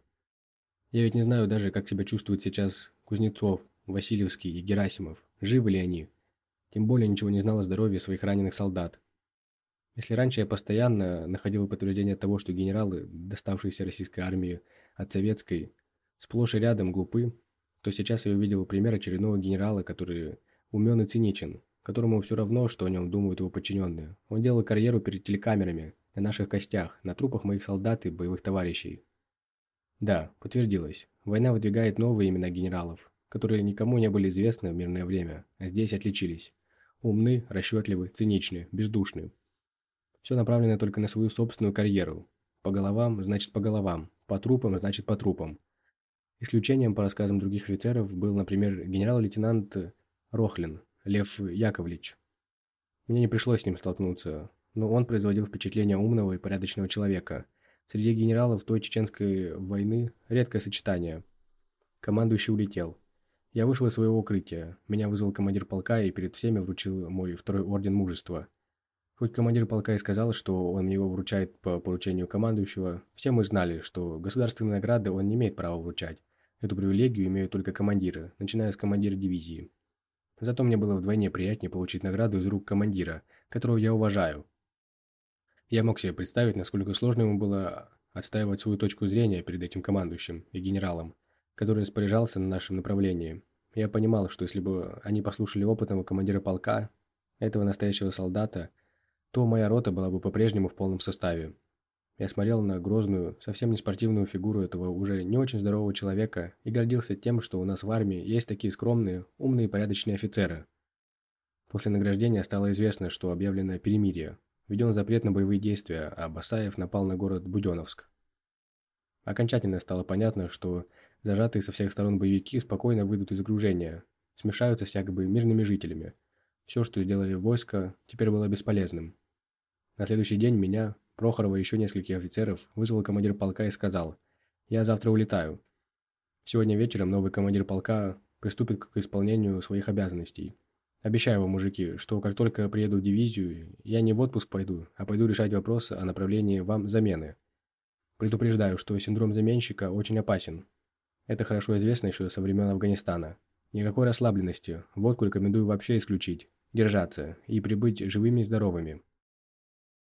Я ведь не знаю даже, как себя чувствует сейчас Кузнецов, Васильевский и Герасимов, живы ли они. Тем более ничего не знал о здоровье своих раненых солдат. Если раньше я постоянно находил подтверждение того, что генералы, доставшиеся российской армии от советской, сплошь и рядом глупы, то сейчас я увидел пример очередного генерала, который умен и циничен, которому все равно, что о нем думают его подчиненные. Он делал карьеру перед телекамерами, на наших костях, на трупах моих солдат и боевых товарищей. Да, подтвердилось. Война выдвигает новые имена генералов, которые никому не были известны в мирное время, а здесь отличились. Умны, расчетливы, циничны, бездушны. Все направлено только на свою собственную карьеру. По головам, значит по головам, по трупам, значит по трупам. Исключением, по рассказам других офицеров, был, например, генерал-лейтенант Рохлин, Лев Яковлевич. Мне не пришлось с ним столкнуться, но он производил впечатление умного и порядочного человека. Среди генералов той чеченской войны редкое сочетание. Командующий улетел. Я вышел из своего укрытия. Меня вызвал командир полка и перед всеми вручил мой второй орден мужества. Хоть командир полка и сказал, что он его вручает по поручению командующего, все мы знали, что государственные награды он не имеет права вручать. Эту привилегию имеют только командиры, начиная с командира дивизии. Зато мне было вдвойне приятнее получить награду из рук командира, которого я уважаю. Я мог себе представить, насколько сложно ему было отстаивать свою точку зрения перед этим командующим и генералом, который распоряжался на нашем направлении. Я понимал, что если бы они послушали опытного командира полка, этого настоящего солдата, то моя рота была бы по-прежнему в полном составе. Я смотрел на грозную, совсем не спортивную фигуру этого уже не очень здорового человека и гордился тем, что у нас в армии есть такие скромные, умные и порядочные офицеры. После награждения стало известно, что объявлено перемирие. Введен запрет на боевые действия, а Басаев напал на город Буденновск. Окончательно стало понятно, что зажатые со всех сторон боевики спокойно выйдут из окружения, смешаются с якобы мирными жителями. Все, что сделали войско, теперь было бесполезным. На следующий день меня, Прохорова и еще нескольких офицеров вызвал командир полка и сказал «Я завтра улетаю». Сегодня вечером новый командир полка приступит к исполнению своих обязанностей. Обещаю вам, мужики, что как только приеду в дивизию, я не в отпуск пойду, а пойду решать вопросы о направлении вам замены. Предупреждаю, что синдром заменщика очень опасен. Это хорошо известно еще со времен Афганистана. Никакой расслабленности, водку рекомендую вообще исключить, держаться и прибыть живыми и здоровыми.